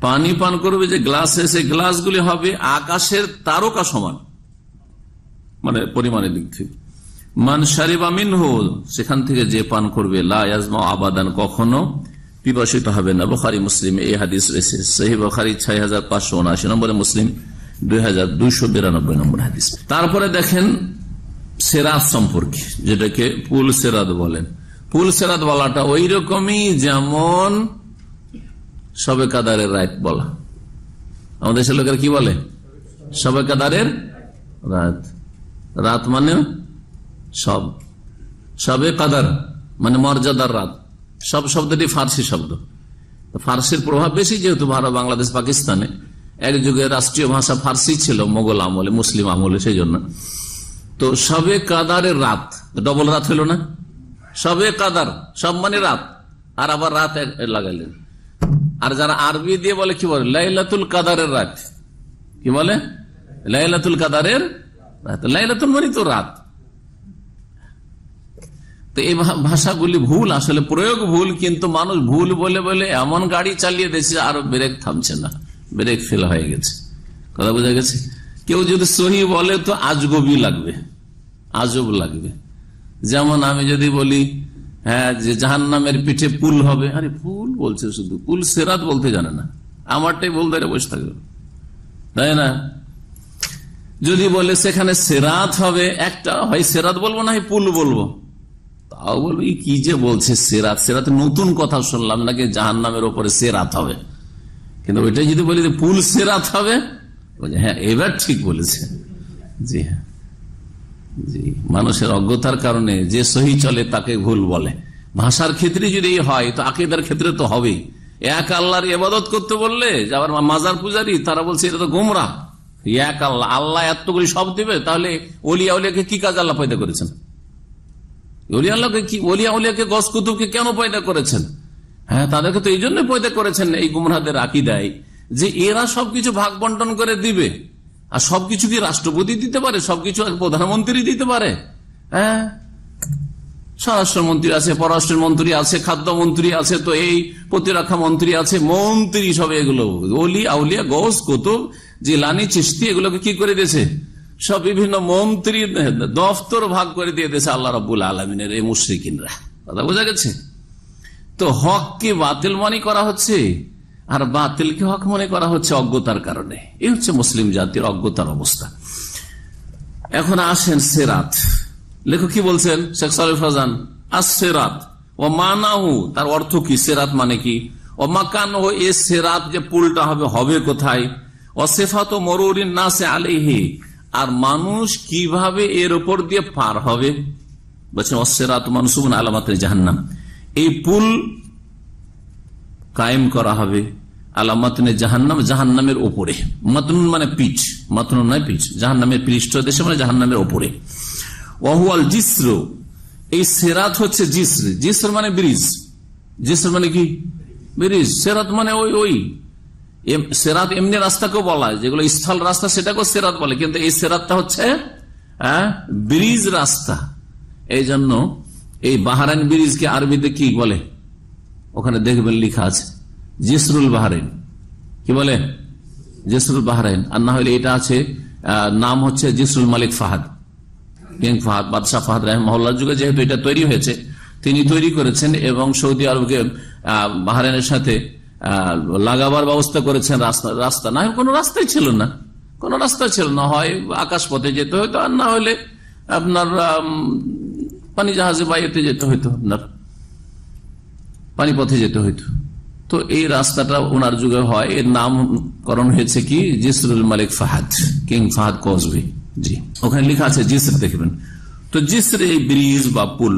পানি পান করবে যে গ্লাসে সেই গ্লাসগুলি হবে আকাশের তারকা সমান। মানে পরিমাণের দিক থেকে। মান সারিবা মিনহ, সেখান থেকে যে পান করবে লাজমা আবাদান, কখনো বিভাষিত হবে না। বখারি, মুসলিম, এই হাদিস রয়েছে। সহি বখারি ছয় হাজার পাঁচশো উনআশি নম্বরে, মুসলিম দুই হাজার দুইশো বিরানব্বই নম্বর হাদিস। তারপরে দেখেন সেরাত সম্পর্কে, যেটাকে পুল সেরাত বলেন। পুল সেরাত বলাটা ওই রকমই যেমন সবে কাদারের রাত বলা। আমাদের দেশের লোকের কি বলে? সবে কাদারের রাত। রাত মানে সব। সবে কাদার মানে মর্যাদার রাত। সব শব্দটি ফার্সি শব্দ। ফার্সির প্রভাব বেশি যেহেতু ভারত, বাংলাদেশ, পাকিস্তানে। এক যুগে রাষ্ট্রীয় ভাষা ফার্সি ছিল, মোগল আমলে, মুসলিম আমলে সেই জন্য তো সবে কাদারের রাত। ডবল রাত হইল না? সবে কাদার, সব মানে রাত। আর আবার রাত লাগাইলেন। আর যারা আরবি দিয়ে বলে কি বলে? লাইলাতুল কাদারের রাত। কি বলে? লাইলাতুল কাদারের রাত। লাইলাতুল মানে তো রাত। তো এই ভাষাগুলি ভুল, আসলে প্রয়োগ ভুল, কিন্তু মানুষ ভুল বলে বলে এমন গাড়ি চালিয়ে দিয়েছে আর ব্রেক থামছে না। ব্রেক ফেল হয়ে গেছে। কথা বোঝা গেছে? কেউ যদি সহি বলে তো আজগবি লাগবে। আজব লাগবে। যেমন আমি যদি বলি হ্যাঁ যে জাহান নামের পিঠে পুল হবে। আরে পুল বলছে শুধু। পুল সেরাত বলতে জানে না। আমারটাই বলতে বসে থাকবে। তাই না? যদি বলে সেখানে সেরাত হবে, একটা হয় সেরাত বলব, না পুল বলব। তাও বলব কি যে বলছে সেরাত? সেরাত নতুন কথা শুনলাম, নাকি জাহান নামের ওপরে সেরাত হবে। কিন্তু ওইটাই যদি বলি যে পুল সেরাত হবে হ্যাঁ এবার ঠিক বলেছে। জি হ্যাঁ। মানুষের অজ্ঞতার কারণে যে সহি চলে তাকে ভুল বলে। ভাষার ক্ষেত্রে যদি হয়, তো আকিদার ক্ষেত্রে তো হবেই। এক আল্লাহর এবাদত করতে বললে আবার মাজার পূজারি, তারা বলছে, এটা তো গোমরা। এক আল্লাহ আল্লাহ এতগুলি সব দিবে, তাহলে অলিয়া উলিয়াকে কি কাজ আল্লাহ পয়দা করেছেন? অলিয়া আল্লাহকে কি অলিয়া উলিয়াকে গস কুতুবকে কেন পয়দা করেছেন? হ্যাঁ তাদেরকে তো এই জন্য পয়দা করেছেন এই গুমরাদের আকিদায়, যে এরা সবকিছু ভাগ বন্টন করে দিবে। আর সবকিছু কি রাষ্ট্রপতি দিতে পারে? সবকিছু প্রধানমন্ত্রী দিতে পারে? হ্যাঁ? স্বরাষ্ট্রমন্ত্রী আছে পররাষ্ট্র মন্ত্রী আছে, খাদ্যমন্ত্রী আছে, তো এই প্রতিরক্ষা মন্ত্রী আছে, মন্ত্রী সব এগুলো। অলি আউলিয়া গোস কুতুব, জিলানি চিস্তি এগুলোকে কি করে দিয়েছে? সব বিভিন্ন মন্ত্রী, দফতর ভাগ করে দিয়ে দিয়েছে আল্লাহ রবুল আলমিনের এই মুশ্রিকিনরা। কথা বোঝা গেছে? তো হককে বাতিল মনে করা হচ্ছে? আর বাতিলকে হক মনে করা হচ্ছে অজ্ঞতার কারণে। এই হচ্ছে মুসলিম জাতির অজ্ঞতার অবস্থা। এখন আসেন সেরাত। লেখক কি বলছেন? শেখ সালিফ ফাজান আস সেরাত ও মানাহু, তার অর্থ কি? সেরাত মানে কি? ও মাকান ও এ সেরাত যে পুলটা হবে হবে কোথায়? ও সেফাত মরুরিন না সে আলেহি আর মানুষ কীভাবে এর উপর দিয়ে পার হবে? বলছেন অসেরাত মনসুবন আলামাত জাহান্নাম। এই পুল কায়েম করা হবে। আলামাতনে জাহান্নাম, জাহান্নামের ওপরে। মাতনুন মানে পিঠ। মাতনুন নয় পিঠ। জাহান্নামের পৃষ্ঠ দেশে মানে জাহান্নামের ওপরে। ওহুয়াল জিস্র। এই সেরাত হচ্ছে জিস্র। জিস্র মানে ব্রিজ। জিস্র মানে কি? ব্রিজ। সেরাত মানে ওই ওই। সেরাত এমনি রাস্তাকেও বলা হয়। যেগুলো স্থল রাস্তা, সেটাকেও সেরাত বলে। কিন্তু এই সেরাতটা হচ্ছে ব্রিজ রাস্তা। এই জন্য এই বাহারান ব্রিজকে আরবিতে কি বলে? ওখানে দেখবেন লিখা আছে, জিসরুল বাহারাইন। কি বলে? জিসরুল বাহারাইন। আর না হলে এটা আছে নাম হচ্ছে জিসরুল মালিক ফাহাদ। কিং ফাহাদ, বাদশাহ ফাহাদ রাহমহল্লার যুগে যেহেতু এটা তৈরি হয়েছে, তিনি তৈরি করেছেন এবং সৌদি আরবকে বাহারাইনের সাথে লাগাবার ব্যবস্থা করেছেন রাস্তা রাস্তা। না, কোনো রাস্তাই ছিল না। কোন রাস্তা ছিল না। হয় আকাশ পথে যেতে হইতো, আর না হলে আপনার পানি জাহাজে বাইরে যেতে হইতো আপনার। পানি পথে যেতে হইতো। তো এই রাস্তাটা ওনার যুগে হয়। এর নামকরণ হয়েছে কি? জিসরুল মালিক ফাহাদ, কিং ফাহাদ কসবি। জি। ওখানে লেখা আছে জিসর, দেখবেন। তো জিসর এই ব্রিজ বা পুল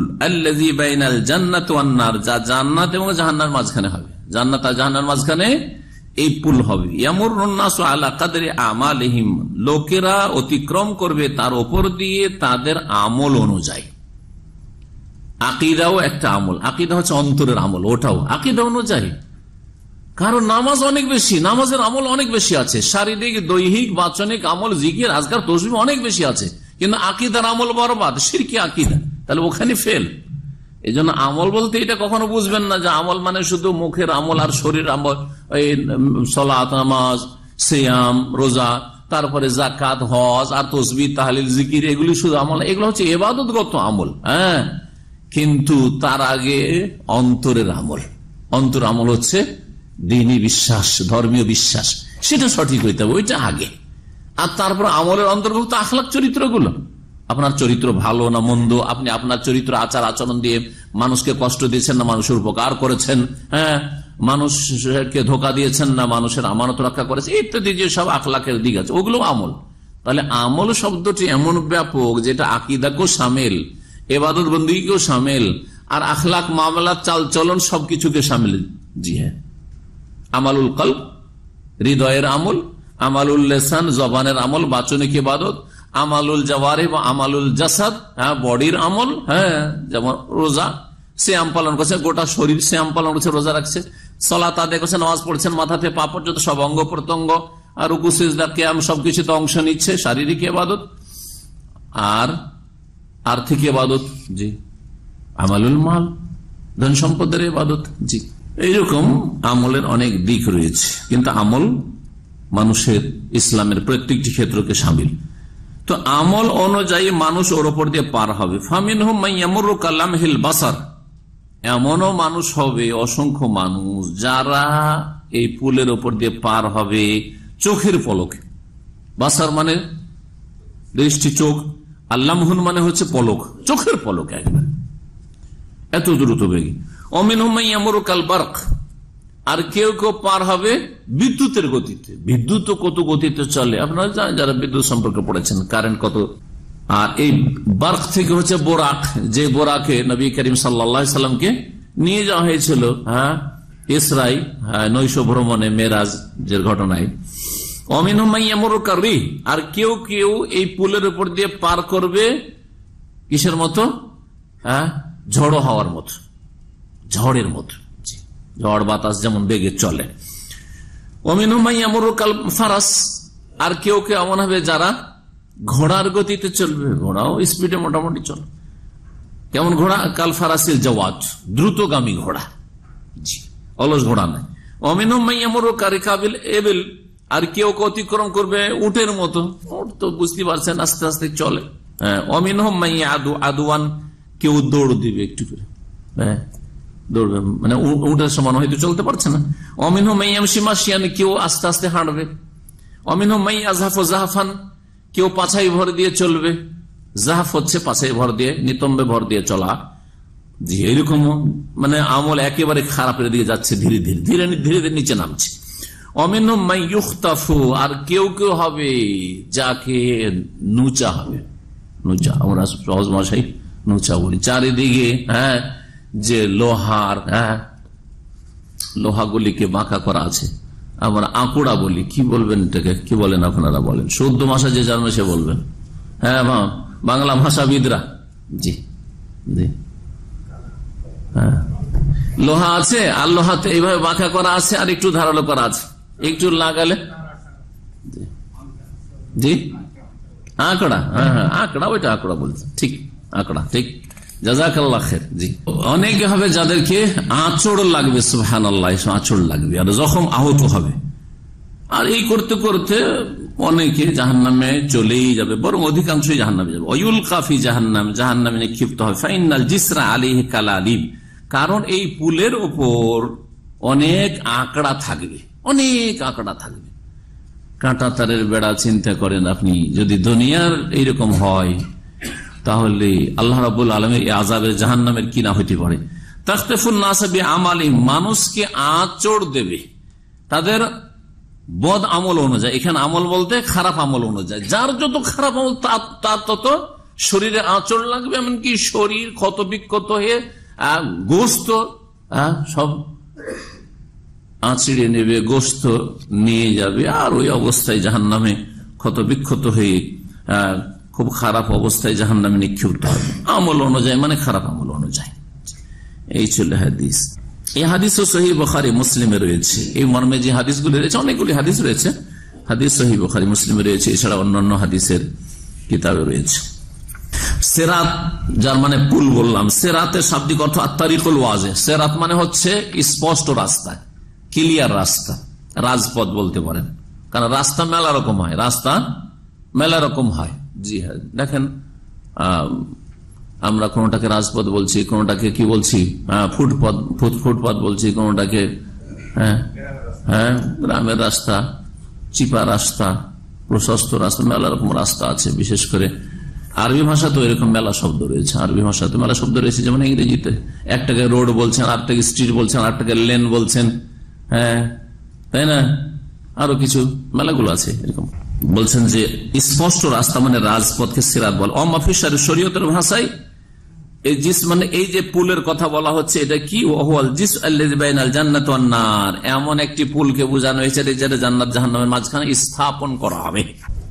বাইনাল জান্নাত ওয়ান্নার যা জান্নাত এবং জাহান্নার মাঝখানে হবে। জান্নাত আর জাহান্নার মাঝখানে এই পুল হবে। লোকেরা অতিক্রম করবে তার ওপর দিয়ে তাদের আমল অনুযায়ী। আকিদাও একটা আমল। আকিদা হচ্ছে অন্তরের আমল, ওটাও। আকিদা অনুযায়ী। কারণ নামাজ অনেক বেশি, নামাজের আমল অনেক বেশি আছে। শারীরিক, দৈহিক, বাচনিক আমল, জিকির, আজকার তসবি অনেক বেশি আছে। কিন্তু আকিদার আমল বরবাদ সিরকি আকিদা। তাহলে ওখানে ফেল এই আমল বলতে এটা কখনো বুঝবেন না যে আমল মানে শুধু মুখের আমল আর শরীর আমল। এই সলাত, নামাজ, সিয়াম, রোজা, তারপরে জাকাত হজ আর তসবি তাহলিল, জিকির, এগুলি শুধু আমল এগুলো হচ্ছে এবাদতগত আমল হ্যাঁ? কিন্তু তার আগে অন্তরের আমল। অন্তর আমল হচ্ছে দিনী বিশ্বাস, ধর্মীয় বিশ্বাস। সেটা সঠিক হইতে হবে, ওইটা আগে। আর তারপর আমলের অন্তর্ভুক্ত আখলাখ চরিত্রগুলো। আপনার চরিত্র ভালো না মন্দ, আপনি আপনার চরিত্র, আচার, আচরণ দিয়ে মানুষকে কষ্ট দিয়েছেন না, মানুষের উপকার করেছেন হ্যাঁ? মানুষকে ধোকা দিয়েছেন না, মানুষের আমানত রক্ষা করেছে ইত্যাদি যে সব আখলাকের দিক আছে, ওগুলো আমল। তাহলে আমল শব্দটি এমন ব্যাপক, যেটা আকিদাকেও সামিল এবাদত বন্দীকেও সামিল, আর আখলাক, মামলা চাল চলন সবকিছুকে সামিল। জি হ্যাঁ। আমালুল কল হৃদয়ের আমল, আমালুল লেসান, জবানের আমল, বাচনিক ইবাদত, আমালুল জওয়ারে বা আমালুল জাসাদ হ্যাঁ বডির আমল হ্যাঁ যেমন রোজা শ্যাম পালন করছে, গোটা শরীর শ্যাম পালন করছে, রোজা রাখছে সলা আদায় করছে, নামাজ পড়ছেন মাথাতে পাপড় যত সব অঙ্গ প্রত্যঙ্গ, আর উকুসিজদা কেয়াম সবকিছুতে অংশ নিচ্ছে, শারীরিক এবাদত আর আর্থিক এবাদত জি। আমালুল মাল, ধন সম্পদের এবাদত জি। এইরকম আমলের অনেক দিক রয়েছে। কিন্তু আমল মানুষের ইসলামের প্রত্যেকটি ক্ষেত্রকে সামিল। তো আমল অনুযায়ী মানুষ ওর ওপর দিয়ে পার হবে। ফামিন কালাম হিল বাসার। এমনও মানুষ হবে, অসংখ্য মানুষ, যারা এই পুলের ওপর দিয়ে পার হবে চোখের পলকে। বাসার মানে দৃষ্টি চোখ আল্লামহুন মানে হচ্ছে পলক চোখের পলক একবার। এত দ্রুত বেগী। অমিন কাল বার্ক। আর কেউ কেউ পার হবে বিদ্যুতের গতিতে। বিদ্যুৎ কত গতিতে চলে? আপনারা জানেন যারা বিদ্যুৎ সম্পর্কে পড়েছেন কারেন্ট কত? আর এই বার্ক থেকে হচ্ছে বোরাক। যে বোরাকে নবী করিম সাল্লামকে নিয়ে যাওয়া হয়েছিল হ্যাঁ ইসরাই হ্যাঁ, নৈশ ভ্রমণে মেরাজ যে ঘটনায়। আর কেউ কেউ এই পুলের উপর দিয়ে পার করবে কিসের মতো? হ্যাঁ? ঝড়ো হওয়ার মতো। ঝড়ের মতো। ঝড়, বাতাস যেমন বেগে চলে। অমিন হুমাইয়ামরুকাল ফারাস। আর কেউ কেউ এমন হবে যারা ঘোড়ার গতিতে চলবে। ঘোড়াও স্পিডে মোটামুটি চলে। কেমন ঘোড়া? কাল ফারাসিল জওয়াজ দ্রুতগামী ঘোড়া। জি। অলস ঘোড়া নাই অমিন কাবিল এবিল আর কেউ অতিক্রম করবে উটের মতো। উট তো বুঝতে পারছেন, আস্তে আস্তে চলে। হ্যাঁ অমিন মাইয়া আদু আদুয়ান কেউ দৌড় দিবে একটু করে। হ্যাঁ দৌড়বে। মানে উটের সমান হয়তো চলতে পারছে না। অমিন মাইয়াম সীমাসিয়ান কেউ আস্তে আস্তে হাঁটবে। অমিন মাই আজহাফ জাহাফান কেউ পাছাই ভর দিয়ে চলবে। জাহাফ হচ্ছে পাছাই ভর দিয়ে, নিতম্বে ভর দিয়ে চলা। জি এরকম মানে আমল একেবারে খারাপের দিকে যাচ্ছে, ধীরে ধীরে ধীরে ধীরে ধীরে নিচে নামছে। আর কেউ কেউ হবে যাকে নুচা হবে। নুচা, আমরা সহজ মশাই নুচা বলি। চারিদিকে হ্যাঁ যে লোহার হ্যাঁ লোহাগুলিকে বাঁকা করা আছে। আমরা আঁকুড়া বলি। কি বলবেন এটাকে? কি বলেন আপনারা বলেন? শুদ্ধ ভাষা যে জানবে সে বলবেন। হ্যাঁ বাংলা ভাষাবিদরা। জি জি। হ্যাঁ। লোহা আছে, আর লোহাতে এইভাবে বাঁকা করা আছে, আর একটু ধারালো করা আছে। একটু লাগালে? জি। আঁকড়া হ্যাঁ হ্যাঁ আঁকড়া, ওইটা আঁকড়া বলছে। ঠিক, আঁকড়া, ঠিক। জাজাকাল্লাহ খের, জি। অনেকে হবে যাদেরকে আঁচড় লাগবে সুহান আঁচড় লাগবে, আর জখম আহত হবে। আর এই করতে করতে অনেকে জাহান নামে চলেই যাবে, বরং অধিকাংশই জাহান নামে যাবে। অয়ুল কাফি জাহান্নাম জাহান নামে নিক্ষিপ্ত হবে। ফাইনাল জিসরা আলী কালালিম, কারণ এই পুলের ওপর অনেক আঁকড়া থাকবে। অনেক আঁকড়া থাকবে। কাঁটা তারের বেড়া চিন্তা করেন আপনি, যদি দুনিয়ার এইরকম হয়, তাহলে আল্লাহ রাবুল আলমের আজাবের জাহান নামের কি না হইতে পারে। তাখতেফুল নাসাবি মানুষকে আঁচড় দেবে। তাদের বদ আমল অনুযায়ী, এখানে আমল বলতে খারাপ আমল অনুযায়ী। যার যত খারাপ আমল, তার- তত শরীরে আঁচড় লাগবে, এমনকি শরীর ক্ষত বিক্ষত হয়ে গোস্ত সব আঁচড়ে নেবে, গোস্ত নিয়ে যাবে। আর ওই অবস্থায় জাহান নামে ক্ষত বিক্ষত হয়ে খুব খারাপ অবস্থায় জাহান নামে নিক্ষিপ্ত হবে। আমল অনুযায়ী মানে খারাপ আমল অনুযায়ী। এই ছিল হাদিস। এই হাদিস ও সহি বখারি, মুসলিমে রয়েছে। এই মর্মে যে হাদিস হাদিসগুলি রয়েছে, অনেকগুলি হাদিস রয়েছে। হাদিস সহি বখারি, মুসলিমে রয়েছে। এছাড়া অন্যান্য হাদিসের কিতাবে রয়েছে। সেরাত, যার মানে পুল বললাম, সেরাতের শাব্দিক অর্থ আত্মারিকুল ওয়াজে। সেরাত মানে হচ্ছে স্পষ্ট রাস্তা ক্লিয়ার রাস্তা রাজপথ বলতে পারেন। কারণ রাস্তা মেলা রকম হয় রাস্তা মেলা রকম হয়। জি হ্যাঁ দেখেন আমরা কোনটাকে রাজপথ বলছি কোনটাকে কি বলছি? আহ, ফুটপথ ফুট ফুটপথ বলছি কোনটাকে হ্যাঁ হ্যাঁ গ্রামের রাস্তা চিপা রাস্তা প্রশস্ত রাস্তা মেলা রকম রাস্তা আছে বিশেষ করে আরবি ভাষা তো এরকম মেলা শব্দ রয়েছে। আরবি ভাষাতে মেলা শব্দ রয়েছে যেমন ইংরেজিতে একটাকে রোড বলছেন আরেকটাকে স্ট্রিট বলছেন আরেকটাকে লেন বলছেন। হ্যাঁ তাই না? আরও কিছু মেলাগুলো আছে এরকম। বলছেন যে স্পষ্ট রাস্তা মানে রাজপথকে সিরাত বল। অমাফিসার শরীয়তের ভাষায় এই জিস মানে এই যে পুলের কথা বলা হচ্ছে এটা কি? ওহল জিস আল জান্নাত ওয়ান এমন একটি পুলকে বোঝানো হয়েছে যেটা জান্নাত জাহান্নামের মাঝখানে স্থাপন করা হবে।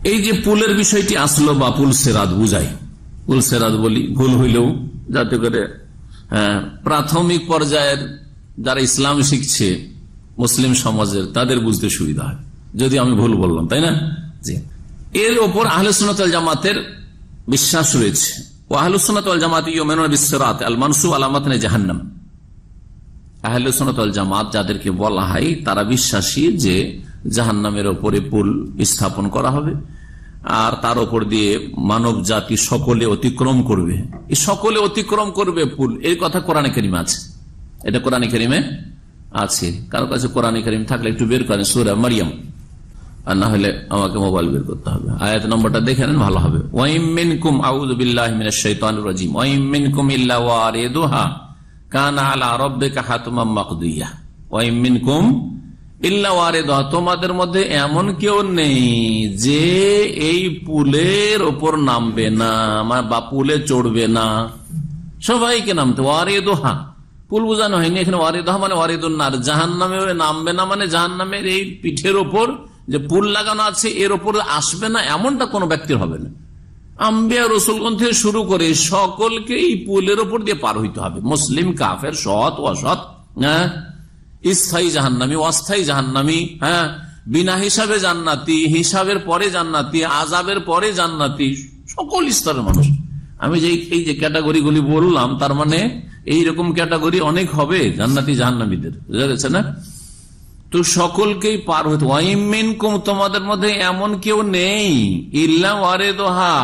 এই যে পুলের বিষয়টি আসলো বা পুল সেরাত বুঝাই। পুল সেরাত বলি ভুল হইলেও যাতে করে হ্যাঁ, প্রাথমিক পর্যায়ের যারা ইসলাম শিখছে মুসলিম সমাজের তাদের বুঝতে সুবিধা হয়। যদি আমি ভুল বললাম, তাই না? এর ওপর আহলে সুনতল জামাতের বিশ্বাস রয়েছে। ও আহলে সুনতল জামাত ইউমেন বিশ্বরাত আল মানসু আলামাত জাহান্নাম। আহলে সুনতল জামাত যাদেরকে বলা হয়, তারা বিশ্বাসী যে জাহান্নামের ওপরে পুল স্থাপন করা হবে আর তার ওপর দিয়ে মানব জাতি সকলে অতিক্রম করবে। সকলে অতিক্রম করবে পুল। এই কথা কোরআনে করিমে আছে। এটা কোরআনে করিমে আছে। কারও কাছে কোরআনে করিম থাকলে একটু বের করেন, সুরা মারিয়াম। আর না হলে আমাকে মোবাইল বের করতে হবে। আয়াত নম্বরটা দেখে নেন, ভালো হবে। ইল্লা তোমাদের মধ্যে এমন কেউ নেই যে এই পুলের ওপর নামবে না বা পুলে চড়বে না। সবাইকে নামতে ওয়ারিদুহা। পুল বোঝানো হয়নি। এখানে ওয়ারিদুহা মানে ওয়ারিদুন্নার জাহান নামে নামবে না মানে জাহান নামের এই পিঠের ওপর যে পুল লাগানো আছে, এর ওপর আসবে না, এমনটা কোনো ব্যক্তির হবে না। আম্বিয়া রসুলগঞ্জ থেকে শুরু করে সকলকে এই পুলের ওপর দিয়ে পার হইতে হবে। মুসলিম, কাফের, সৎ, অসৎ হ্যাঁ? স্থায়ী জাহান্নামি, অস্থায়ী জাহান্নামি হ্যাঁ? বিনা হিসাবে জান্নাতি, হিসাবের পরে জান্নাতি আজাবের পরে জান্নাতি, সকল স্তরের মানুষ। আমি যে এই যে ক্যাটাগরি গুলি বললাম, তার মানে এইরকম ক্যাটাগরি অনেক হবে জান্নাতি জাহান্নামীদের। বুঝা গেছে না? তো সকলকেই পার হইতে ওয়াইমিনকুম তোমাদের মধ্যে এমন কেউ নেই, ইল্লা ওয়ারে দোহা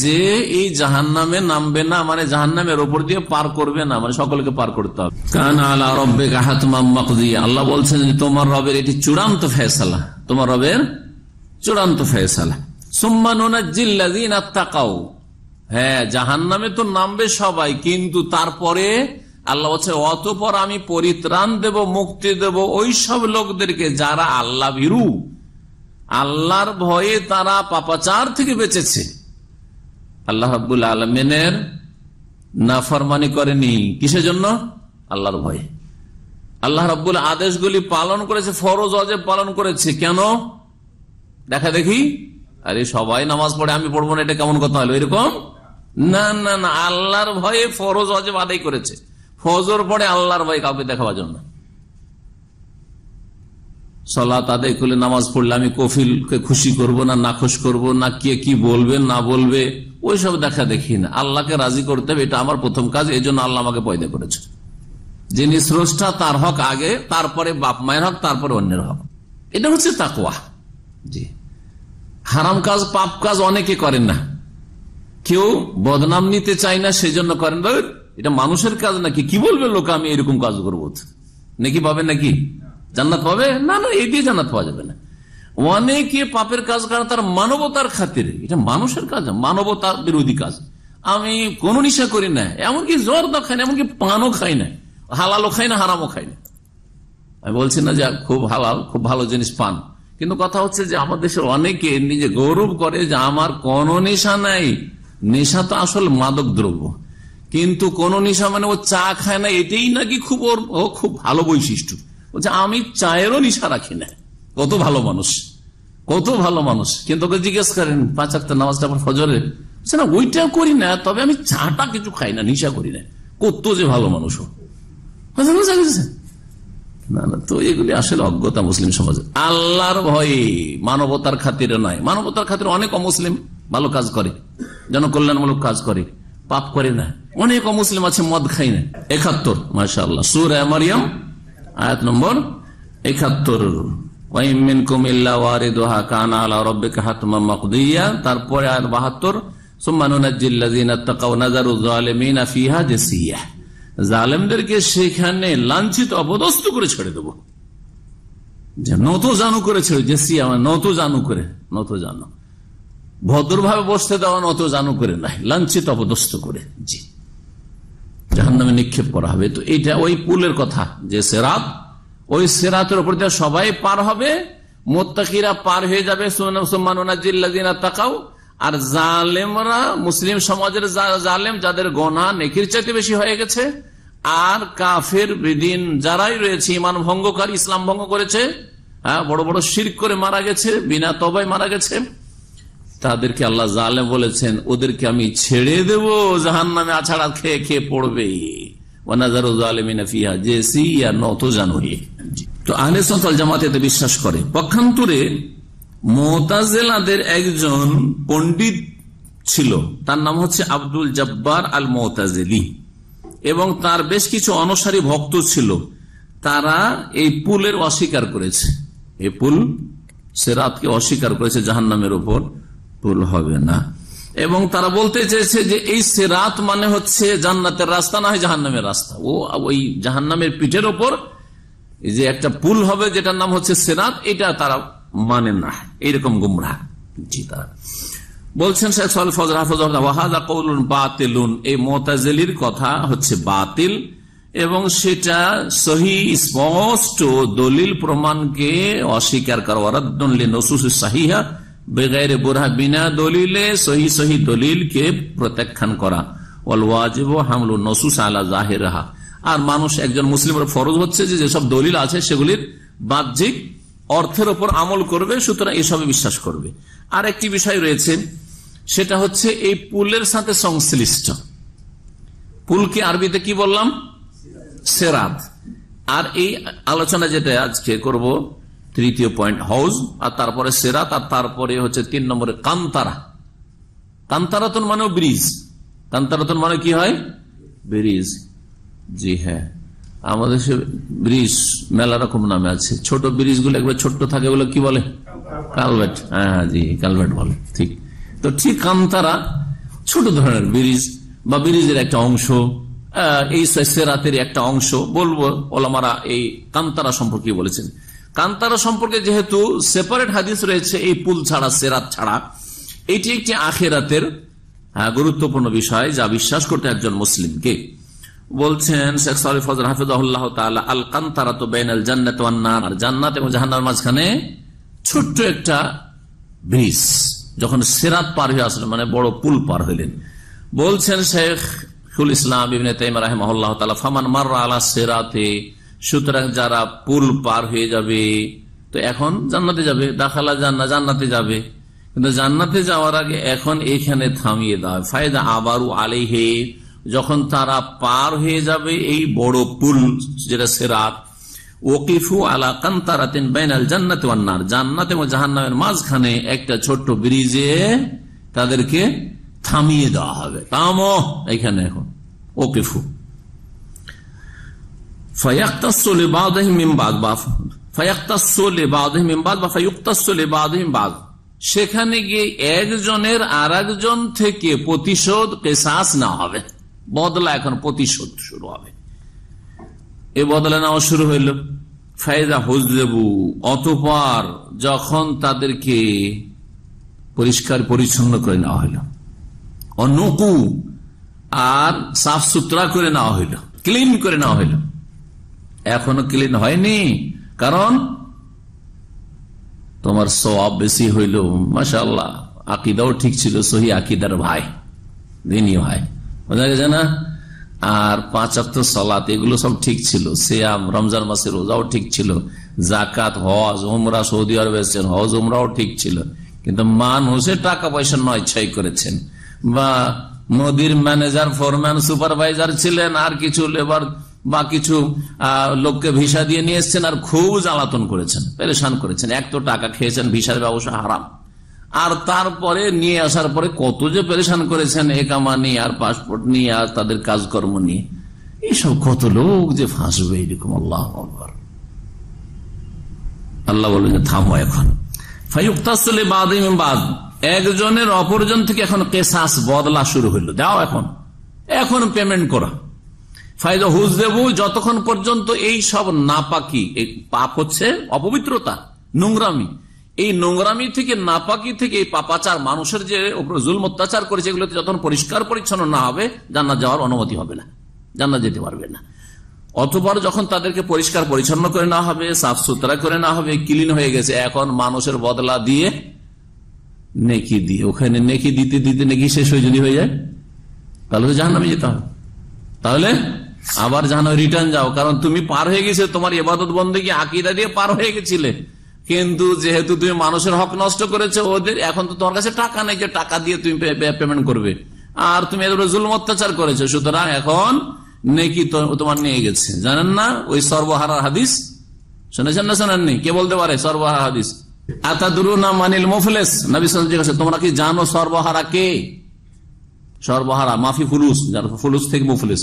যে এই জাহান নামে নামবে না মানে জাহান নামের ওপর দিয়ে পার করবে না মানে সকলকে পার করতে হবে। কান আলা রব্বে আল্লাহ বলছেন যে, তোমার রবের এটি চূড়ান্ত ফেসালা তোমার রবের চূড়ান্ত ফেসালা সুম্মানুনা জিল্লাদিন আত্মাকাও হ্যাঁ জাহান নামে তো নামবে সবাই, কিন্তু তারপরে আল্লাহ বলছে, অতপর আমি পরিত্রাণ দেব, মুক্তি দেব ওই সব লোকদেরকে যারা আল্লাহ ভীরু। আল্লাহর ভয়ে তারা পাপাচার থেকে বেঁচেছে। আল্লাহ রাবুল আলমিনের নাফরমানি করেনি। কিসের জন্য? আল্লাহর ভয়ে। আল্লাহ রাবুল আদেশগুলি পালন করেছে, ফরজ অজেব পালন করেছে। কেন? দেখা দেখি। আরে সবাই নামাজ পড়ে, আমি পড়ব না, এটা কেমন কথা হলো? এরকম? না না না, আল্লাহর ভয়ে ফরজ অজেব আদায় করেছে। ফজর পরে আল্লাহর ভয়ে কাউকে দেখাবার জন্য সলাত আদায় করলে নামাজ পড়লে আমি কফিলকে খুশি করব না, নাখোশ করব না, কে কি বলবে, না বলবে ওই সব দেখা দেখি না। আল্লাহকে রাজি করতে হবে, এটা আমার প্রথম কাজ এই জন্য আল্লাহ আমাকে পয়দা করেছে। যিনি স্রষ্টা, তার হক আগে, তারপরে বাপ মায়ের হক, তারপরে অন্যের হক। এটা হচ্ছে তাকুয়া জি। হারাম কাজ, পাপ কাজ অনেকে করেন না। কেউ বদনাম নিতে চায় না, সেজন্য করেন এটা মানুষের কাজ নাকি? কি বলবে লোক, আমি এরকম কাজ করব? নাকি পাবে নাকি? জান্নাত পাবে? না না এই দিয়ে জান্নাত পাওয়া যাবে না। অনেকে পাপের কাজ করে তার মানবতার খাতিরে। এটা মানুষের কাজ মানবতা বিরোধী কাজ। আমি কোনো নিশা করি না, এমনকি জ্বর জর্দা খাই না, এমনকি পানও খাই না, হালালও খাই না, হারামও খাই না। আমি বলছি না যে খুব হালাল, খুব ভালো জিনিস পান। কিন্তু কথা হচ্ছে যে আমাদের দেশের অনেকে নিজে গৌরব করে যে আমার কোনো নেশা নাই। নেশা তো আসল মাদক দ্রব্য। কিন্তু কোন নেশা মানে ও চা খায় না, এটাই নাকি খুব ওর, ও খুব ভালো বৈশিষ্ট্য। বলছে আমি চায়েরও নেশা রাখি না। কত ভালো মানুষ, কত ভালো মানুষ। কিন্তু ওকে জিজ্ঞেস করেন, পাঁচ একটা নামাজটা আমার ফজরে না ওইটাও করি না, তবে আমি চাটা কিছু খাই না, নেশা করি না। কত যে ভালো মানুষ? না না, তো এগুলি আসলে অজ্ঞতা মুসলিম সমাজে আল্লাহর ভয়ে মানবতার খাতিরে নয়। মানবতার খাতিরে অনেক অমুসলিম ভালো কাজ করে। জনকল্যাণমূলক কাজ করে, পাপ করে না। অনেক অমুসলিম আছে, মদ খাই না। একাত্তর মাসা সুর মারিয়াম, আয়াত নম্বর একাত্তর। তারপরে জানু করে ছেড়ে যে সিয়া নত জানু করে, নত জানু। ভদ্রভাবে বসতে দেওয়া নত জানু করে নাই, লাঞ্ছিত, অপদস্থ করে। জি। জাহান নামে নিক্ষেপ করা হবে। তো এইটা ওই পুলের কথা, যে সেরাত, ওই সেরাতের উপর দিয়ে সবাই পার হবে, মোত্তাকিরা পার হয়ে যাবে তাকাও আর জালেমরা, মুসলিম সমাজের জালেম যাদের গোনা নেকির চাইতে বেশি হয়ে গেছে, আর কাফের বিদিন যারাই রয়েছে, ইমান ভঙ্গকারী, ইসলাম ভঙ্গ করেছে হ্যাঁ বড় বড় শির করে মারা গেছে, বিনা তবাই মারা গেছে তাদেরকে আল্লাহ জালে বলেছেন, ওদেরকে আমি ছেড়ে দেব জাহান নামে আছাড়া খেয়ে খেয়ে পড়বে জামাত বিশ্বাস করে। পক্ষান্তরে মোতাজেলাদের একজন পণ্ডিত ছিল, তার নাম হচ্ছে আব্দুল জব্বার আল মোতাজেলি এবং তার বেশ কিছু অনুসারী ভক্ত ছিল, তারা এই পুলের অস্বীকার করেছে। এই পুল সেরাতকে অস্বীকার করেছে জাহান্নামের উপর। পুল হবে না। এবং তারা বলতে চেয়েছে যে এই সেরাত মানে হচ্ছে জান্নাতের রাস্তা, না হয় জাহান্নামের রাস্তা। ও, ওই জাহান্নামের পিঠের ওপর যে একটা পুল হবে যেটার নাম হচ্ছে সেরাত, এটা তারা মানে না। এইরকম গুমরাহ জি, তারা। বলছেন বাতিলুন। এই মোতাজেলির কথা হচ্ছে বাতিল, এবং সেটা সহি, স্পষ্ট দলিল প্রমাণকে অস্বীকার করা। সাহিহা বেগাইর বোরহা বিনা দলিলে সহি সহি দলিলকে প্রত্যাখ্যান করা ওয়াল ওয়াজিব হামলু নসুস আলা জাহিরাহা আর মানুষ একজন মুসলিমের ফরজ হচ্ছে যে যেসব দলিল আছে সেগুলির বাহ্যিক অর্থের ওপর আমল করবে, সুতরাং এসবে বিশ্বাস করবে۔ আর একটি বিষয় রয়েছে, সেটা হচ্ছে এই পুলের সাথে সংশ্লিষ্ট। পুলকে আরবিতে কি বললাম? সেরাত। আর এই আলোচনা যেটা আজকে করব তৃতীয় পয়েন্ট হাউস আর তারপরে সেরাত আর তারপরে হচ্ছে তিন নম্বরে কান্তারা। কান্তারাতন মানেও ব্রিজ। কান্তারাতন মানে কি হয়? ব্রিজ। জি হ্যাঁ। আমাদের সে ব্রিজ মেলা রকম নামে আছে। ছোট ব্রিজগুলো একবার ছোট্ট থাকে বলে কি বলে? কালভেট হ্যাঁ হ্যাঁ, জি কালভেট বলে ঠিক। তো ঠিক কান্তারা ছোট ধরনের ব্রিজ বা ব্রিজের একটা অংশ এই সেরাতের একটা অংশ বলব ওলামারা এই কান্তারা সম্পর্কে বলেছেন। কান্তারা সম্পর্কে যেহেতু সেপারেট হাদিস রয়েছে এই পুল ছাড়া সেরাত ছাড়া এটি একটি আখেরাতের হ্যাঁ, গুরুত্বপূর্ণ বিষয় যা বিশ্বাস করতে একজন মুসলিমকে। বলছেন শেখ সালি ফজল তাআলা আল কান্তারা তো বেনাল জান্নাত আর জান্নাত এবং জাহান্নামের মাঝখানে ছোট্ট একটা ব্রিজ যখন সেরাত পার হয়ে আসলেন মানে বড় পুল পার হইলেন। বলছেন শেখ ফুল ইসলাম ইবনে তাইম রাহিমাহুল্লাহ তাআলা ফামান মাররা আলা সেরাতে সুতরাং যারা পুল পার হয়ে যাবে, তো এখন জান্নাতে যাবে, দাখালা জান্না, জান্নাতে যাবে। কিন্তু জান্নাতে যাওয়ার আগে এখন এখানে থামিয়ে দেওয়া। ফায়দা আবারও আলেহে যখন তারা পার হয়ে যাবে এই বড় পুল, যেটা সেরাত, ওকিফু আলা কান্তারাতিন বাইনাল জান্নাত ওয়ান্নার জান্নাত এবং জাহান্নামের মাঝখানে একটা ছোট্ট ব্রিজে তাদেরকে থামিয়ে দেওয়া হবে। তামো এখানে এখন, ওকিফু ফায়াক্তাসু লিবাদিহিম মিন বাদ বা ফায়াক্তাসু লিবাদিহিম মিন বাদ বা ফায়ুক্তাসু লিবাদিহিম বাদ সেখানে গিয়ে একজনের আর একজন থেকে প্রতিশোধ কেসাস না হবে। বদলা এখন প্রতিশোধ শুরু হবে। এ বদলা নেওয়া শুরু হইল। ফায়দা হুজলেবু অতপর যখন তাদেরকে পরিষ্কার পরিচ্ছন্ন করে নেওয়া হইল অনকু আর সাফ সুতরা করে নেওয়া হইল, ক্লিন করে নেওয়া হইল এখনও ক্লিন হয়নি। কারণ তোমার সব বেশি হইল মাসাল্লাহ আকিদাও ঠিক ছিল, সহি আকিদার ভাই দিনই ভাই। বোঝা গেছে না? আর পাঁচ অক্ট সলাত, এগুলো সব ঠিক ছিল। সিয়াম, রমজান মাসের রোজাও ঠিক ছিল। জাকাত হজ, উমরা, সৌদি আরব হজ, উমরাও ঠিক ছিল। কিন্তু মানুষের টাকা পয়সা নয় ছয় করেছেন। বা নদীর ম্যানেজার, ফোরম্যান, সুপারভাইজার ছিলেন, আর কিছু লেবার বা কিছু লোককে ভিসা দিয়ে নিয়ে এসছেন আর খুব জ্বালাতন করেছেন, পেরেশান করেছেন। এক তো টাকা খেয়েছেন, ভিসার ব্যবসা হারাম। আর তারপরে নিয়ে আসার পরে কত যে পেরেশান করেছেন একামা নিয়ে আর পাসপোর্ট নিয়ে আর তাদের কাজকর্ম নিয়ে এইসব কত লোক যে ফাঁসবে, এরকম আল্লাহ। আল্লাহ বললেন যে থামো এখন। ফাইউক্তাসলে বাদ বাদ। একজনের অপরজন থেকে এখন কেসাস বদলা শুরু হইল। দাও এখন। এখন পেমেন্ট করা। ফায়দা হুজ দেবু যতক্ষণ পর্যন্ত এই সব নাপাকি পাপ হচ্ছে অপবিত্রতা, নোংরামি। এই নোংরামি থেকে, নাপাকি থেকে এই পাপাচার মানুষের যে জুল অত্যাচার করেছে, এগুলোতে যতক্ষণ পরিষ্কার পরিচ্ছন্ন না হবে, জান্নাত যাওয়ার অনুমতি হবে না। জান্নাত যেতে পারবে না। অতবার যখন তাদেরকে পরিষ্কার পরিচ্ছন্ন করে না হবে, সাফ সুতরা করে না হবে, ক্লিন হয়ে গেছে, এখন মানুষের বদলা দিয়ে নেকি দিয়ে, ওখানে নেকি দিতে দিতে নেকি শেষ হয়ে যদি হয়ে যায়, তাহলে তো জাহান্নামে যেতে হবে। তাহলে আবার জানো রিটার্ন যাও, কারণ তুমি পার হয়ে গেছে, তোমার এবাদত বন্ধে কি আকিদা দিয়ে পার হয়ে গেছিলে। কিন্তু যেহেতু তুমি মানুষের হক নষ্ট করেছ, ওদের এখন তো তোমার কাছে টাকা নেই, যে টাকা দিয়ে তুমি পেমেন্ট করবে। আর তুমি এদের উপরে অত্যাচার করেছ, সুতরাং এখন নেকি তোমার নিয়ে গেছে। জানেন না? ওই সর্বহারার হাদিস? শুনেছেন না শোনেননি? কে বলতে পারে সর্বহারা হাদিস? আতাদুরু না মানিল মুফলেস? নবী তোমরা কি জানো সর্বহারা কে? সর্বহারা, মাফি ফুলুস ফুলুস থেকে মুফলিস।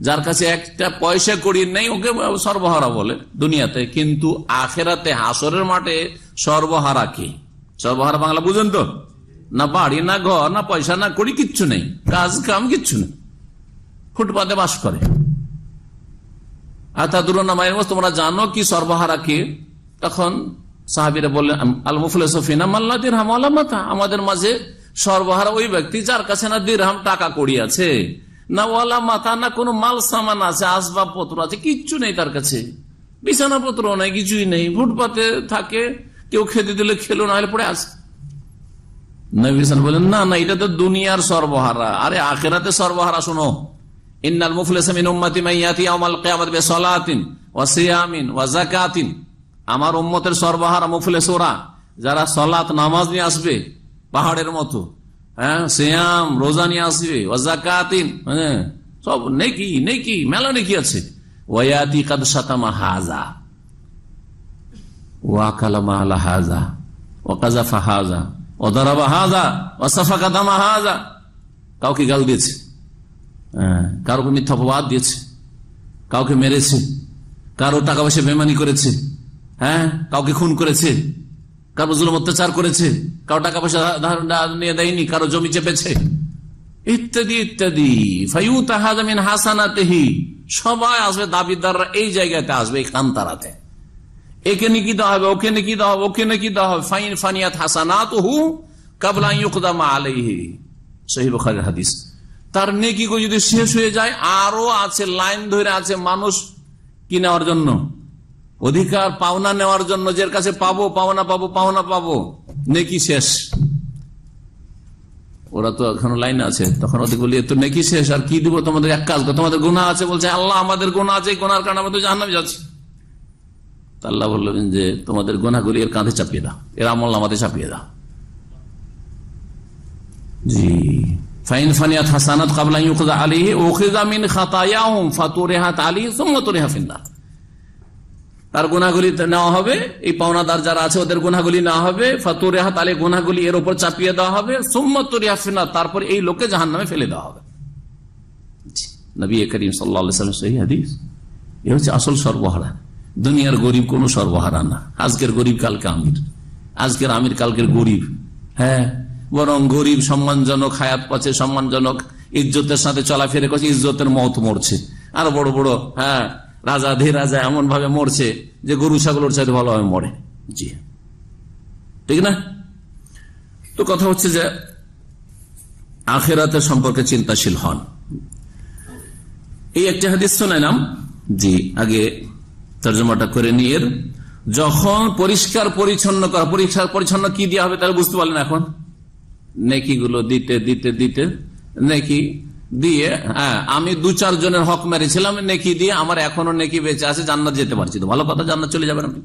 যার কাছে একটা পয়সা করি নেই, ওকে সর্বহারা বলে দুনিয়াতে। কিন্তু আখেরাতে হাসরের মাঠে সর্বহারা কে? সর্বহারা বাংলা বুঝেন তো? না বাড়ি, না ঘর, না পয়সা, না করি কিচ্ছু নেই। কাজ, কাম কিচ্ছু নেই। ফুটপাতে বাস করে। আতা দুরনামায়ের তোমরা জানো কি সর্বহারা কে? তখন সাহাবিরা বললেন আল মুফলেসফিনা মাল্লাদির হামালামাতা আমাদের মাঝে সর্বহারা ওই ব্যক্তি যার কাছে না দিরহাম টাকা কড়ি আছে। না ওয়ালা মাথা, না কোনো মাল সামান আছে, আসবাবপত্র আছে, কিচ্ছু নেই তার কাছে। বিছানা পত্র নাই, কিছুই নেই। ফুটপাতে থাকে, কেউ খেতে দিলে খেলো, না হলে পড়ে আসে। নবী হাসান বলেন, না না, এটা তো দুনিয়ার সর্বহারা। আরে, আখেরাতে সর্বহারা, শোনো। ইন্নাল মুফলিসা মিন উম্মতি মাইয়াতি ইয়াউমাল কিয়ামাত বিসালাতিন ওয়া সিয়ামিন ওয়া যাকাতিন। আমার উম্মতের সর্বহারা মুফলিস ওরা, যারা সালাত নামাজ নিয়ে আসবে পাহাড়ের মতো। হ্যাঁ সিয়াম রোজা নিয়ে আসবে ওয়া যাকাতিন হ্যাঁ সব নেকি নেকি মেলা নেকি আছে। হাজা। ওয়া হাজা ওয়া কাযাফা হাজা ওয়া দারাবা হাজা ওয়া সাফাকা হাজা। কাউকে গাল দিয়েছে হ্যাঁ, কারোকে মিথ্যা অপবাদ দিয়েছে কাউকে মেরেছে কারও টাকা পয়সা বেমানি করেছে হ্যাঁ কাউকে খুন করেছে কারও জুলুম অত্যাচার করেছে, কারও টাকা পয়সা নিয়ে দেয়নি, কারও জমি চেপেছে। ইত্যাদি ইত্যাদি। ফাইউতা হাজামিন হাসানাতেহি। সবাই আসবে, দাবিদাররা এই জায়গাতে আসবে, এই কান্তারাতে। একে হবে, ওকে হবে ওকে হবে। হাদিস। তার যদি শেষ হয়ে যায়, আরও আছে, লাইন ধরে আছে মানুষ কি নেওয়ার জন্য। অধিকার, পাওনা নেওয়ার জন্য যার কাছে পাবো, পাওনা পাবো পাওনা পাবো। নেকি শেষ। ওরা তো এখন লাইন আছে, তখন ওদের বলি তো নেকি শেষ, আর কি দিব তোমাদের? এক কাজ তোমাদের গুণা আছে। বলছে, আল্লাহ আমাদের গুণা আছে গুনার কারণে আমাদের জাহান্নামে যাচ্ছে। আল্লাহ বললেন যে, তোমাদের গোনাগুলি এর কাঁধে চাপিয়ে দাও, এর আমল আমাদের চাপিয়ে দাও। জি। ফাইন ফিন্নার তার গুনাহগুলি নেওয়া হবে, এই পাওনাদার যারা আছে ওদের গুনাহগুলি নেওয়া হবে ফাতুরিহাত আলী গুনাহগুলি এর উপর চাপিয়ে দেওয়া হবে সুম্মা তুরিহা তারপর এই লোককে জাহান্নামে ফেলে দেওয়া হবে। নবী করিম আলাইহি সহি হাদিস। এ হচ্ছে আসল সর্বহারা। দুনিয়ার গরিব কোন সর্বহারা না। আজকের গরিব কালকে আমির। আজকের আমির কালকের গরিব। হ্যাঁ বরং গরিব সম্মানজনক, হায়াত পাচ্ছে সম্মানজনক, ইজ্জতের সাথে চলাফেরা করছে, ইজ্জতের মত মরছে। আর বড় বড় হ্যাঁ রাজা ধীর রাজা এমন ভাবে মরছে যে গরু ছাগলের সাথে ভালোভাবে মরে। জি। ঠিক না? তো কথা হচ্ছে যে আখেরাতের সম্পর্কে চিন্তাশীল হন। এই একটি হাদিস শোনাইলাম। জি। আগে তর্জমাটা করে নিয়ে যখন পরিষ্কার পরিচ্ছন্ন করা পরিষ্কার পরিচ্ছন্ন কি দেওয়া হবে তাহলে বুঝতে পারলেন এখন? নেকি গুলো দিতে দিতে দিতে নেকি দিয়ে হ্যাঁ আমি দু চার জনের হক মেরেছিলাম, নেকি দিয়ে আমার এখনও নেকি বেঁচে আছে, জান্নাত যেতে পারছি তো ভালো কথা, জান্নাত চলে যাবেন আপনি।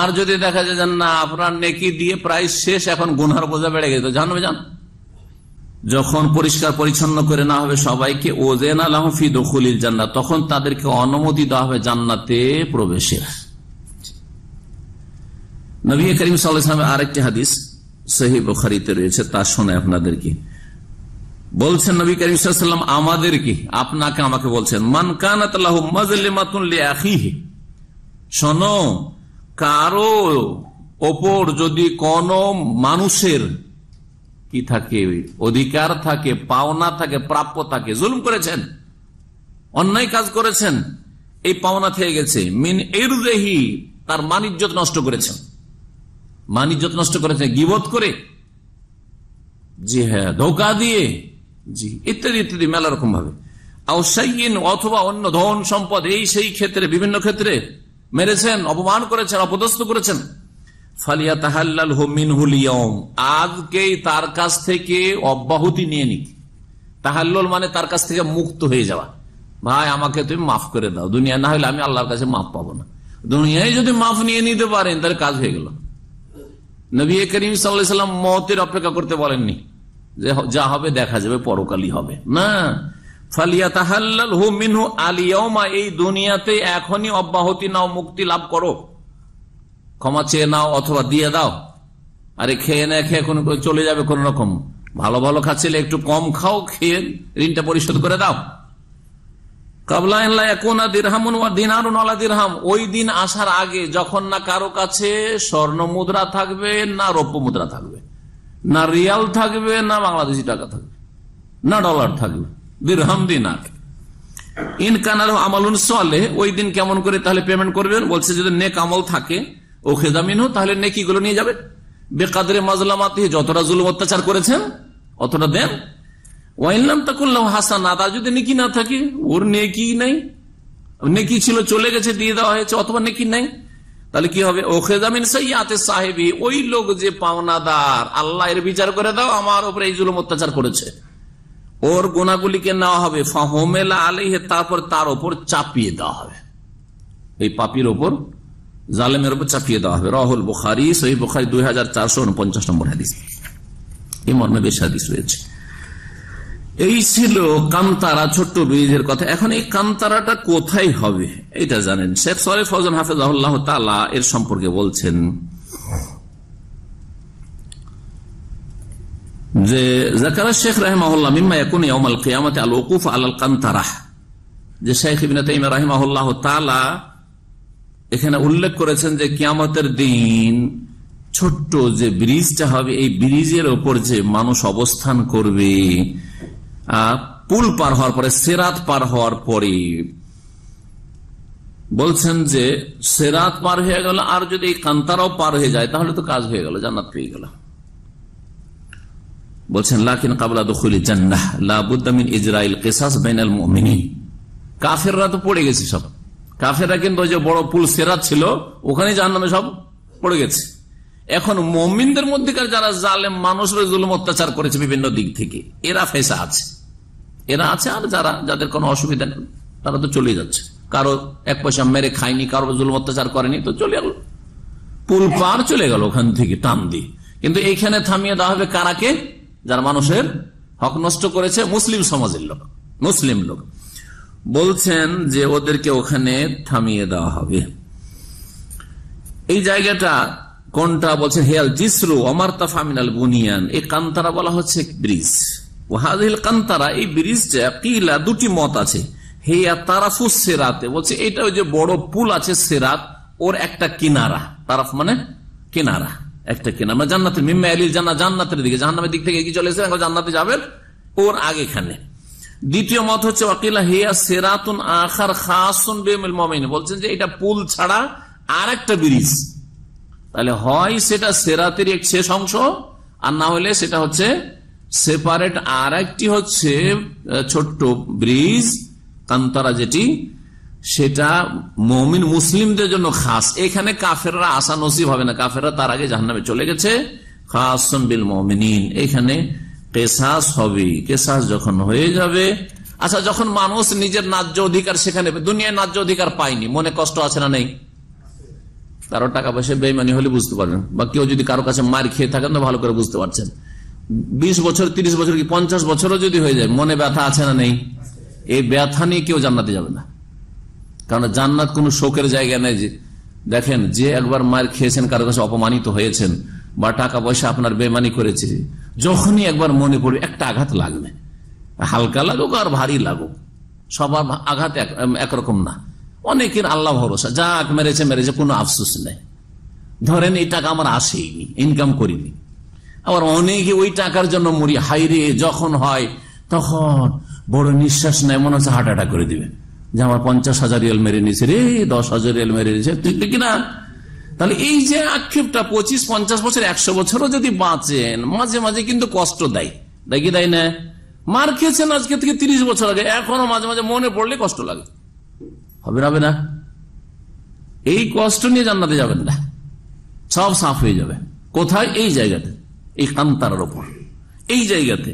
আর যদি দেখা যায় যে, না, আপনার নেকি দিয়ে প্রায় শেষ এখন গুনহার বোঝা বেড়ে গেছে জানবে জান যখন পরিষ্কার পরিচ্ছন্ন করে না হবে সবাইকে, ওজেন আলহফি জান্নাত, তখন তাদেরকে অনুমতি দেওয়া হবে জান্নাতে প্রবেশের। নবী করিম সাল্লামের আরেকটি হাদিস সহি বখারিতে রয়েছে, তা শোনে আপনাদেরকে। বলছেন নবী করিম সাল্লাম আমাদেরকে আপনাকে আমাকে বলছেন, মান কানাত আখিহি শোনো, কারও ওপর যদি কোন মানুষের কি থাকে, অধিকার থাকে, পাওনা থাকে, প্রাপ্য থাকে, জুলুম করেছেন, অন্যায় কাজ করেছেন, এই পাওনা থেকে গেছে, মিন এরুদেহি তার মানিজ্যত নষ্ট করেছেন। মানিজ্যত নষ্ট করেছেন, গিবত করে, জি হ্যাঁ ধোকা দিয়ে জি, ইত্যাদি ইত্যাদি, মেলা রকম ভাবে। অথবা অন্য ধন সম্পদ, এই সেই ক্ষেত্রে, বিভিন্ন ক্ষেত্রে মেরেছেন, অপমান করেছেন, অপদস্থ করেছেন। ফালিয়া তাহাল্লাল হোমিন হুলিয়ম আজকেই তার কাছ থেকে অব্যাহতি নিয়ে নিক। তাহাল্লুল মানে তার কাছ থেকে মুক্ত হয়ে যাওয়া। ভাই, আমাকে তুমি মাফ করে দাও। দুনিয়া না হলে আমি আল্লাহর কাছে মাফ পাবো না। দুনিয়ায় যদি মাফ নিয়ে নিতে পারেন, তাহলে কাজ হয়ে গেল। নবী করিম সাল্লাম মতের অপেক্ষা করতে বলেননি। যে হবে দেখা যাবে, পরকালই হবে। না। ফালিয়া তাহাল্লাল হু মিনহু আলিয়মা এই দুনিয়াতে এখনই অব্যাহতি নাও, মুক্তি লাভ করো। ক্ষমা চেয়ে নাও অথবা দিয়ে দাও। আরে খেয়ে না খেয়ে কোনো চলে যাবে কোন রকম। ভালো ভালো খাচ্ছিলে, একটু কম খাও, খেয়ে ঋণটা পরিশোধ করে দাও। ওই দিন আসার আগে যখন না কারও কাছে স্বর্ণ মুদ্রা থাকবে, না রৌপ্য মুদ্রা থাকবে। না রিয়াল থাকবে, না বাংলাদেশি টাকা থাকবে, না ডলার থাকবে, দিরহাম দিনার। ইনকানার আমলুন চলে ওই দিন কেমন করে তাহলে পেমেন্ট করবেন? বলছে যদি নেক আমল থাকে, ও খেদামিন তাহলে নেকি গুলো নিয়ে যাবে। বেকাদরে মাজলামাতে, যতটা জুল অত্যাচার করেছেন, অতটা দেন। করলাম যদি নেকি না থাকে, ওর নাই। নেকি ছিল, চলে গেছে, দিয়ে দেওয়া হয়েছে, অথবা নেকি নাই। তাহলে কি হবে? ও খেজামিন সৈয়াতে সাহেবি, ওই লোক যে পাওনাদার, আল্লাহ এর বিচার করে দাও, আমার উপরে এই জুলুম অত্যাচার করেছে। ওর গোনাগুলিকে নেওয়া হবে, ফাহমেলা আলিহে তারপর তার ওপর চাপিয়ে দেওয়া হবে। এই পাপির ওপর জালেমের উপর চাপিয়ে দেওয়া হবে। রাহুল বুখারি সহি বুখারি দুই হাজার চারশো উনপঞ্চাশ নম্বর হাদিস। এই মর্মে বেশ হাদিস রয়েছে। এই ছিল কান্তারা, ছোট্ট ব্রিজের কথা। এখন এই কান্তারাটা কোথায় হবে? এটা জানেন। শেখ সরে ফজন হাফেজ তালা এর সম্পর্কে বলছেন যে জাকারা শেখ রাহেমাহুল্লাহ মিম্মা এখন ইয়ামাল কিয়ামতে আল ওকুফ আল কান্তারাহ যে শেখ ইবিন রাহিমাহুল্লাহ তালা এখানে উল্লেখ করেছেন যে, কিয়ামতের দিন ছোট্ট যে ব্রিজটা হবে, এই ব্রিজের ওপর যে মানুষ অবস্থান করবে পুল পার হওয়ার পরে, সেরাত পার হওয়ার পরে বলছেন যে, সেরাত পার হয়ে গেল, আর যদি এই কান্তারাও পার হয়ে যায়, তাহলে তো কাজ হয়ে গেল, জান্নাত পেয়ে গেল। বলছেন, লাকিন কাবলা দখলি জান্নাহ লাবুদ্দামিন ইসরাইল কেসাস বেনাল মিনী কাফেররা তো পড়ে গেছে সব। কাফেররা কিন্তু ওই যে বড় পুল সেরাত ছিল ওখানে জাহান নামে সব পড়ে গেছে। এখন মমিনদের মধ্যেকার যারা জালেম, মানুষের জুলুম অত্যাচার করেছে বিভিন্ন দিক থেকে, এরা ফেসা আছে। এরা আছে আর যারা, যাদের কোনো অসুবিধা নেই, তারা তো চলে যাচ্ছে। কারও এক পয়সা মেরে খায়নি, কারও জুলুম অত্যাচার করেনি, তো চলে গেল। পুল পার চলে গেল ওখান থেকে, টান দিয়ে। কিন্তু এইখানে থামিয়ে দেওয়া হবে কারাকে যারা মানুষের হক নষ্ট করেছে, মুসলিম সমাজের লোক, মুসলিম লোক। বলছেন যে ওদেরকে ওখানে থামিয়ে দেওয়া হবে। এই জায়গাটা কোনটা? বলছেন হেয়াল জিসরু অমার্তা তাফামিনাল বুনিয়ান। এই কান্তারা বলা হচ্ছে ব্রিজ। ওয়াহাদিল কান্তারা, এই ব্রিজটা কিলা দুটি মত আছে। হেয়া তারাফুস সেরাতে, বলছে এটা ওই যে বড় পুল আছে সেরাত, ওর একটা কিনারা। তারাফ মানে কিনারা, একটা কিনারা। মানে জান্নাতের মিম্মা আলীর জান্না জান্নাতের দিকে, জাহান্নামের দিক থেকে কি চলে এসে জান্নাতে যাবেন ওর আগেখানে। দ্বিতীয় মত হচ্ছে, ওয়াকিলা হেয়া সেরাতুন আখার খাসুন বেমিল মমিন বলছেন যে এটা পুল ছাড়া আর একটা ব্রিজ। তাহলে হয় সেটা সেরাতের এক শেষ অংশ, আর না হলে সেটা হচ্ছে সেপারেট আর একটি হচ্ছে ছোট্ট ব্রিজ, কান্তরা যেটি, সেটা মমিন মুসলিমদের জন্য খাস। এখানে কাফেররা আসা নসিব হবে না। কাফেররা তার আগে জাহান্নামে চলে গেছে। খাস বিল মমিনিন। এখানে কেসাস হবে। কেসাস যখন হয়ে যাবে আচ্ছা যখন মানুষ নিজের ন্যায্য অধিকার সেখানে দুনিয়ায় ন্যায্য অধিকার পায়নি, মনে কষ্ট আছে না নেই? কারও টাকা পয়সা বেমানি হলে বুঝতে পারবেন। বা কেউ যদি কারও কাছে মার খেয়ে থাকেন, তো ভালো করে বুঝতে পারছেন। বিশ বছর, তিরিশ বছর কি পঞ্চাশ বছরও যদি হয়ে যায়, মনে ব্যথা আছে না নেই? এই ব্যথা নিয়ে কেউ জান্নাতে যাবে না। কারণ জান্নাত কোন শোকের জায়গা নেই যে, দেখেন, যে একবার মার খেয়েছেন, কারও কাছে অপমানিত হয়েছেন, বা টাকা পয়সা আপনার বেমানি করেছে, যখনই একবার মনে পড়বে, একটা আঘাত লাগবে। হালকা লাগুক আর ভারী লাগুক। সবার আঘাত একরকম না। অনেকের আল্লাহ ভরসা, যাক মেরেছে মেরেছে, কোনো আফসোস নেই। ধরেন এই টাকা আমার আসেইনি ইনকাম করিনি। আবার অনেকে ওই টাকার জন্য মরি। হাইরে যখন হয়, তখন বড় নিঃশ্বাস নেয়, মনে হচ্ছে হার্ট করে দিবে। যে আমার পঞ্চাশ হাজার রিয়াল মেরে নিয়েছে রে, দশ হাজার রিয়াল মেরে নিয়েছে, তুই কিনা তাহলে এই যে আক্ষেপটা, পঁচিশ, পঞ্চাশ বছর, একশো বছরও যদি বাঁচেন, মাঝে মাঝে কিন্তু কষ্ট দেয়। দেয় কি দেয় না? মার খেয়েছেন আজকে থেকে তিরিশ বছর আগে, এখনও মাঝে মাঝে মনে পড়লে কষ্ট লাগে। হবে না হবে না? এই কষ্ট নিয়ে জান্নাতে যাবেন না। সব সাফ হয়ে যাবে। কোথায়? এই জায়গাতে। এই কান্তার ওপর এই জায়গাতে।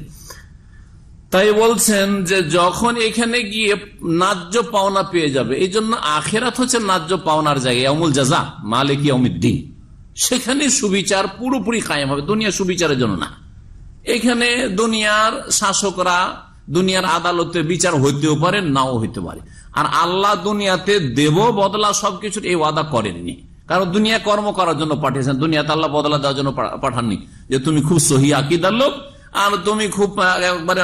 তাই বলছেন যে যখন এখানে গিয়ে ন্যায্য পাওনা পেয়ে যাবে, এই জন্য আখেরাত হচ্ছে ন্যায্য পাওনার জায়গায় অমুল জাজা, মালিক দিন সেখানে সুবিচার পুরোপুরি কায়েম হবে, দুনিয়া সুবিচারের জন্য না। এখানে দুনিয়ার শাসকরা, দুনিয়ার আদালতে বিচার হইতেও পারে, নাও হইতে পারে। আর আল্লাহ দুনিয়াতে দেব, বদলা সবকিছুর এই ওয়াদা করেননি। কারণ দুনিয়া কর্ম করার জন্য পাঠিয়েছেন। দুনিয়াতে আল্লাহ বদলা দেওয়ার জন্য পাঠাননি যে তুমি খুব সহি আকিদার লোক, আর তুমি খুব একবারে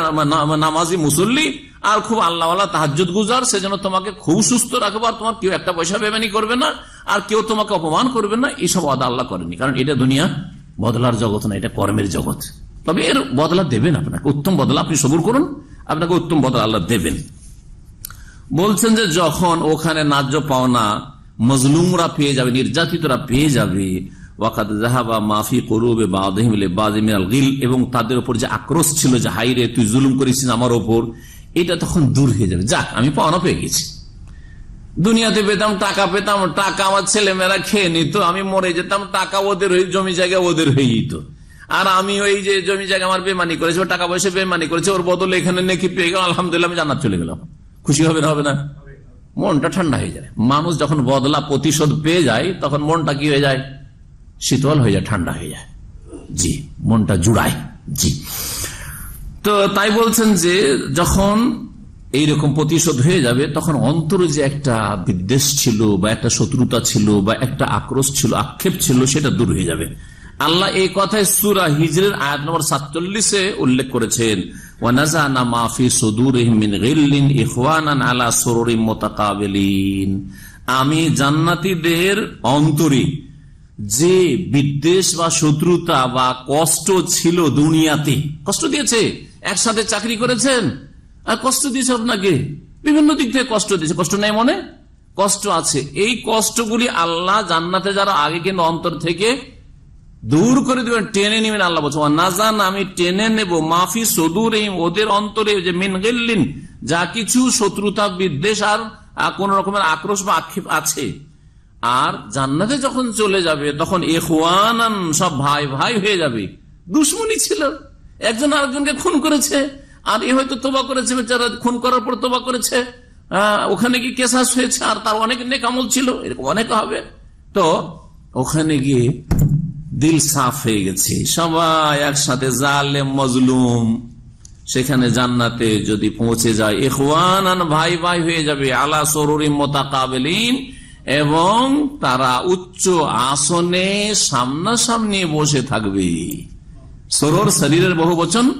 নামাজি মুসল্লি, আর খুব আল্লাহ তাহাজুদ গুজার, সেজন্য তোমাকে খুব সুস্থ রাখব, আর তোমার কেউ একটা পয়সা বেমানি করবে না, আর কেউ তোমাকে অপমান করবে না, এইসব ওয়াদা আল্লাহ করেনি কারণ এটা দুনিয়া বদলার জগৎ না, এটা কর্মের জগৎ। তবে এর বদলা দেবেন আপনাকে, উত্তম বদলা আপনি সবুর করুন, আপনাকে উত্তম বদলা আল্লাহ দেবেন। বলছেন যে যখন ওখানে ন্যায্য পাওনা মজলুমরা পেয়ে যাবে, নির্যাতিতরা পেয়ে যাবে। মাফি করবে গিল, এবং তাদের উপর যে আক্রোশ ছিল যে হাইরে তুই জুলুম করেছিস আমার ওপর এটা তখন দূর হয়ে যাবে। যাক, আমি পাওনা পেয়ে গেছি। দুনিয়াতে পেতাম, টাকা পেতাম, টাকা আমার ছেলে মেয়েরা খেয়ে নিত, আমি মরে যেতাম, টাকা ওদের হয়ে, জমি জায়গা ওদের হয়ে যেত আর আমি ওই যে জমি জায়গা আমার বেমানি করেছে টাকা পয়সা বেমানি করেছে, ওর বদলে এখানে নেকি পেয়ে গেলাম, আলহামদুলিল্লাহ আমি জান্নাত চলে গেলাম। খুশি হবে না হবে না? মনটা ঠান্ডা হয়ে যায়। মানুষ যখন বদলা প্রতিশোধ পেয়ে যায়, তখন মনটা কি হয়ে যায়? শীতল হয়ে যায়, ঠান্ডা হয়ে যায়। জি, মনটা জুড়ায়। জি। তো তাই বলছেন যে, যখন এইরকম প্রতিশোধ হয়ে যাবে, তখন অন্তরে যে একটা বিদ্বেষ ছিল, বা একটা শত্রুতা ছিল, বা একটা আক্রোশ ছিল, আক্ষেপ ছিল, সেটা দূর হয়ে যাবে। আল্লাহ এই কথায় সুরা হিজরের আয়াত নম্বর সাতচল্লিশে উল্লেখ করেছেন আমি জান্নাতিদের অন্তরে যে বিদ্বেষ বা শত্রুতা বা কষ্ট ছিল দুনিয়াতে, কষ্ট দিয়েছে, একসাথে চাকরি করেছেন, আর কষ্ট দিয়েছে আপনাকে, বিভিন্ন দিক থেকে কষ্ট দিয়েছে, কষ্ট নেই মনে? কষ্ট আছে। এই কষ্টগুলি আল্লাহ জান্নাতে যারা আগে কিন্তু অন্তর থেকে দূর করে দেবেন, টেনে নেবেন আল্লাহ বলছে নাজান আমি টেনে নেব, মাফি সদুর ওদের অন্তরে যে মিন গেল্লিন, যা কিছু শত্রুতা, বিদ্বেষ আর কোন রকমের আক্রোশ বা আক্ষেপ আছে। আর জান্নাতে যখন চলে যাবে, তখন এখান সব ভাই ভাই হয়ে যাবে। দুশ্মনী ছিল। একজন আরেকজনকে খুন করেছে। আর এ হয়তো তোবা করেছে বেচারা খুন করার পর তোবা করেছে। ওখানে কি কেসাস হয়েছে? আর তার অনেক নেকামল ছিল। এরকম অনেক হবে। তো ওখানে গিয়ে দিল সাফ হয়ে গেছে। সবাই একসাথে জালে মজলুম। সেখানে জান্নাতে যদি পৌঁছে যায় এখান ভাই ভাই হয়ে যাবে, আলা সরুরি মোতাকাবেলিন। এবং তারা উচ্চ আসনে সামনাসামনি বসে থাকবে। সরোর শরীরের বহু বচন,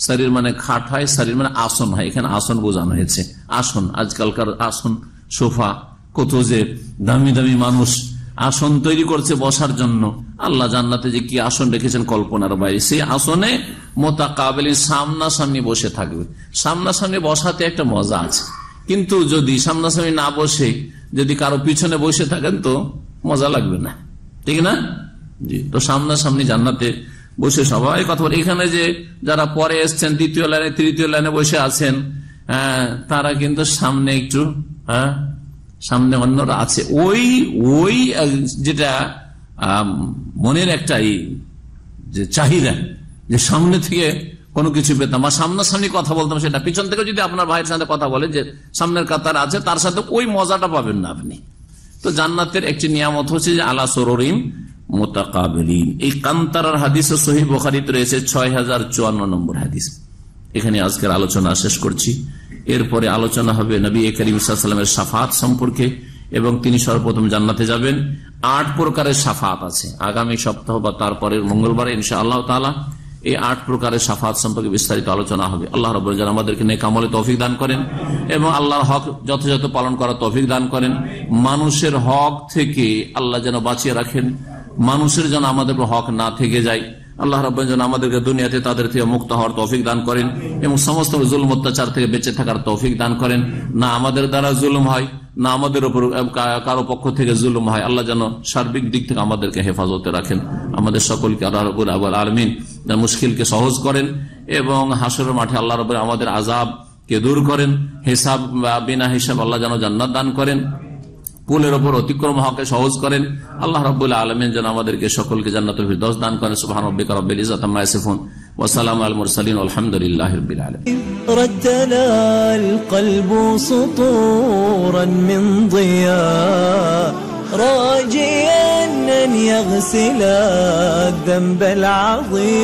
শরীর মানে খাট হয়, শরীর মানে আসন হয়। এখানে আসন বোঝানো হয়েছে। আসন, আজকালকার আসন, সোফা, কত যে দামি দামি মানুষ আসন তৈরি করছে বসার জন্য। আল্লাহ জান্নাতে যে কি আসন রেখেছেন কল্পনার বাইরে সেই আসনে মোতাকাবেলি সামনাসামনি বসে থাকবে। সামনাসামনি বসাতে একটা মজা আছে। কিন্তু যদি সামনাসামনি না বসে যদি কারও পিছনে বসে থাকেন তো মজা লাগবে না। ঠিক না? জি তো সামনাসামনি জান্নাতে বসে সবাই কথা বলে। এখানে যে যারা পরে এসছেন দ্বিতীয় লাইনে তৃতীয় লাইনে বসে আছেন আহ, তারা কিন্তু সামনে একটু হ্যাঁ সামনে অন্যরা আছে। ওই ওই যেটা মনের একটা যে চাহিদা, যে সামনে থেকে কোনো কিছু পেতাম বা সামনাসামনি কথা বলতাম সেটা। পিছন থেকে যদি আপনার ভাইয়ের সাথে কথা বলে যে সামনের কাতার আছে, তার সাথে ওই মজাটা পাবেন না আপনি। তো জান্নাতের একটি নিয়ামত হচ্ছে যে আলা সরিম মোতাকাবিন এই কান্তারার হাদিসে সহি বখারিতে রয়েছে ছয় হাজার চুয়ান্ন নম্বর হাদিস। এখানে আজকের আলোচনা শেষ করছি। এরপরে আলোচনা হবে নবী করিম সাল্লামের সাফাত সম্পর্কে এবং তিনি সর্বপ্রথম জান্নাতে যাবেন। আট প্রকারের সাফাত আছে। আগামী সপ্তাহ বা তারপরের মঙ্গলবার ইনশা আল্লাহ তালা এই আট প্রকারের সাফাত সম্পর্কে বিস্তারিত আলোচনা হবে। আল্লাহ রব আমাদেরকে নেকামলে তৌফিক দান করেন এবং আল্লাহর হক যথাযথ পালন করার তৌফিক দান করেন। মানুষের হক থেকে আল্লাহ যেন বাঁচিয়ে রাখেন। মানুষের যেন আমাদের হক না থেকে যায়। আল্লাহ রব্বান যেন আমাদেরকে দুনিয়াতে তাদের থেকে মুক্ত হওয়ার তৌফিক দান করেন এবং সমস্ত জুলম অত্যাচার থেকে বেঁচে থাকার তৌফিক দান করেন। না আমাদের দ্বারা জুলুম হয়, না আমাদের উপর কারও পক্ষ থেকে জুলুম হয়। আল্লাহ যেন সার্বিক দিক থেকে আমাদেরকে হেফাজতে রাখেন। আমাদের সকলকে আল্লাহ রবুল আবুল আলমিন মুশকিলকে সহজ করেন এবং হাসরের মাঠে আল্লাহ রব আমাদের আজাব কে দূর করেন। হিসাব বা বিনা হিসাব আল্লাহ যেন জান্নাত দান করেন। পুলের ওপর অতিক্রম হকে সহজ করেন আল্লাহ রবুল্লাহ আলমিন যেন আমাদেরকে সকলকে জান্নাতুল ফিরদৌস দান করেন সুবহান রব্বিকা রব্বিল ইজ্জাতি আম্মা ইয়াসিফুন ওয়া সালামু আলাল মুরসালিন আলহামদুলিল্লাহি রাব্বিল আলামিন رتل القلب سطورا من ضياء راجيا أن يغسل الذنب العظيم